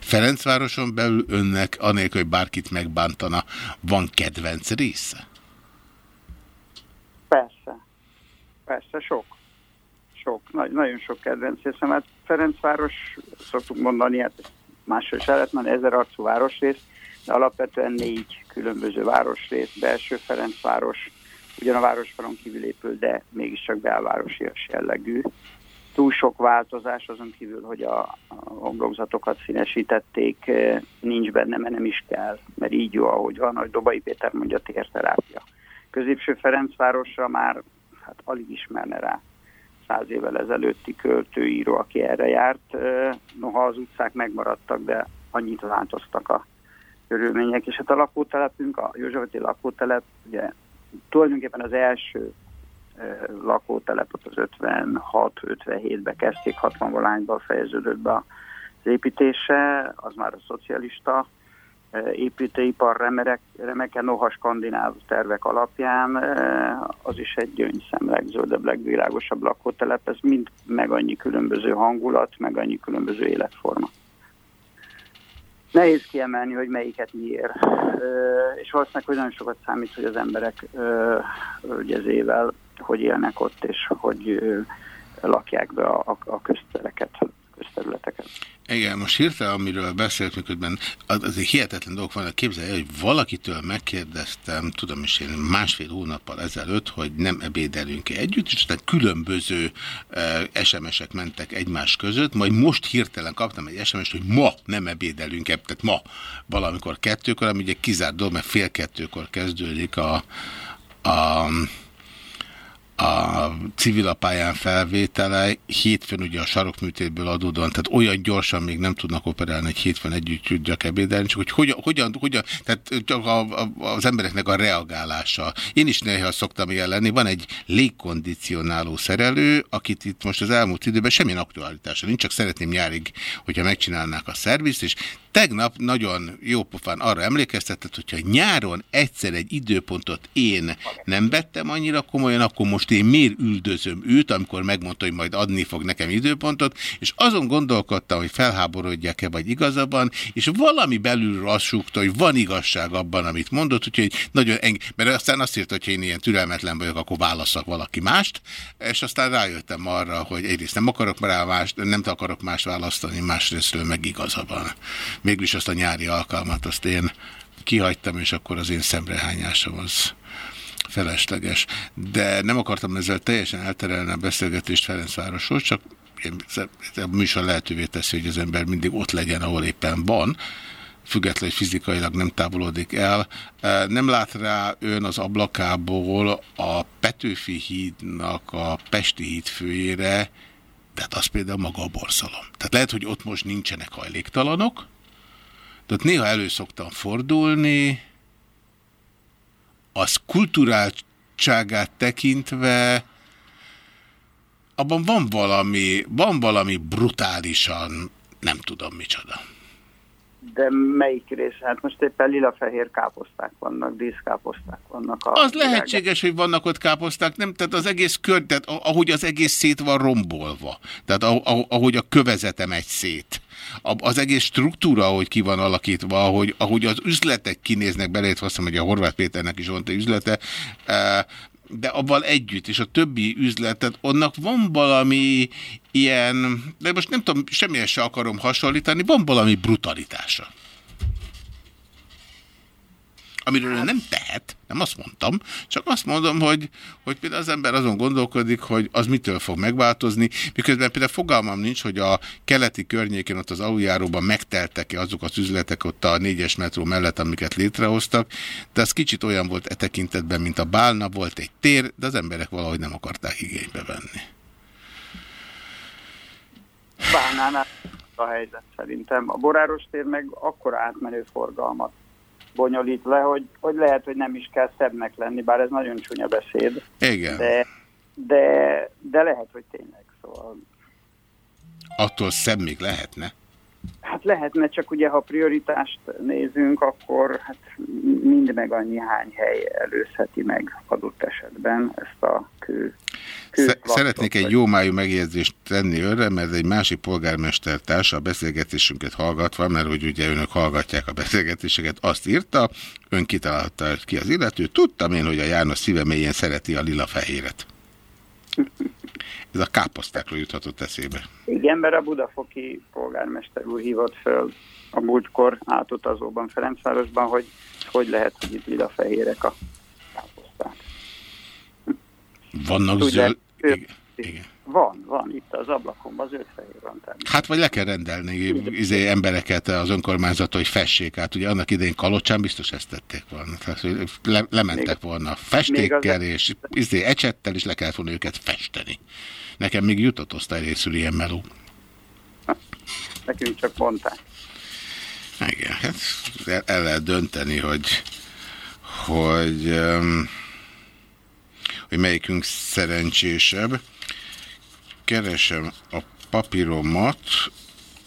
Ferencvároson belül önnek, anélkül, hogy bárkit megbántana, van kedvenc része? Persze. Persze, sok. Sok. Nagy, nagyon sok kedvenc részem. Hát Ferencváros, szoktuk mondani, hát másról is el lehet mondani, ezer arcú városrész, de alapvetően négy különböző városrész, belső Ferencváros, ugyan a városfalon kívül épül, de mégiscsak belvárosias jellegű. Túl sok változás azon kívül, hogy a, a homlokzatokat színesítették, eh, nincs benne, mert nem is kell, mert így jó, ahogy van, ahogy Dobai Péter mondja, térterápia. Középső Ferencvárosra már hát alig ismerne rá száz évvel ezelőtti költőíró, aki erre járt. Eh, Noha az utcák megmaradtak, de annyit változtak a körülmények. És hát a lakótelepünk, a Józsefeti lakótelep, ugye tulajdonképpen az első lakótelepet az 56-57-ben kezdték, 60 valányban fejeződött be az építése, az már a szocialista eh, építőipar remerek, remeke, noha skandináv tervek alapján, eh, az is egy gyöngyszem, legzöldebb, legvilágosabb lakótelep, ez mind meg annyi különböző hangulat, meg annyi különböző életforma. Nehéz kiemelni, hogy melyiket miért. És valószínűleg, hogy nagyon sokat számít, hogy az emberek ö, ölgyezével hogy élnek ott, és hogy lakják be a, a, a köztereket, közterületeket. Igen, most hirtelen, amiről beszélt, miközben az, az egy hihetetlen dolgok vannak. Képzelje, hogy valakitől megkérdeztem, tudom is én másfél hónappal ezelőtt, hogy nem ebédelünk-e együtt, és aztán különböző uh, SMS-ek mentek egymás között, majd most hirtelen kaptam egy SMS-t, hogy ma nem ebédelünk-e, tehát ma valamikor kettőkor, ami ugye kizárt dolog, mert fél kettőkor kezdődik a, a a civilapályán felvétele, hétfőn ugye a sarokműtétből adódóan, tehát olyan gyorsan még nem tudnak operálni, hogy hétfőn együtt tudjak ebédelni, csak hogy hogyan, hogyan, hogyan tehát csak a, a, az embereknek a reagálása. Én is néha szoktam ilyen van egy légkondicionáló szerelő, akit itt most az elmúlt időben semmilyen aktualitása nincs, csak szeretném nyárig, hogyha megcsinálnák a szervizt, és tegnap nagyon jó pofán arra emlékeztetett, hogyha nyáron egyszer egy időpontot én nem vettem annyira komolyan, akkor most én miért üldözöm őt, amikor megmondta, hogy majd adni fog nekem időpontot, és azon gondolkodtam, hogy felháborodjak-e vagy igazabban, és valami belülről azt hogy van igazság abban, amit mondott, úgyhogy nagyon eng... mert aztán azt írta, hogy én ilyen türelmetlen vagyok, akkor válaszok valaki mást, és aztán rájöttem arra, hogy egyrészt nem akarok rá mást, nem akarok más választani, másrésztről meg igaza van. Mégis azt a nyári alkalmat azt én kihagytam, és akkor az én szemrehányásom az felesleges. De nem akartam ezzel teljesen elterelni a beszélgetést Ferencvárosról, csak a műsor lehetővé teszi, hogy az ember mindig ott legyen, ahol éppen van, függetlenül fizikailag nem távolodik el. Nem lát rá ön az ablakából a Petőfi hídnak a Pesti híd főjére, tehát az például maga a borszalom. Tehát lehet, hogy ott most nincsenek hajléktalanok, ott néha elő szoktam fordulni, az kulturáltságát tekintve abban van valami, van valami brutálisan, nem tudom micsoda. De melyik rész? Hát most éppen lila-fehér káposzták vannak, díszkáposzták vannak. A az világ. lehetséges, hogy vannak ott káposzták, nem? Tehát az egész kör, tehát ahogy az egész szét van rombolva. Tehát ahogy a kövezete megy szét. Az egész struktúra, ahogy ki van alakítva, ahogy, ahogy az üzletek kinéznek bele, azt hiszem, hogy a Horváth Péternek is egy üzlete, de abban együtt, és a többi üzletet, onnak van valami ilyen, de most nem tudom, semmilyen se akarom hasonlítani, van valami brutalitása. Amiről hát. nem tehet, nem azt mondtam, csak azt mondom, hogy, hogy például az ember azon gondolkodik, hogy az mitől fog megváltozni, miközben például fogalmam nincs, hogy a keleti környéken, ott az aluljáróban megteltek-e azok az üzletek ott a négyes metró mellett, amiket létrehoztak, de az kicsit olyan volt e tekintetben, mint a bálna, volt egy tér, de az emberek valahogy nem akarták igénybe venni. Bálnánál a helyzet szerintem. A Boráros tér meg akkor átmenő forgalmat bonyolít le, hogy, hogy lehet, hogy nem is kell szebbnek lenni, bár ez nagyon csúnya beszéd. Igen. De, de, de lehet, hogy tényleg. Szóval... Attól szebb még lehetne? Hát lehetne, csak ugye ha prioritást nézünk, akkor hát mind meg annyi hány hely előzheti meg adott esetben ezt a kő. Szeretnék egy jó májú megjegyzést tenni önre, mert egy másik polgármestertárs a beszélgetésünket hallgatva, mert hogy ugye önök hallgatják a beszélgetéseket, azt írta, ön kitalálta ki az illető, tudtam én, hogy a János szíve mélyen szereti a lila-fehéret. Ez a káposztákról juthatott eszébe. Igen, mert a budafoki polgármester úr hívott föl a múltkor átutazóban Ferencvárosban, hogy hogy lehet, hogy itt lila-fehérek a káposzták. Vannak zöld... Igen. Van, van itt az ablakomban, az fehér van természetesen. Hát vagy le kell rendelni izé, embereket az önkormányzat, hogy fessék át. Ugye annak idején Kalocsán biztos ezt tették volna. Tehát, hogy le, lementek még, volna festékkel és izé, ecsettel, és le kellett volna őket festeni. Nekem még jutott osztályrészül ilyen meló. Nekünk csak mondták. Igen, hát el, el lehet dönteni, hogy hogy, hogy melyikünk szerencsésebb keresem a papíromat,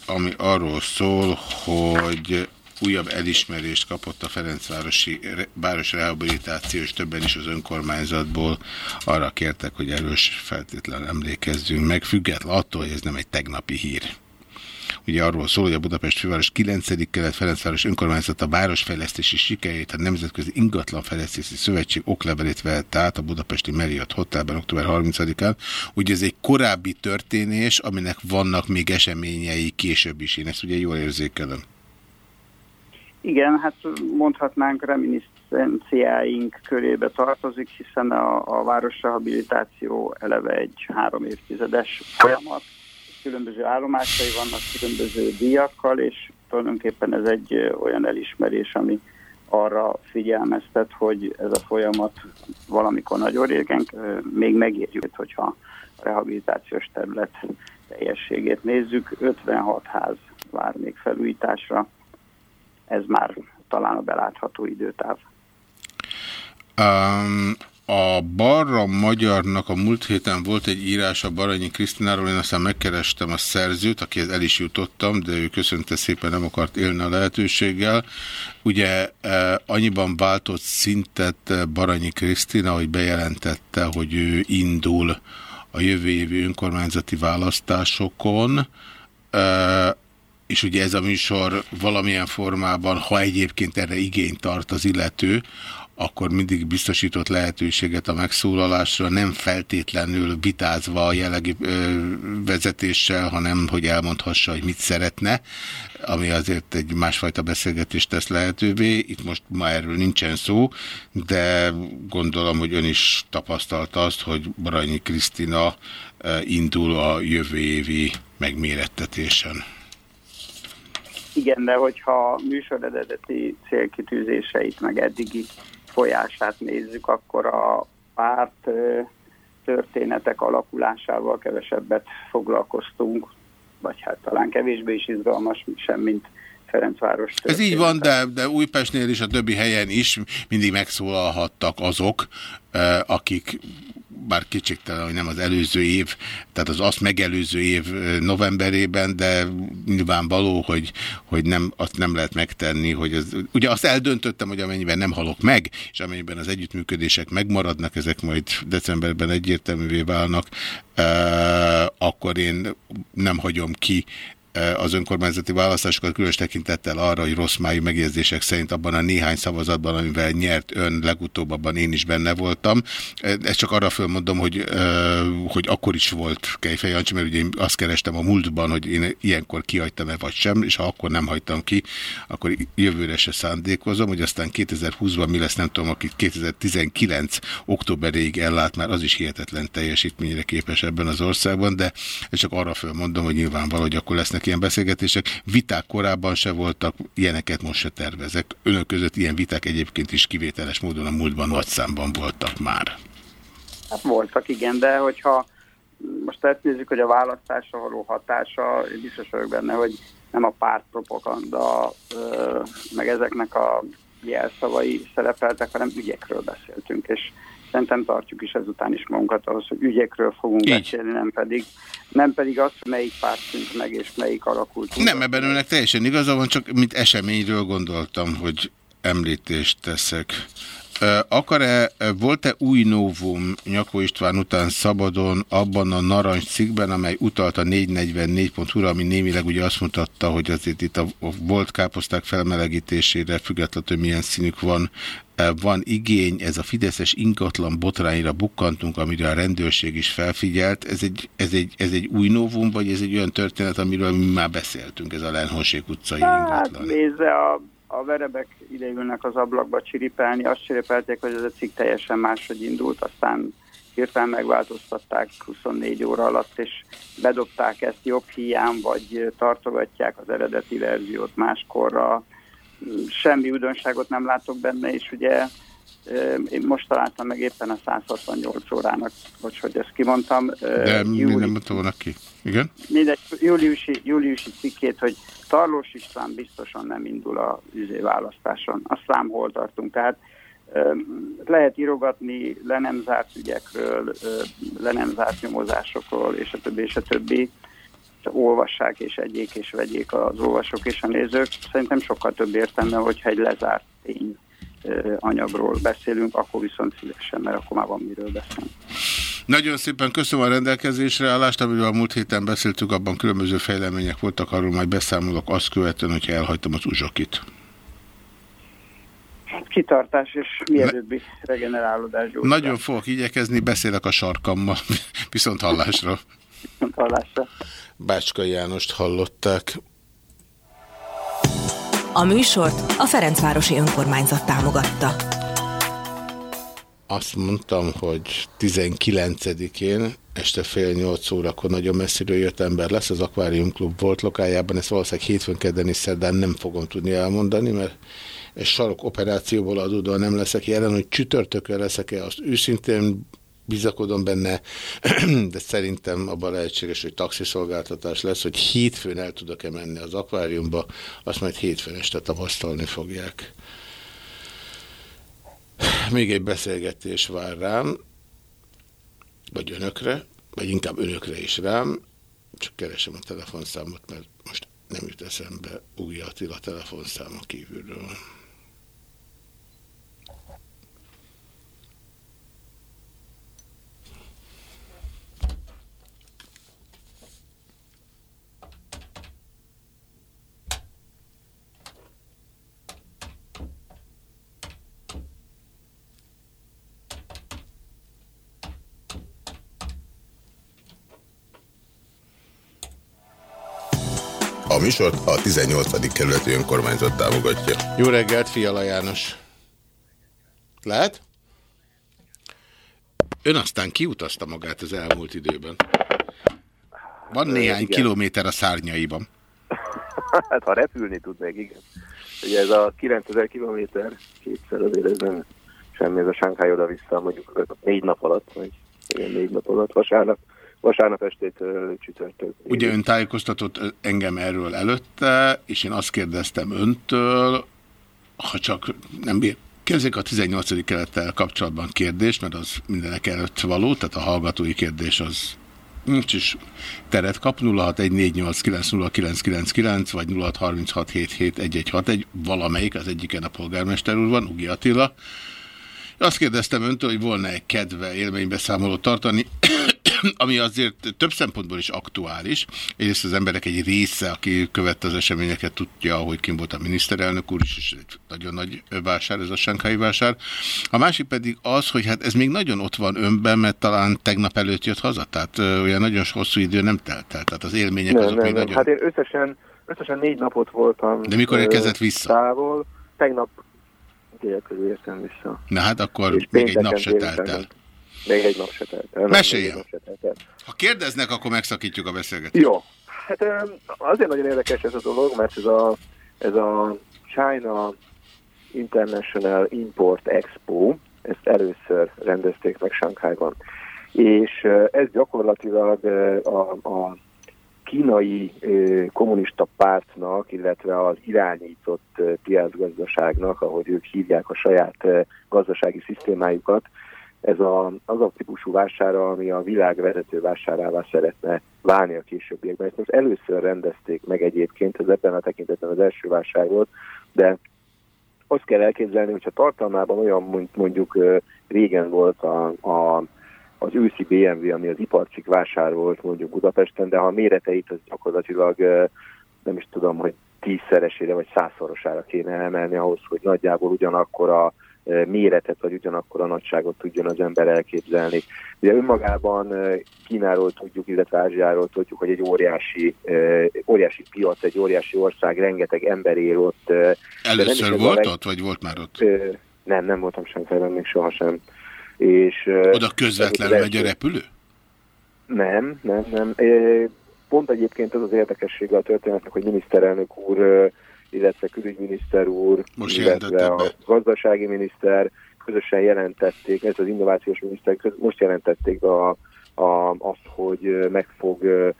ami arról szól, hogy újabb elismerést kapott a Ferencvárosi Város Rehabilitáció, és többen is az önkormányzatból arra kértek, hogy erős feltétlen emlékezzünk meg, független attól, hogy ez nem egy tegnapi hír. Ugye arról szól, hogy a Budapest főváros 9. kelet Ferencváros önkormányzata városfejlesztési sikerét a Nemzetközi Ingatlanfejlesztési Szövetség oklevelét vette át a budapesti Marriott Hotelben október 30-án. Ugye ez egy korábbi történés, aminek vannak még eseményei később is. Én ezt ugye jól érzékelem. Igen, hát mondhatnánk reminiszenciáink körébe tartozik, hiszen a, a városrehabilitáció eleve egy három évtizedes folyamat különböző állomásai vannak különböző díjakkal, és tulajdonképpen ez egy olyan elismerés, ami arra figyelmeztet, hogy ez a folyamat valamikor nagyon régen még megérjük, hogyha a rehabilitációs terület teljességét nézzük. 56 ház vár még felújításra, ez már talán a belátható időtáv. Um, a Barra Magyarnak a múlt héten volt egy írás a Baranyi Krisztináról, én aztán megkerestem a szerzőt, akihez el is jutottam, de ő köszönte szépen, nem akart élni a lehetőséggel. Ugye eh, annyiban váltott szintet Baranyi Krisztina, hogy bejelentette, hogy ő indul a jövő évi önkormányzati választásokon, eh, és ugye ez a műsor valamilyen formában, ha egyébként erre igényt tart az illető, akkor mindig biztosított lehetőséget a megszólalásra, nem feltétlenül vitázva a jellegi vezetéssel, hanem hogy elmondhassa, hogy mit szeretne, ami azért egy másfajta beszélgetést tesz lehetővé. Itt most ma erről nincsen szó, de gondolom, hogy ön is tapasztalta azt, hogy Baranyi Krisztina indul a jövő évi megmérettetésen. Igen, de hogyha műsor eredeti célkitűzéseit, meg eddigi folyását nézzük, akkor a párt történetek alakulásával kevesebbet foglalkoztunk, vagy hát talán kevésbé is izgalmas sem, mint Ferencváros Ez így van, de, de Újpestnél is, a többi helyen is mindig megszólalhattak azok, akik bár kicsiktelen, hogy nem az előző év, tehát az azt megelőző év novemberében, de nyilvánvaló, hogy, hogy nem, azt nem lehet megtenni, hogy ez, ugye azt eldöntöttem, hogy amennyiben nem halok meg, és amennyiben az együttműködések megmaradnak, ezek majd decemberben egyértelművé válnak, eh, akkor én nem hagyom ki az önkormányzati választásokat különös tekintettel arra, hogy rossz májú megjegyzések szerint abban a néhány szavazatban, amivel nyert ön, legutóbb abban én is benne voltam. Ezt csak arra fölmondom, hogy, hogy akkor is volt Kejfej Jancsi, mert ugye én azt kerestem a múltban, hogy én ilyenkor kihagytam-e vagy sem, és ha akkor nem hagytam ki, akkor jövőre se szándékozom, hogy aztán 2020-ban mi lesz, nem tudom, aki 2019 októberéig ellát, már az is hihetetlen teljesítményre képes ebben az országban, de csak arra fölmondom, hogy nyilvánvaló, hogy akkor lesznek ilyen beszélgetések. Viták korábban se voltak, ilyeneket most se tervezek. Önök között ilyen viták egyébként is kivételes módon a múltban nagy számban voltak már. Hát voltak, igen, de hogyha most ezt nézzük, hogy a választásra való hatása, én biztos vagyok benne, hogy nem a pártpropaganda, meg ezeknek a jelszavai szerepeltek, hanem ügyekről beszéltünk, és szerintem tartjuk is ezután is magunkat ahhoz, hogy ügyekről fogunk Így. beszélni, nem pedig, nem pedig az, hogy melyik párt szűnt meg, és melyik alakult. úgy. Nem, ebben önnek teljesen igaza van, csak mint eseményről gondoltam, hogy említést teszek. Akar-e, volt-e új novum Nyakó István után szabadon abban a narancs cikkben, amely utalt a 444.hu-ra, ami némileg ugye azt mutatta, hogy azért itt a, a volt káposzták felmelegítésére, függetlenül, milyen színük van, van igény, ez a Fideszes ingatlan botrányra bukkantunk, amire a rendőrség is felfigyelt. Ez egy, ez egy, ez egy új novum, vagy ez egy olyan történet, amiről mi már beszéltünk, ez a Lenhosék utcai Hát ingatlan? nézze, a, a verebek ideülnek az ablakba csiripelni, azt csiripelték, hogy ez a cikk teljesen máshogy indult, aztán hirtelen megváltoztatták 24 óra alatt, és bedobták ezt jobb hiány, vagy tartogatják az eredeti verziót máskorra. Semmi újdonságot nem látok benne, és ugye én most találtam meg éppen a 168 órának, hogy, hogy ezt kimondtam. De mi júli- nem mondta volna ki? Igen? mindegy, júliusi, júliusi cikkét, hogy Tarlós István biztosan nem indul a választáson. Azt rám hol tartunk. Tehát lehet írogatni le nem zárt ügyekről, le nem zárt nyomozásokról, és a többi, és a többi. Olvassák és egyék és vegyék az olvasók és a nézők. Szerintem sokkal több értelme, hogyha egy lezárt tény anyagról beszélünk, akkor viszont szívesen, mert akkor már van miről beszélni. Nagyon szépen köszönöm a rendelkezésre állást, amiről a múlt héten beszéltünk, abban különböző fejlemények voltak, arról majd beszámolok azt követően, hogyha elhagytam az uzsokit. Kitartás és mielőbbi regenerálódás. gyógyszert. Nagyon fogok igyekezni, beszélek a sarkammal, viszont hallásra. Viszont hallásra. Bácska Jánost hallották. A műsort a Ferencvárosi Önkormányzat támogatta. Azt mondtam, hogy 19-én este fél nyolc órakor nagyon messziről jött ember lesz, az Aquarium Klub volt lokájában, ezt valószínűleg hétfőn, kedden és szerdán nem fogom tudni elmondani, mert egy sarok operációból adódóan nem leszek jelen, hogy csütörtökön leszek-e, azt őszintén bizakodom benne, de szerintem abban lehetséges, hogy taxiszolgáltatás lesz, hogy hétfőn el tudok-e menni az akváriumba, azt majd hétfőn este tapasztalni fogják. Még egy beszélgetés vár rám, vagy önökre, vagy inkább önökre is rám, csak keresem a telefonszámot, mert most nem jut eszembe új Attila telefonszáma kívülről. Műsort a 18. kerületi önkormányzat támogatja. Jó reggelt, Fiala János. Lehet? Ön aztán kiutazta magát az elmúlt időben. Van néhány igen. kilométer a szárnyaiban. Hát ha repülni tudnék, igen. Ugye ez a 9000 kilométer, kétszer azért ez nem semmi, ez a Sánkhái oda-vissza mondjuk négy nap alatt, vagy igen, négy nap alatt, vasárnap, vasárnap estét csütörtök. Ugye ön tájékoztatott engem erről előtte, és én azt kérdeztem öntől, ha csak nem bír, Kezdjük a 18. kelettel kapcsolatban kérdést, mert az mindenek előtt való, tehát a hallgatói kérdés az nincs is teret kap, 0614890999 vagy 0636771161, valamelyik, az egyiken a polgármester úr van, Ugi Attila. Azt kérdeztem öntől, hogy volna-e kedve élménybeszámolót tartani, ami azért több szempontból is aktuális. Egyrészt az emberek egy része, aki követte az eseményeket, tudja, hogy kim volt a miniszterelnök úr is, és egy nagyon nagy vásár, ez a Sankai vásár. A másik pedig az, hogy hát ez még nagyon ott van önben, mert talán tegnap előtt jött haza, tehát olyan nagyon hosszú idő nem telt el, tehát az élmények Nem, azok nem, még nem. nagyon... Hát én összesen, összesen négy napot voltam. De mikor érkezett vissza? Távol. Tegnap dél körül értem vissza. Na hát akkor És még egy nap se telt el. Még egy nap se telt el. Meséljen. Ha kérdeznek, akkor megszakítjuk a beszélgetést. Jó. Hát azért nagyon érdekes ez a dolog, mert ez a, ez a China International Import Expo, ezt először rendezték meg Sankhájban. És ez gyakorlatilag a, a kínai kommunista pártnak, illetve az irányított piacgazdaságnak, ahogy ők hívják a saját gazdasági szisztémájukat, ez a, az a típusú vására, ami a világ vezető vásárává szeretne válni a későbbiekben. Ezt most először rendezték meg egyébként, ez ebben a tekintetben az első vásár volt, de azt kell elképzelni, hogyha tartalmában olyan, mint mondjuk régen volt a, a, az őszi BMW, ami az iparcik vásár volt mondjuk Budapesten, de ha a méreteit az gyakorlatilag nem is tudom, hogy tízszeresére vagy százszorosára kéne emelni ahhoz, hogy nagyjából ugyanakkor a méretet vagy ugyanakkor a nagyságot tudjon az ember elképzelni. Ugye önmagában Kínáról tudjuk, illetve Ázsiáról tudjuk, hogy egy óriási, óriási piac, egy óriási ország, rengeteg ember él ott. Először volt leg- ott, vagy volt már ott? Nem, nem voltam Sánkhájban még sohasem. És, Oda közvetlenül megy a repülő? Nem, nem, nem. Pont egyébként az az érdekessége a történetnek, hogy miniszterelnök úr, illetve külügyminiszter úr, Most illetve a be. gazdasági miniszter közösen jelentették, ez az innovációs miniszter köz, most jelentették a, a, azt, hogy meg fog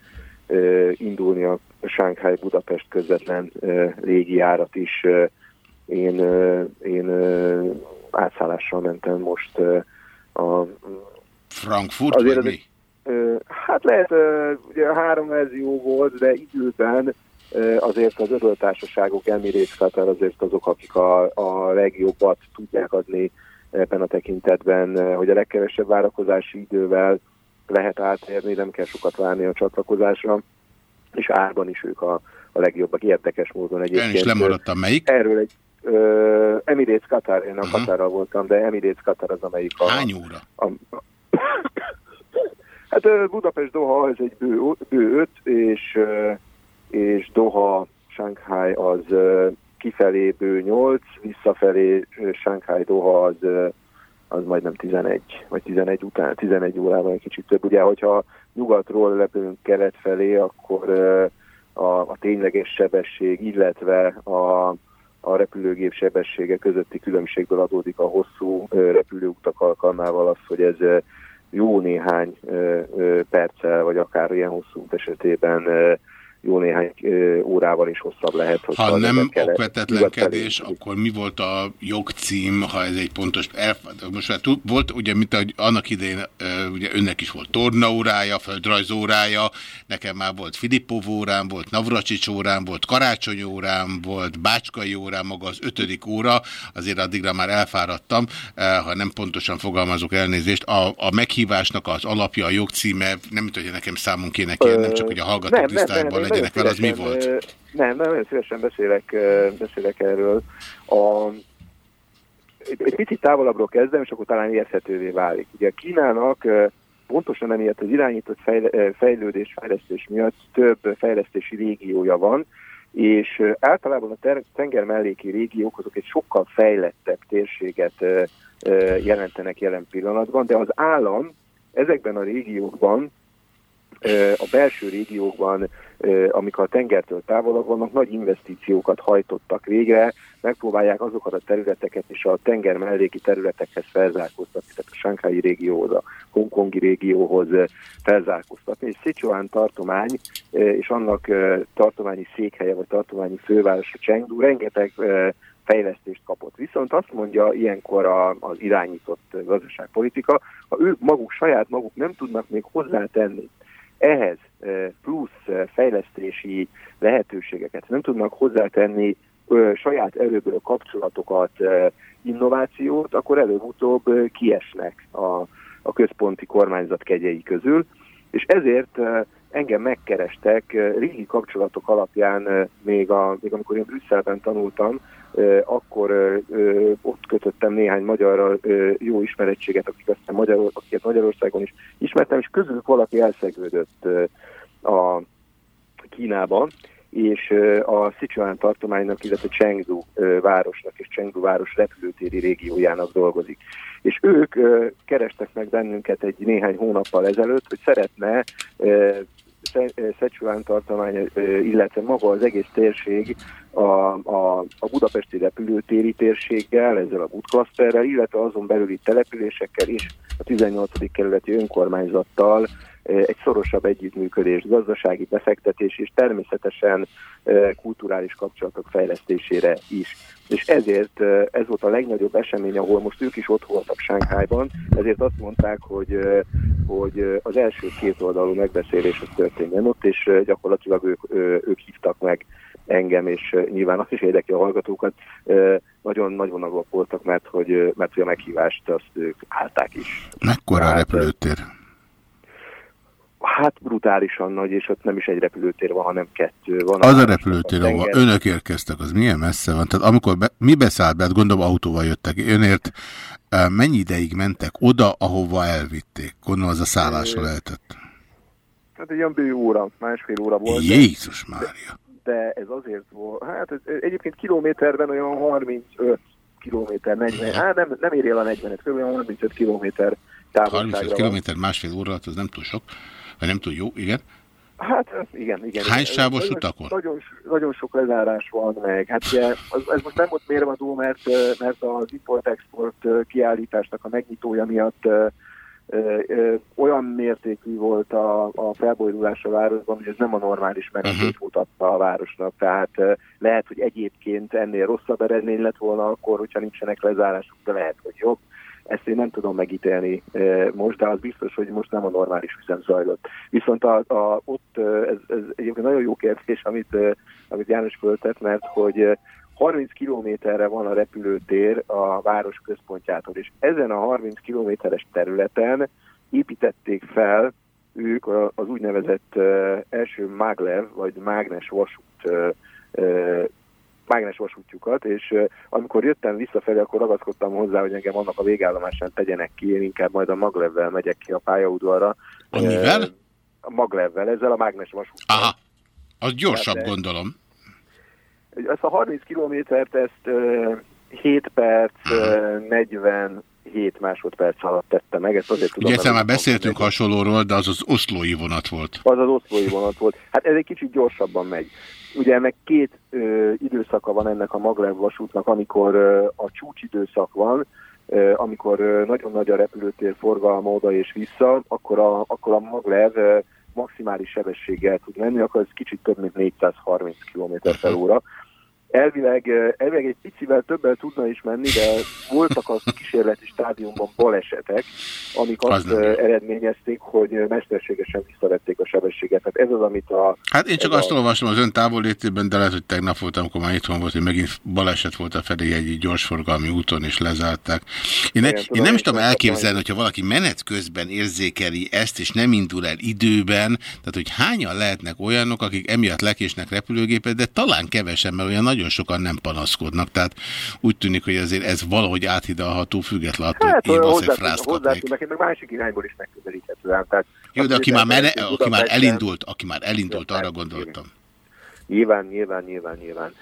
indulni a Shanghai Budapest közvetlen ö, légijárat is. Én, én átszállással mentem most a Frankfurt, Azért vagy mi? Hát lehet, ugye három verzió volt, de időben azért az öböltársaságok Emirates Qatar azért azok, akik a, a legjobbat tudják adni ebben a tekintetben, hogy a legkevesebb várakozási idővel lehet átérni, nem kell sokat várni a csatlakozásra, és árban is ők a, a legjobbak, érdekes módon egyébként. Én is lemaradtam, melyik? Erről egy ö, Emirates Qatar, én a uh-huh. Qatarral voltam, de Emirates Qatar az, amelyik a... Hány óra? A, hát ö, Budapest Doha ez egy bő, bő öt, és, és Doha Shanghai az kifelé bő 8, visszafelé Shanghai Doha az, az majdnem 11, vagy 11 után, 11 órában egy kicsit több. Ugye, hogyha nyugatról repülünk kelet felé, akkor a, a tényleges sebesség, illetve a, a repülőgép sebessége közötti különbségből adódik a hosszú repülőutak alkalmával az, hogy ez jó néhány perccel, vagy akár ilyen hosszú út esetében jó néhány órával is hosszabb lehet. Ha nem okvetetlenkedés, akkor mi volt a jogcím, ha ez egy pontos... Elf... Most már tud, volt, ugye, mint annak idején, ugye önnek is volt tornaórája, földrajzórája, nekem már volt Filippov órám, volt Navracsics órám, volt Karácsony órám, volt Bácskai órám, maga az ötödik óra, azért addigra már elfáradtam, ha nem pontosan fogalmazok elnézést. A, a meghívásnak az alapja, a jogcíme, nem mint, hogy nekem számon kéne kérnem, csak hogy a hallgatók tisztában legyenek vele, az mi volt? Nem, nem, nagyon szívesen beszélek, beszélek erről. A, egy, picit távolabbról kezdem, és akkor talán érthetővé válik. Ugye Kínának pontosan emiatt az irányított fejlődés, fejlesztés miatt több fejlesztési régiója van, és általában a tenger melléki régiók azok egy sokkal fejlettebb térséget jelentenek jelen pillanatban, de az állam ezekben a régiókban a belső régiókban, amik a tengertől távolabb vannak, nagy investíciókat hajtottak végre, megpróbálják azokat a területeket és a tenger melléki területekhez felzárkóztatni, tehát a Sánkhái régióhoz, a Hongkongi régióhoz felzárkóztatni. És Sichuan tartomány és annak tartományi székhelye vagy tartományi fővárosa Chengdu rengeteg fejlesztést kapott. Viszont azt mondja ilyenkor a, az irányított gazdaságpolitika, ha ők maguk, saját maguk nem tudnak még hozzátenni ehhez eh, plusz fejlesztési lehetőségeket nem tudnak hozzátenni ö, saját erőből kapcsolatokat, innovációt, akkor előbb-utóbb kiesnek a, a központi kormányzat kegyei közül, és ezért engem megkerestek eh, régi kapcsolatok alapján, még, a, még amikor én Brüsszelben tanultam, akkor ott kötöttem néhány magyarral eh, jó ismerettséget, akik aztán Magyar, akiket Magyarországon is ismertem, és közülük valaki elszegődött a Kínába, és a Sichuan tartománynak, illetve Chengdu városnak és Chengdu város repülőtéri régiójának dolgozik. És ők kerestek meg bennünket egy néhány hónappal ezelőtt, hogy szeretne eh, Sze- Sichuan tartomány, eh, illetve maga az egész térség a, a, a budapesti repülőtéri térséggel, ezzel a budklaszterrel, illetve azon belüli településekkel is a 18. kerületi önkormányzattal egy szorosabb együttműködés, gazdasági befektetés és természetesen kulturális kapcsolatok fejlesztésére is. És ezért ez volt a legnagyobb esemény, ahol most ők is ott voltak Sánkhájban, ezért azt mondták, hogy, hogy az első két oldalú megbeszélés az történjen ott, és gyakorlatilag ők, ők hívtak meg engem, és nyilván azt is érdekli a hallgatókat, eh, nagyon nagy vonalúak voltak, mert hogy, mert hogy a meghívást azt ők állták is. Mekkora a repülőtér? Hát brutálisan nagy, és ott nem is egy repülőtér van, hanem kettő van. Az a városnak repülőtér, tenger- önök érkeztek, az milyen messze van? Tehát amikor be, mi beszállt be, hát gondolom autóval jöttek. Önért eh, mennyi ideig mentek oda, ahova elvitték? Gondolom az a szállásra lehetett. Hát egy olyan bő óra, másfél óra volt. de- Jézus Mária! De ez azért volt, hát ez, egyébként kilométerben olyan 35 kilométer, 40, hát nem, nem éri el a 40-et, kb. olyan 35 kilométer 35 távolságra van. kilométer másfél óra az nem túl sok, vagy nem túl jó, igen. Hát igen, igen. Hány sávos Nagyon- utakon? Nagyon, nagyon sok lezárás van meg. Hát ugye, az, ez most nem volt mérvadó, mert, mert az import-export kiállításnak a megnyitója miatt ö, ö, ö, olyan mértékű volt a, a felbojdulás a városban, hogy ez nem a normális menetét mutatta a városnak. Tehát ö, lehet, hogy egyébként ennél rosszabb eredmény lett volna akkor, hogyha nincsenek lezárások, de lehet, hogy jobb. Ezt én nem tudom megítélni eh, most, de az biztos, hogy most nem a normális üzem zajlott. Viszont a, a, ott eh, ez, ez egyébként nagyon jó kérdés, amit, eh, amit János föltett, mert hogy eh, 30 kilométerre van a repülőtér a város központjától, és ezen a 30 kilométeres területen építették fel ők az úgynevezett első maglev, vagy mágnes vasút mágnes vasútjukat, és amikor jöttem visszafelé, akkor ragaszkodtam hozzá, hogy engem annak a végállomásán tegyenek ki, én inkább majd a maglevvel megyek ki a pályaudvarra. Amivel? A maglevvel, ezzel a mágnes vasút. Aha, az gyorsabb Hát, gondolom. Ezt a 30 kilométert, ezt uh, 7 perc, uh, 40 7 másodperc alatt tette meg. Ezt azért tudom, Ugye egyszer már beszéltünk hasonlóról, de az az oszlói vonat volt. az az oszlói vonat volt. Hát ez egy kicsit gyorsabban megy. Ugye ennek két ö, időszaka van ennek a Maglev vasútnak, amikor ö, a csúcsidőszak van, ö, amikor ö, nagyon nagy a repülőtér forgalma oda és vissza, akkor a, akkor a Maglev ö, maximális sebességgel tud menni, akkor ez kicsit több mint 430 km per óra. Elvileg, elvileg egy picivel többel tudna is menni, de voltak az kísérleti stádiumban balesetek, amik azt ö, eredményezték, hogy mesterségesen visszavették a sebességet. Tehát ez az, amit a... Hát én csak azt a, olvastam az ön távollétében, de lehet, hogy tegnap volt, amikor már itthon volt, hogy megint baleset volt a felé egy gyorsforgalmi úton, és lezárták. Én, ne, én tudom, nem is én tudom tudom, elképzelni, hogyha valaki menet közben érzékeli ezt, és nem indul el időben, tehát hogy hányan lehetnek olyanok, akik emiatt lekésnek repülőgépet, de talán kevesen, mert olyan nagyon sokan nem panaszkodnak. Tehát úgy tűnik, hogy azért ez valahogy áthidalható, függetlenül attól, hát én valószínűleg hozzá, frászkodnék. hozzá, meg másik irányból is megközelíthető. ám. Tehát Jó, de aki már, mene, aki már elindult, aki már elindult, arra gondoltam. Nyilván, nyilván, nyilván, nyilván.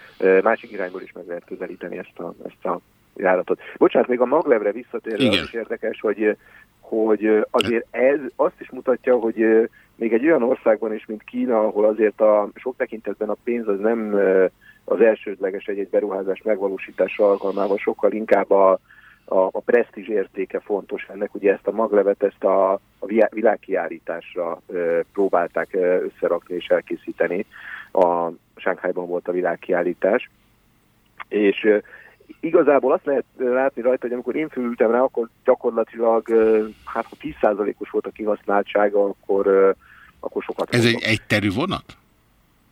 Másik irányból is meg lehet közelíteni ezt a, ezt a járatot. Bocsánat, még a maglevre visszatérve az is érdekes, hogy, hogy azért ez azt is mutatja, hogy még egy olyan országban is, mint Kína, ahol azért a sok tekintetben a pénz az nem az elsődleges egy-egy beruházás megvalósítása alkalmával, sokkal inkább a, a, a presztízs értéke fontos ennek. Ugye ezt a maglevet, ezt a, a világkiállításra ö, próbálták ö, összerakni és elkészíteni. A Sánkhájban volt a világkiállítás. És ö, igazából azt lehet látni rajta, hogy amikor én fölültem rá, akkor gyakorlatilag hát ha 10%-os volt a kihasználtsága, akkor, akkor sokat Ez egy egyterű vonat?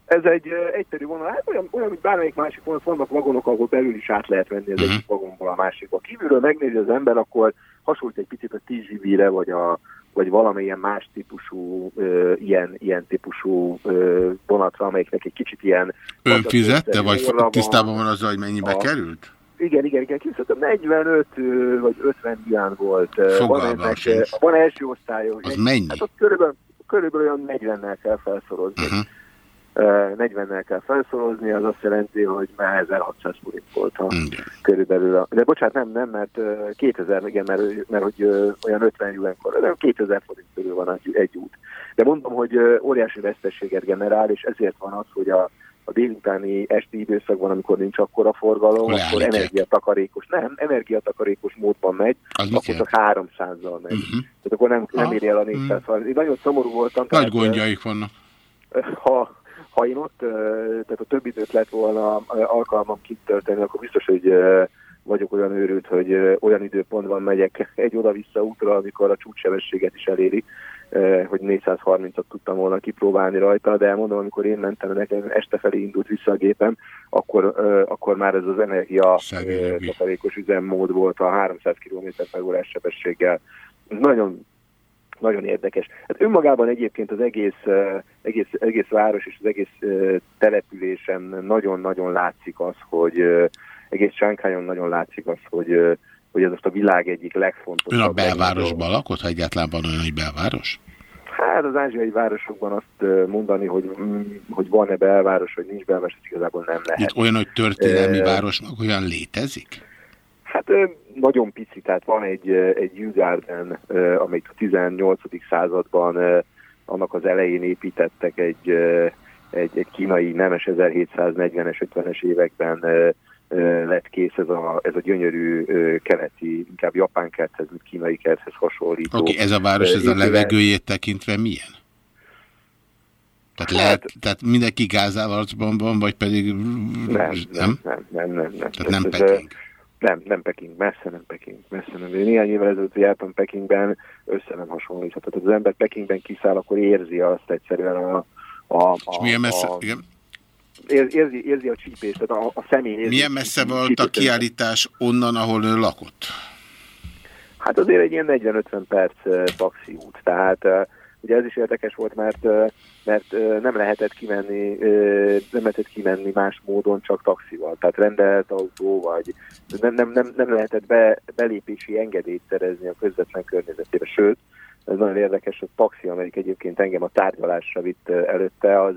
Ez egy egyszerű vonal, hát olyan, olyan, mint bármelyik másik vonat, vannak vagonok, ahol belül is át lehet venni az egyik vagonból a másikba. Kívülről megnézi az ember, akkor hasonlít egy picit a TGV-re, vagy, a, vagy valamilyen más típusú, ö, ilyen, ilyen típusú ö, vonatra, amelyiknek egy kicsit ilyen... Ön fizette, vagy van. tisztában van azzal, hogy mennyibe A- került? Igen, igen, igen, kifizettem. 45 ö, vagy 50 dián volt. Fogalmam van, ennek, van első osztályú. Az mennyi? Hát ott körülbelül, körülbelül olyan 40-nel kell felszorozni. Uh-huh. Ö, 40-nel kell felszorozni, az azt jelenti, hogy már 1600 forint volt a, körülbelül. A, de bocsánat, nem, nem, mert ö, 2000, igen, mert, mert hogy olyan 50 julenkor, de 2000 forint körül van egy, egy út. De mondom, hogy óriási veszteséget generál, és ezért van az, hogy a, a délutáni esti időszakban, amikor nincs akkora forgalom, Akkor akkor leállítják. energiatakarékos, nem, energiatakarékos módban megy, Az akkor csak 300-zal megy. Uh-huh. Tehát akkor nem, nem éri el a 400 Én nagyon szomorú voltam. Nagy tehát, gondjaik vannak. ha, ha én ott, tehát a több időt lett volna alkalmam kint tölteni, akkor biztos, hogy vagyok olyan őrült, hogy olyan időpontban megyek egy oda-vissza útra, amikor a csúcssebességet is eléri, hogy 430-at tudtam volna kipróbálni rajta, de mondom, amikor én mentem, nekem este felé indult vissza a gépem, akkor, akkor már ez az energia takarékos üzemmód volt a 300 km per órás sebességgel. Nagyon nagyon érdekes. Hát önmagában egyébként az egész, egész, egész város és az egész településen nagyon-nagyon látszik az, hogy egész Sánkhányon nagyon látszik az, hogy, hogy ez most a világ egyik Ön legfontosabb. a belvárosban lakott, ha egyáltalán van olyan, hogy belváros? Hát az ázsiai városokban azt mondani, hogy, mm, hogy van-e belváros, vagy nincs belváros, ez igazából nem lehet. Itt olyan, hogy történelmi Ö, városnak olyan létezik? Hát nagyon pici, tehát van egy, egy Yew Garden, amelyik a 18. században annak az elején építettek egy, egy, egy kínai nemes 1740-es, 50-es években lett kész ez a, ez a gyönyörű keleti, inkább japán kerthez, mint kínai kerthez hasonlító. Oké, ez a város, ez a levegőjét tekintve milyen? Tehát, Hát- lehet, tehát mindenki gázávarcban van, vagy pedig... Nem, nem, nem, nem, nem. nem. Tehát nem Ez, Peking. Nem, nem Peking, messze nem Peking, messze nem. Én néhány évvel ezelőtt jártam Pekingben, össze nem hasonlítható. Tehát az ember Pekingben kiszáll, akkor érzi azt egyszerűen a... a, a És milyen messze, a, igen? ér- érzi, érzi a csípést, tehát a, a személy érzi. Milyen messze volt a kiállítás onnan, ahol ő lakott? Hát azért egy ilyen 40-50 perc uh, taxi út, tehát uh, ugye ez is érdekes volt, mert, mert nem lehetett kimenni, nem lehetett kimenni más módon, csak taxival, tehát rendelt autó, vagy nem, nem, nem, nem lehetett be, belépési engedélyt szerezni a közvetlen környezetébe, sőt, ez nagyon érdekes, a taxi, amelyik egyébként engem a tárgyalásra vitt előtte, az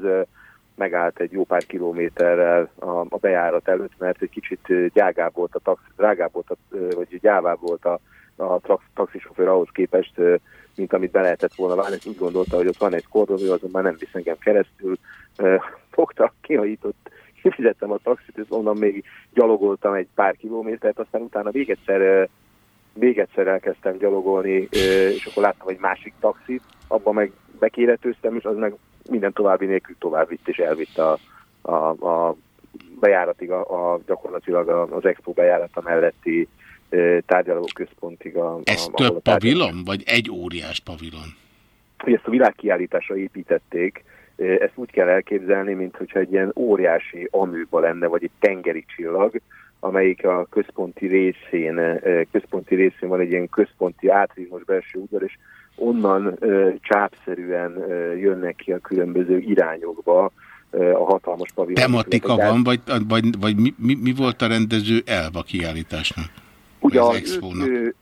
megállt egy jó pár kilométerrel a, a bejárat előtt, mert egy kicsit gyágább volt a taxi, drágább volt, a, vagy gyávább volt a a taxisofőr ahhoz képest, mint amit be lehetett volna várni, úgy gondolta, hogy ott van egy kordon, azon már nem visz engem keresztül. Fogta, kihajított, kifizettem a taxit, és onnan még gyalogoltam egy pár kilométert, aztán utána még egyszer, még egyszer elkezdtem gyalogolni, és akkor láttam egy másik taxit, abban meg bekéretőztem, és az meg minden további nélkül tovább vitt, és elvitt a, a, a bejáratig, a, a, gyakorlatilag az expo bejárata melletti tárgyalóközpontig. A, a, Ez ahol több a pavilon, vagy egy óriás pavilon? hogy ezt a világkiállításra építették, ezt úgy kell elképzelni, mint hogyha egy ilyen óriási aműba lenne, vagy egy tengeri csillag, amelyik a központi részén, központi részén van egy ilyen központi átrímos belső udvar, és onnan csápszerűen jönnek ki a különböző irányokba a hatalmas pavilon. Tematika van, vagy, vagy, vagy mi, mi, mi volt a rendező elv a kiállításnak? Ugye az az ő,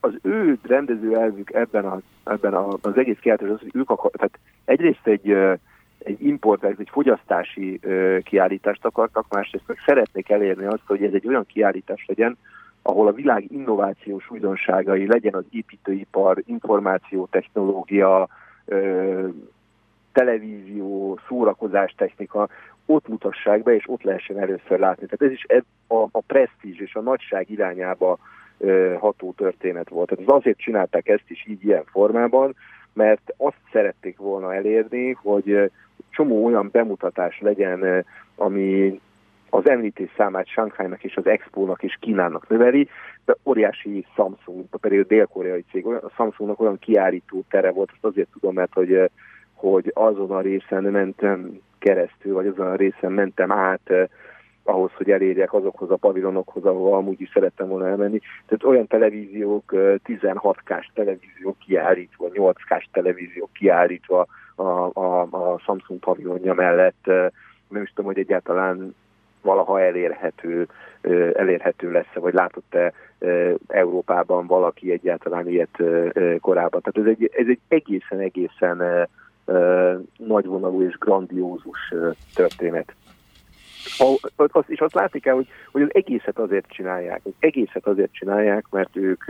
az ő rendező elvük ebben, a, ebben a, az egész kiállítás az, hogy ők akar, tehát egyrészt egy, egy import, egy fogyasztási kiállítást akartak, másrészt meg szeretnék elérni azt, hogy ez egy olyan kiállítás legyen, ahol a világ innovációs újdonságai legyen az építőipar, információtechnológia, televízió, szórakozás technika, ott mutassák be, és ott lehessen először látni. Tehát ez is eb- a, a presztízs és a nagyság irányába ö, ható történet volt. Tehát ez azért csinálták ezt is így ilyen formában, mert azt szerették volna elérni, hogy csomó olyan bemutatás legyen, ami az említés számát Shanghai-nak és az Expo-nak és Kínának növeli, de óriási Samsung, pedig a dél-koreai cég, a Samsungnak olyan kiállító tere volt, azt azért tudom, mert hogy, hogy azon a részen mentem keresztül, vagy azon a részen mentem át eh, ahhoz, hogy elérjek azokhoz a pavilonokhoz, ahol amúgy is szerettem volna elmenni. Tehát olyan televíziók, eh, 16K-s televíziók kiállítva, 8K-s televíziók kiállítva a, a, a Samsung pavilonja mellett, eh, nem is tudom, hogy egyáltalán valaha elérhető, elérhető lesz vagy látott-e Európában valaki egyáltalán ilyet korábban. Tehát ez egy, ez egy egészen-egészen nagyvonalú és grandiózus történet. A- Azt, és azt látni kell, hogy, hogy az egészet azért csinálják. Az egészet azért csinálják, mert ők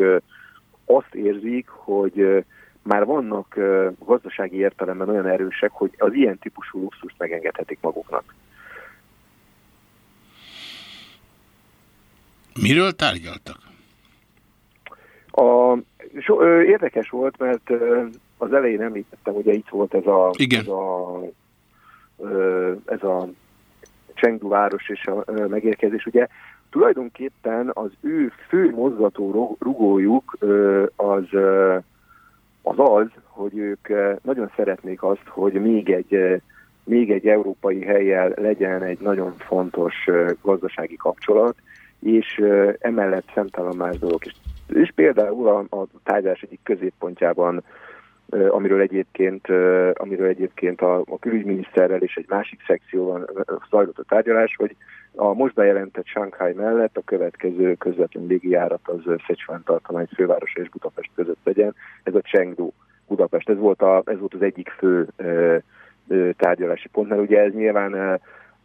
azt érzik, hogy már vannak gazdasági értelemben olyan erősek, hogy az ilyen típusú luxust megengedhetik maguknak. Miről tárgyaltak? A, so, ö, érdekes volt, mert ö, az elején említettem, ugye itt volt ez a, Igen. ez a, ez a Chengdu város és a megérkezés. Ugye tulajdonképpen az ő fő mozgató rugójuk az, az az, hogy ők nagyon szeretnék azt, hogy még egy még egy európai helyjel legyen egy nagyon fontos gazdasági kapcsolat, és emellett szemtelen más dolgok is. És például a, a tárgyalás egyik középpontjában, amiről egyébként, amiről egyébként a, a külügyminiszterrel és egy másik szekcióban zajlott a tárgyalás, hogy a most bejelentett Shanghai mellett a következő közvetlen légijárat az ö, Szecsuan tartomány fővárosa és Budapest között legyen. Ez a Chengdu Budapest. Ez volt, a, ez volt az egyik fő ö, ö, tárgyalási pont, mert ugye ez nyilván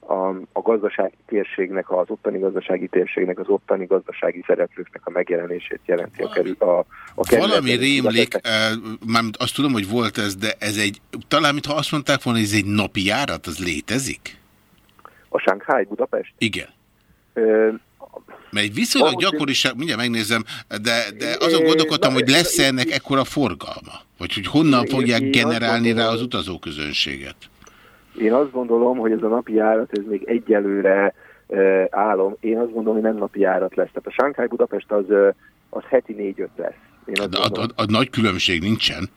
a, a gazdasági térségnek, az ottani gazdasági térségnek, az ottani gazdasági szereplőknek a megjelenését jelenti a, kerül, a, a. Valami rémlik, eh, mármint azt tudom, hogy volt ez, de ez egy, talán mintha azt mondták volna, hogy ez egy napi járat, az létezik? A Shanghai Budapest? Igen. Ö, Mert egy viszonylag gyakoriság, mindjárt megnézem, de, de azon gondolkodtam, hogy lesz -e ennek ekkora forgalma? Vagy hogy honnan fogják generálni rá az utazóközönséget? Én azt gondolom, hogy ez a napi járat, ez még egyelőre álom. Én azt gondolom, hogy nem napi járat lesz. Tehát a Shanghai Budapest az, az heti 4-5 lesz. Én azt A, gondolom. a, a nagy különbség nincsen.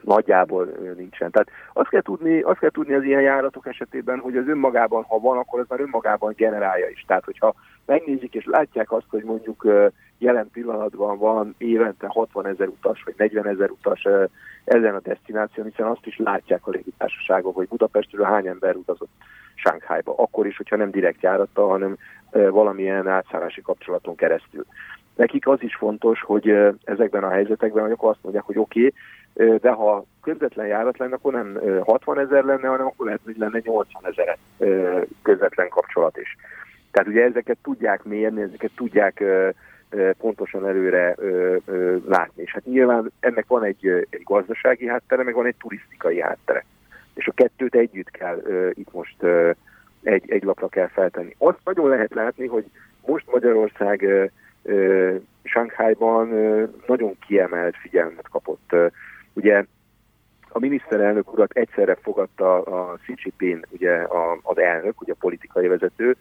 nagyjából ö, nincsen. Tehát azt kell, tudni, azt kell tudni az ilyen járatok esetében, hogy az önmagában, ha van, akkor az már önmagában generálja is. Tehát, hogyha megnézik és látják azt, hogy mondjuk jelen pillanatban van évente 60 ezer utas, vagy 40 ezer utas ezen a destináción, hiszen azt is látják a légitársaságok, hogy Budapestről hány ember utazott Shanghaiba. Akkor is, hogyha nem direkt járattal, hanem valamilyen átszállási kapcsolaton keresztül. Nekik az is fontos, hogy ezekben a helyzetekben, hogy akkor azt mondják, hogy oké, okay, de ha közvetlen járat lenne, akkor nem ö, 60 ezer lenne, hanem akkor lehet, hogy lenne 80 ezer közvetlen kapcsolat is. Tehát ugye ezeket tudják mérni, ezeket tudják pontosan előre látni. És hát nyilván ennek van egy, egy gazdasági háttere, meg van egy turisztikai háttere. És a kettőt együtt kell itt most egy, egy lapra kell feltenni. Azt nagyon lehet látni, hogy most Magyarország Sánkhájban nagyon kiemelt figyelmet kapott. Ugye a miniszterelnök urat egyszerre fogadta a Xi Jinping, ugye az elnök, ugye a politikai vezető,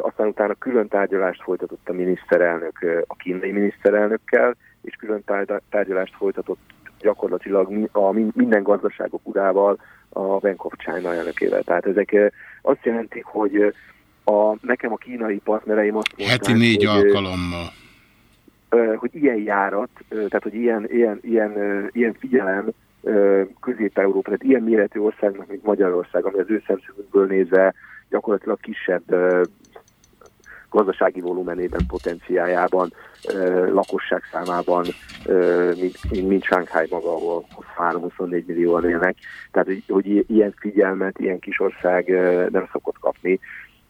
aztán utána külön tárgyalást folytatott a miniszterelnök a kínai miniszterelnökkel, és külön tárgy- tárgyalást folytatott gyakorlatilag a min- minden gazdaságok urával a Bank of China elnökével. Tehát ezek azt jelentik, hogy a, nekem a kínai partnereim azt mondták, Heti négy hogy, alkalommal. hogy ilyen járat, tehát hogy ilyen, ilyen, ilyen, ilyen figyelem Közép-Európa, tehát ilyen méretű országnak, mint Magyarország, ami az ő szemszögünkből nézve gyakorlatilag kisebb gazdasági volumenében, potenciájában, lakosság számában, mint, mint, Shanghai maga, ahol 23-24 millióan élnek. Tehát, hogy, hogy ilyen figyelmet ilyen kis ország nem szokott kapni.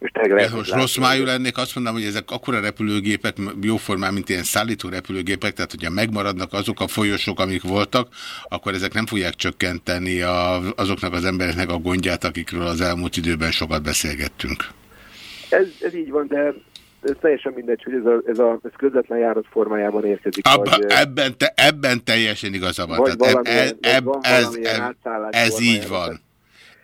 És lehet, most rossz májú lennék, azt mondom, hogy ezek akkora repülőgépek, jóformán, mint ilyen szállító repülőgépek, tehát hogyha megmaradnak azok a folyosók, amik voltak, akkor ezek nem fogják csökkenteni a, azoknak az embereknek a gondját, akikről az elmúlt időben sokat beszélgettünk. Ez, ez így van, de ez teljesen mindegy, hogy ez, a, ez, a, ez közvetlen járat formájában érkezik. Abba, vagy, ebben, te, ebben teljesen igaza van. Vagy Tehát eb, valamilyen- eb, eb, van ez, valamilyen ez, így van.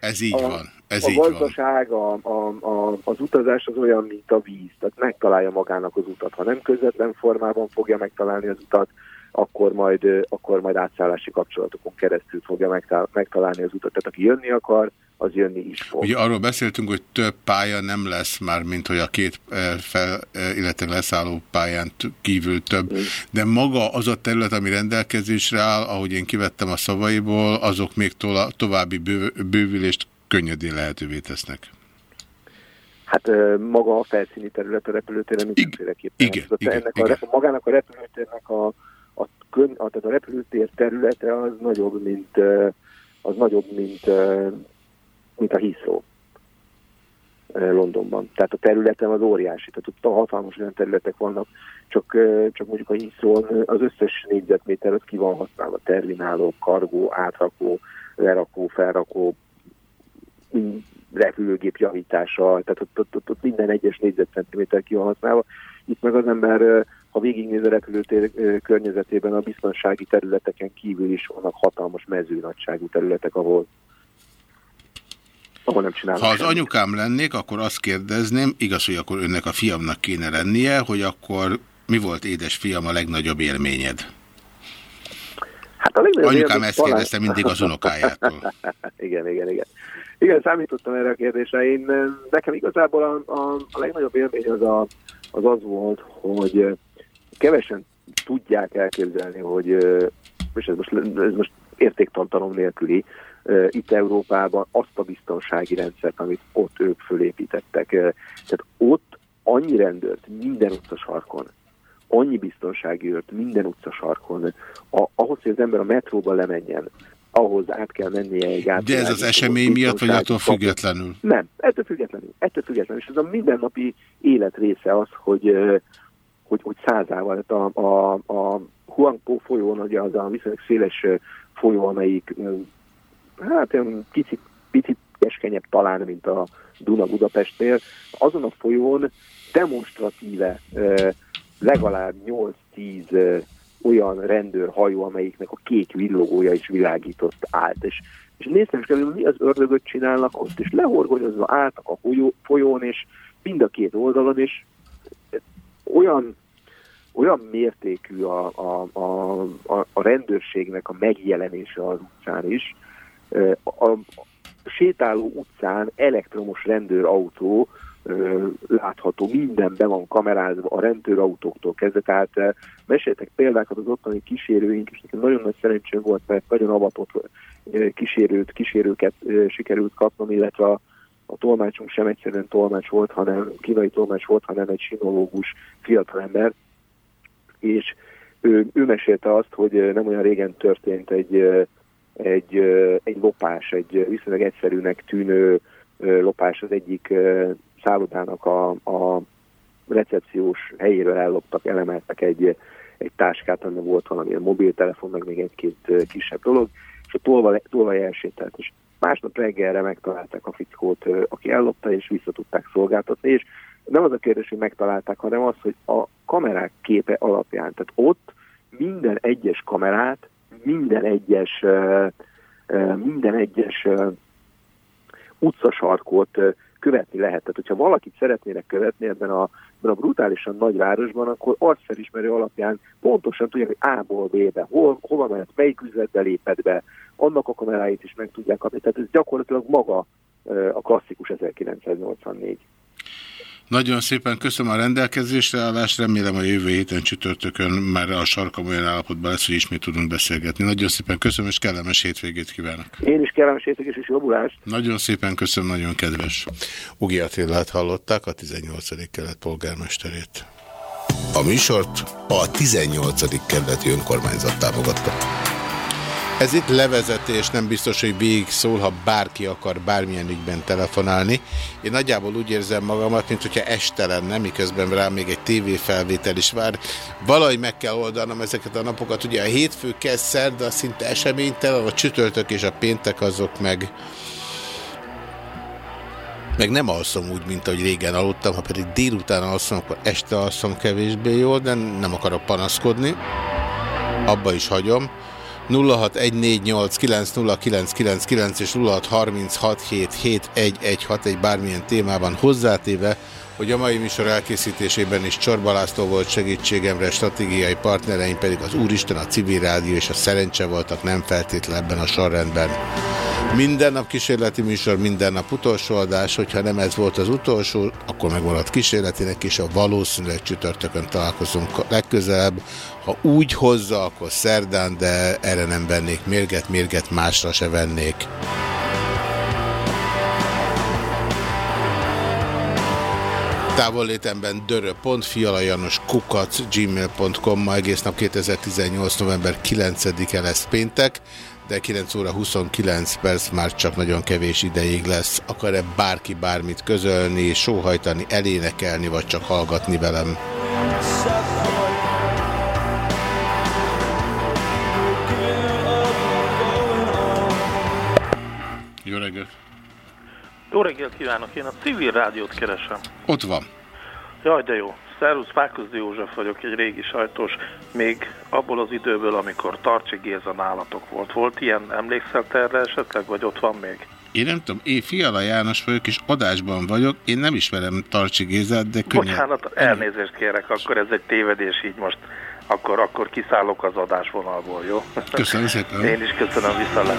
Ez így a, van. Ez a így van. gazdaság, a, a, a, az utazás az olyan, mint a víz, tehát megtalálja magának az utat. Ha nem közvetlen formában fogja megtalálni az utat, akkor majd, akkor majd átszállási kapcsolatokon keresztül fogja megtalálni az utat. Tehát aki jönni akar, az jönni is fog. Ugye arról beszéltünk, hogy több pálya nem lesz már, mint hogy a két eh, fel, eh, illetve leszálló pályán kívül több. De maga az a terület, ami rendelkezésre áll, ahogy én kivettem a szavaiból, azok még tola, további bő, bővülést könnyedén lehetővé tesznek. Hát maga a felszíni terület a repülőtéren mindenféleképpen. igen, igen, ennek a, rep- magának a repülőtérnek a, a, kön, a, tehát a repülőtér területe az nagyobb, mint, az nagyobb, mint, mint a Heathrow Londonban. Tehát a területem az óriási, tehát ott hatalmas olyan területek vannak, csak, csak mondjuk a Heathrow az összes négyzetméter az ki van használva, termináló, kargó, átrakó, lerakó, felrakó, repülőgép javítása, tehát ott, ott, ott, ott minden egyes négyzetcentiméter ki van használva. Itt meg az ember, ha végignéz a repülőtér környezetében, a biztonsági területeken kívül is vannak hatalmas mezőnagyságú területek, ahol, ahol nem csinálnak Ha az semmit. anyukám lennék, akkor azt kérdezném, igaz, hogy akkor önnek a fiamnak kéne lennie, hogy akkor mi volt édes fiam a legnagyobb élményed? Hát a legnagyobb Anyukám ezt talán- kérdezte mindig az unokájától. igen, igen, igen. Igen, számítottam erre a kérdésre. Én, nekem igazából a, a, a legnagyobb élmény az, a, az az volt, hogy kevesen tudják elképzelni, hogy, és ez most, ez most értéktartalom nélküli, itt Európában azt a biztonsági rendszert, amit ott ők fölépítettek. Tehát ott annyi rendőrt minden utcasarkon, annyi biztonsági őrt minden utcasarkon, a, ahhoz, hogy az ember a metróba lemenjen, ahhoz át kell mennie egy De ez az esemény miatt, vagy attól függetlenül? Nem, ettől függetlenül. Ettől függetlenül. És ez a mindennapi élet része az, hogy, hogy, hogy százával, tehát a, a, a Huangpo folyón, ugye az a viszonylag széles folyó, amelyik hát olyan kicsit, picit keskenyebb talán, mint a Duna Budapestnél, azon a folyón demonstratíve legalább 8-10 ö, olyan rendőrhajó, amelyiknek a kék villogója is világított állt. És, és néztem is, hogy mi az ördögöt csinálnak ott, és lehorgonyozva álltak a folyó, folyón, és mind a két oldalon, és olyan, olyan mértékű a, a, a, a rendőrségnek a megjelenése az utcán is. A, sétáló utcán elektromos rendőrautó látható, minden be van kamerázva a rendőrautóktól kezdve, tehát meséltek példákat az ottani kísérőink, és nekem nagyon nagy szerencsém volt, mert nagyon avatott kísérőt, kísérőket sikerült kapnom, illetve a, a tolmácsunk sem egyszerűen tolmács volt, hanem kínai tolmács volt, hanem egy sinológus fiatalember, és ő, ő mesélte azt, hogy nem olyan régen történt egy, egy, egy lopás, egy viszonylag egyszerűnek tűnő lopás az egyik szállodának a, a recepciós helyéről elloptak, elemeltek egy, egy táskát, amiben volt valamilyen mobiltelefon, meg még egy-két kisebb dolog, és a tolvaj, tolvaj elsétált, és másnap reggelre megtalálták a fickót, aki ellopta, és vissza tudták szolgáltatni, és nem az a kérdés, hogy megtalálták, hanem az, hogy a kamerák képe alapján, tehát ott minden egyes kamerát, minden egyes minden egyes utcasarkot követni lehet. Tehát, hogyha valakit szeretnének követni ebben a, ebben a brutálisan nagy városban, akkor arcfelismerő alapján pontosan tudják, hogy A-ból B-be, hol, hova mehet, melyik üzletbe lépett be, annak a kameráit is meg tudják kapni. Tehát ez gyakorlatilag maga a klasszikus 1984. Nagyon szépen köszönöm a rendelkezésre állást, remélem a jövő héten csütörtökön már a sarkam olyan állapotban lesz, hogy ismét tudunk beszélgetni. Nagyon szépen köszönöm, és kellemes hétvégét kívánok. Én is kellemes hétvégét és jobbulást. Nagyon szépen köszönöm, nagyon kedves. Ugi Attilát hallották, a 18. kelet polgármesterét. A műsort a 18. kerületi önkormányzat támogatta. Ez itt levezetés, nem biztos, hogy végig szól, ha bárki akar bármilyen ügyben telefonálni. Én nagyjából úgy érzem magamat, mint hogyha este lenne, miközben rá még egy tévéfelvétel is vár. Valahogy meg kell oldanom ezeket a napokat. Ugye a hétfő, kezd szerda szinte eseménytelen, a csütörtök és a péntek azok meg meg nem alszom úgy, mint ahogy régen aludtam, ha pedig délután alszom, akkor este alszom kevésbé jól, de nem akarok panaszkodni. Abba is hagyom. 0614890999 és 0636771161 bármilyen témában hozzátéve, hogy a mai műsor elkészítésében is Csorba László volt segítségemre, stratégiai partnereim pedig az Úristen, a Civil Rádió és a Szerencse voltak nem feltétlenül ebben a sorrendben. Minden nap kísérleti műsor, minden nap utolsó adás, hogyha nem ez volt az utolsó, akkor megmaradt kísérletinek, és a valószínűleg csütörtökön találkozunk legközelebb. Ha úgy hozza, akkor szerdán, de erre nem vennék mérget, mérget másra se vennék. távollétemben dörö.fialajanos kukac gmail.com ma egész nap 2018. november 9-e lesz péntek, de 9 óra 29 perc már csak nagyon kevés ideig lesz. Akar-e bárki bármit közölni, sóhajtani, elénekelni, vagy csak hallgatni velem? Jó reggelt! Jó reggelt kívánok, én a civil rádiót keresem. Ott van. Jaj, de jó. Szervusz, Pákozdi József vagyok, egy régi sajtós, még abból az időből, amikor Tarcsi Géza nálatok volt. Volt ilyen, emlékszel te erre esetleg, vagy ott van még? Én nem tudom, én Fiala János vagyok, és adásban vagyok. Én nem ismerem Tarcsi Gézát, de könnyen... Bocsánat, elnézést kérek, akkor ez egy tévedés így most. Akkor, akkor kiszállok az adásvonalból, jó? Köszönöm szépen. Én is köszönöm, viszontlát.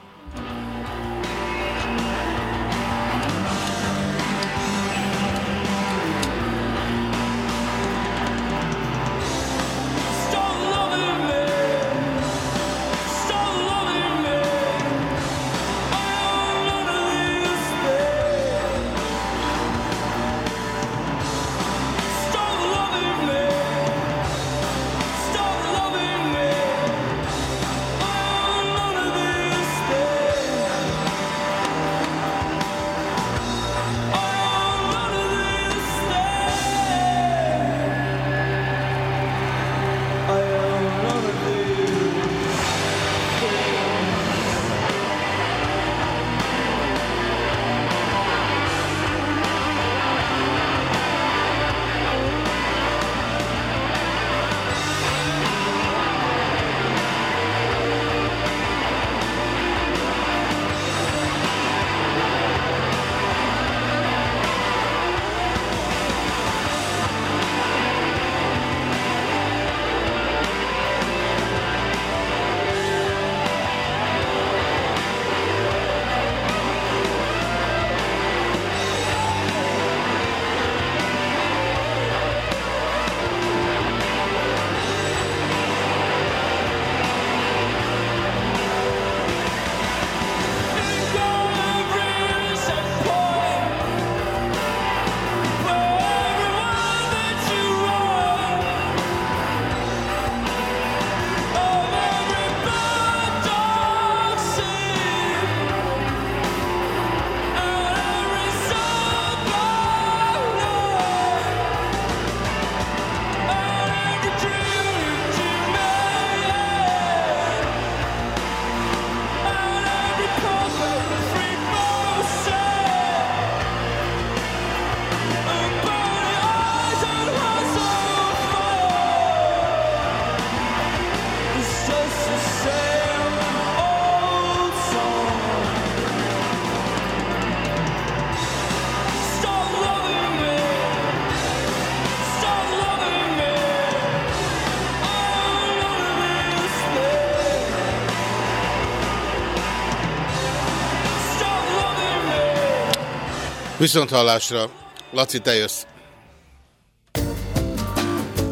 Viszont hallásra. Laci, te jössz.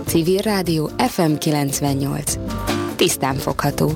Civil Rádió FM 98. Tisztán fogható.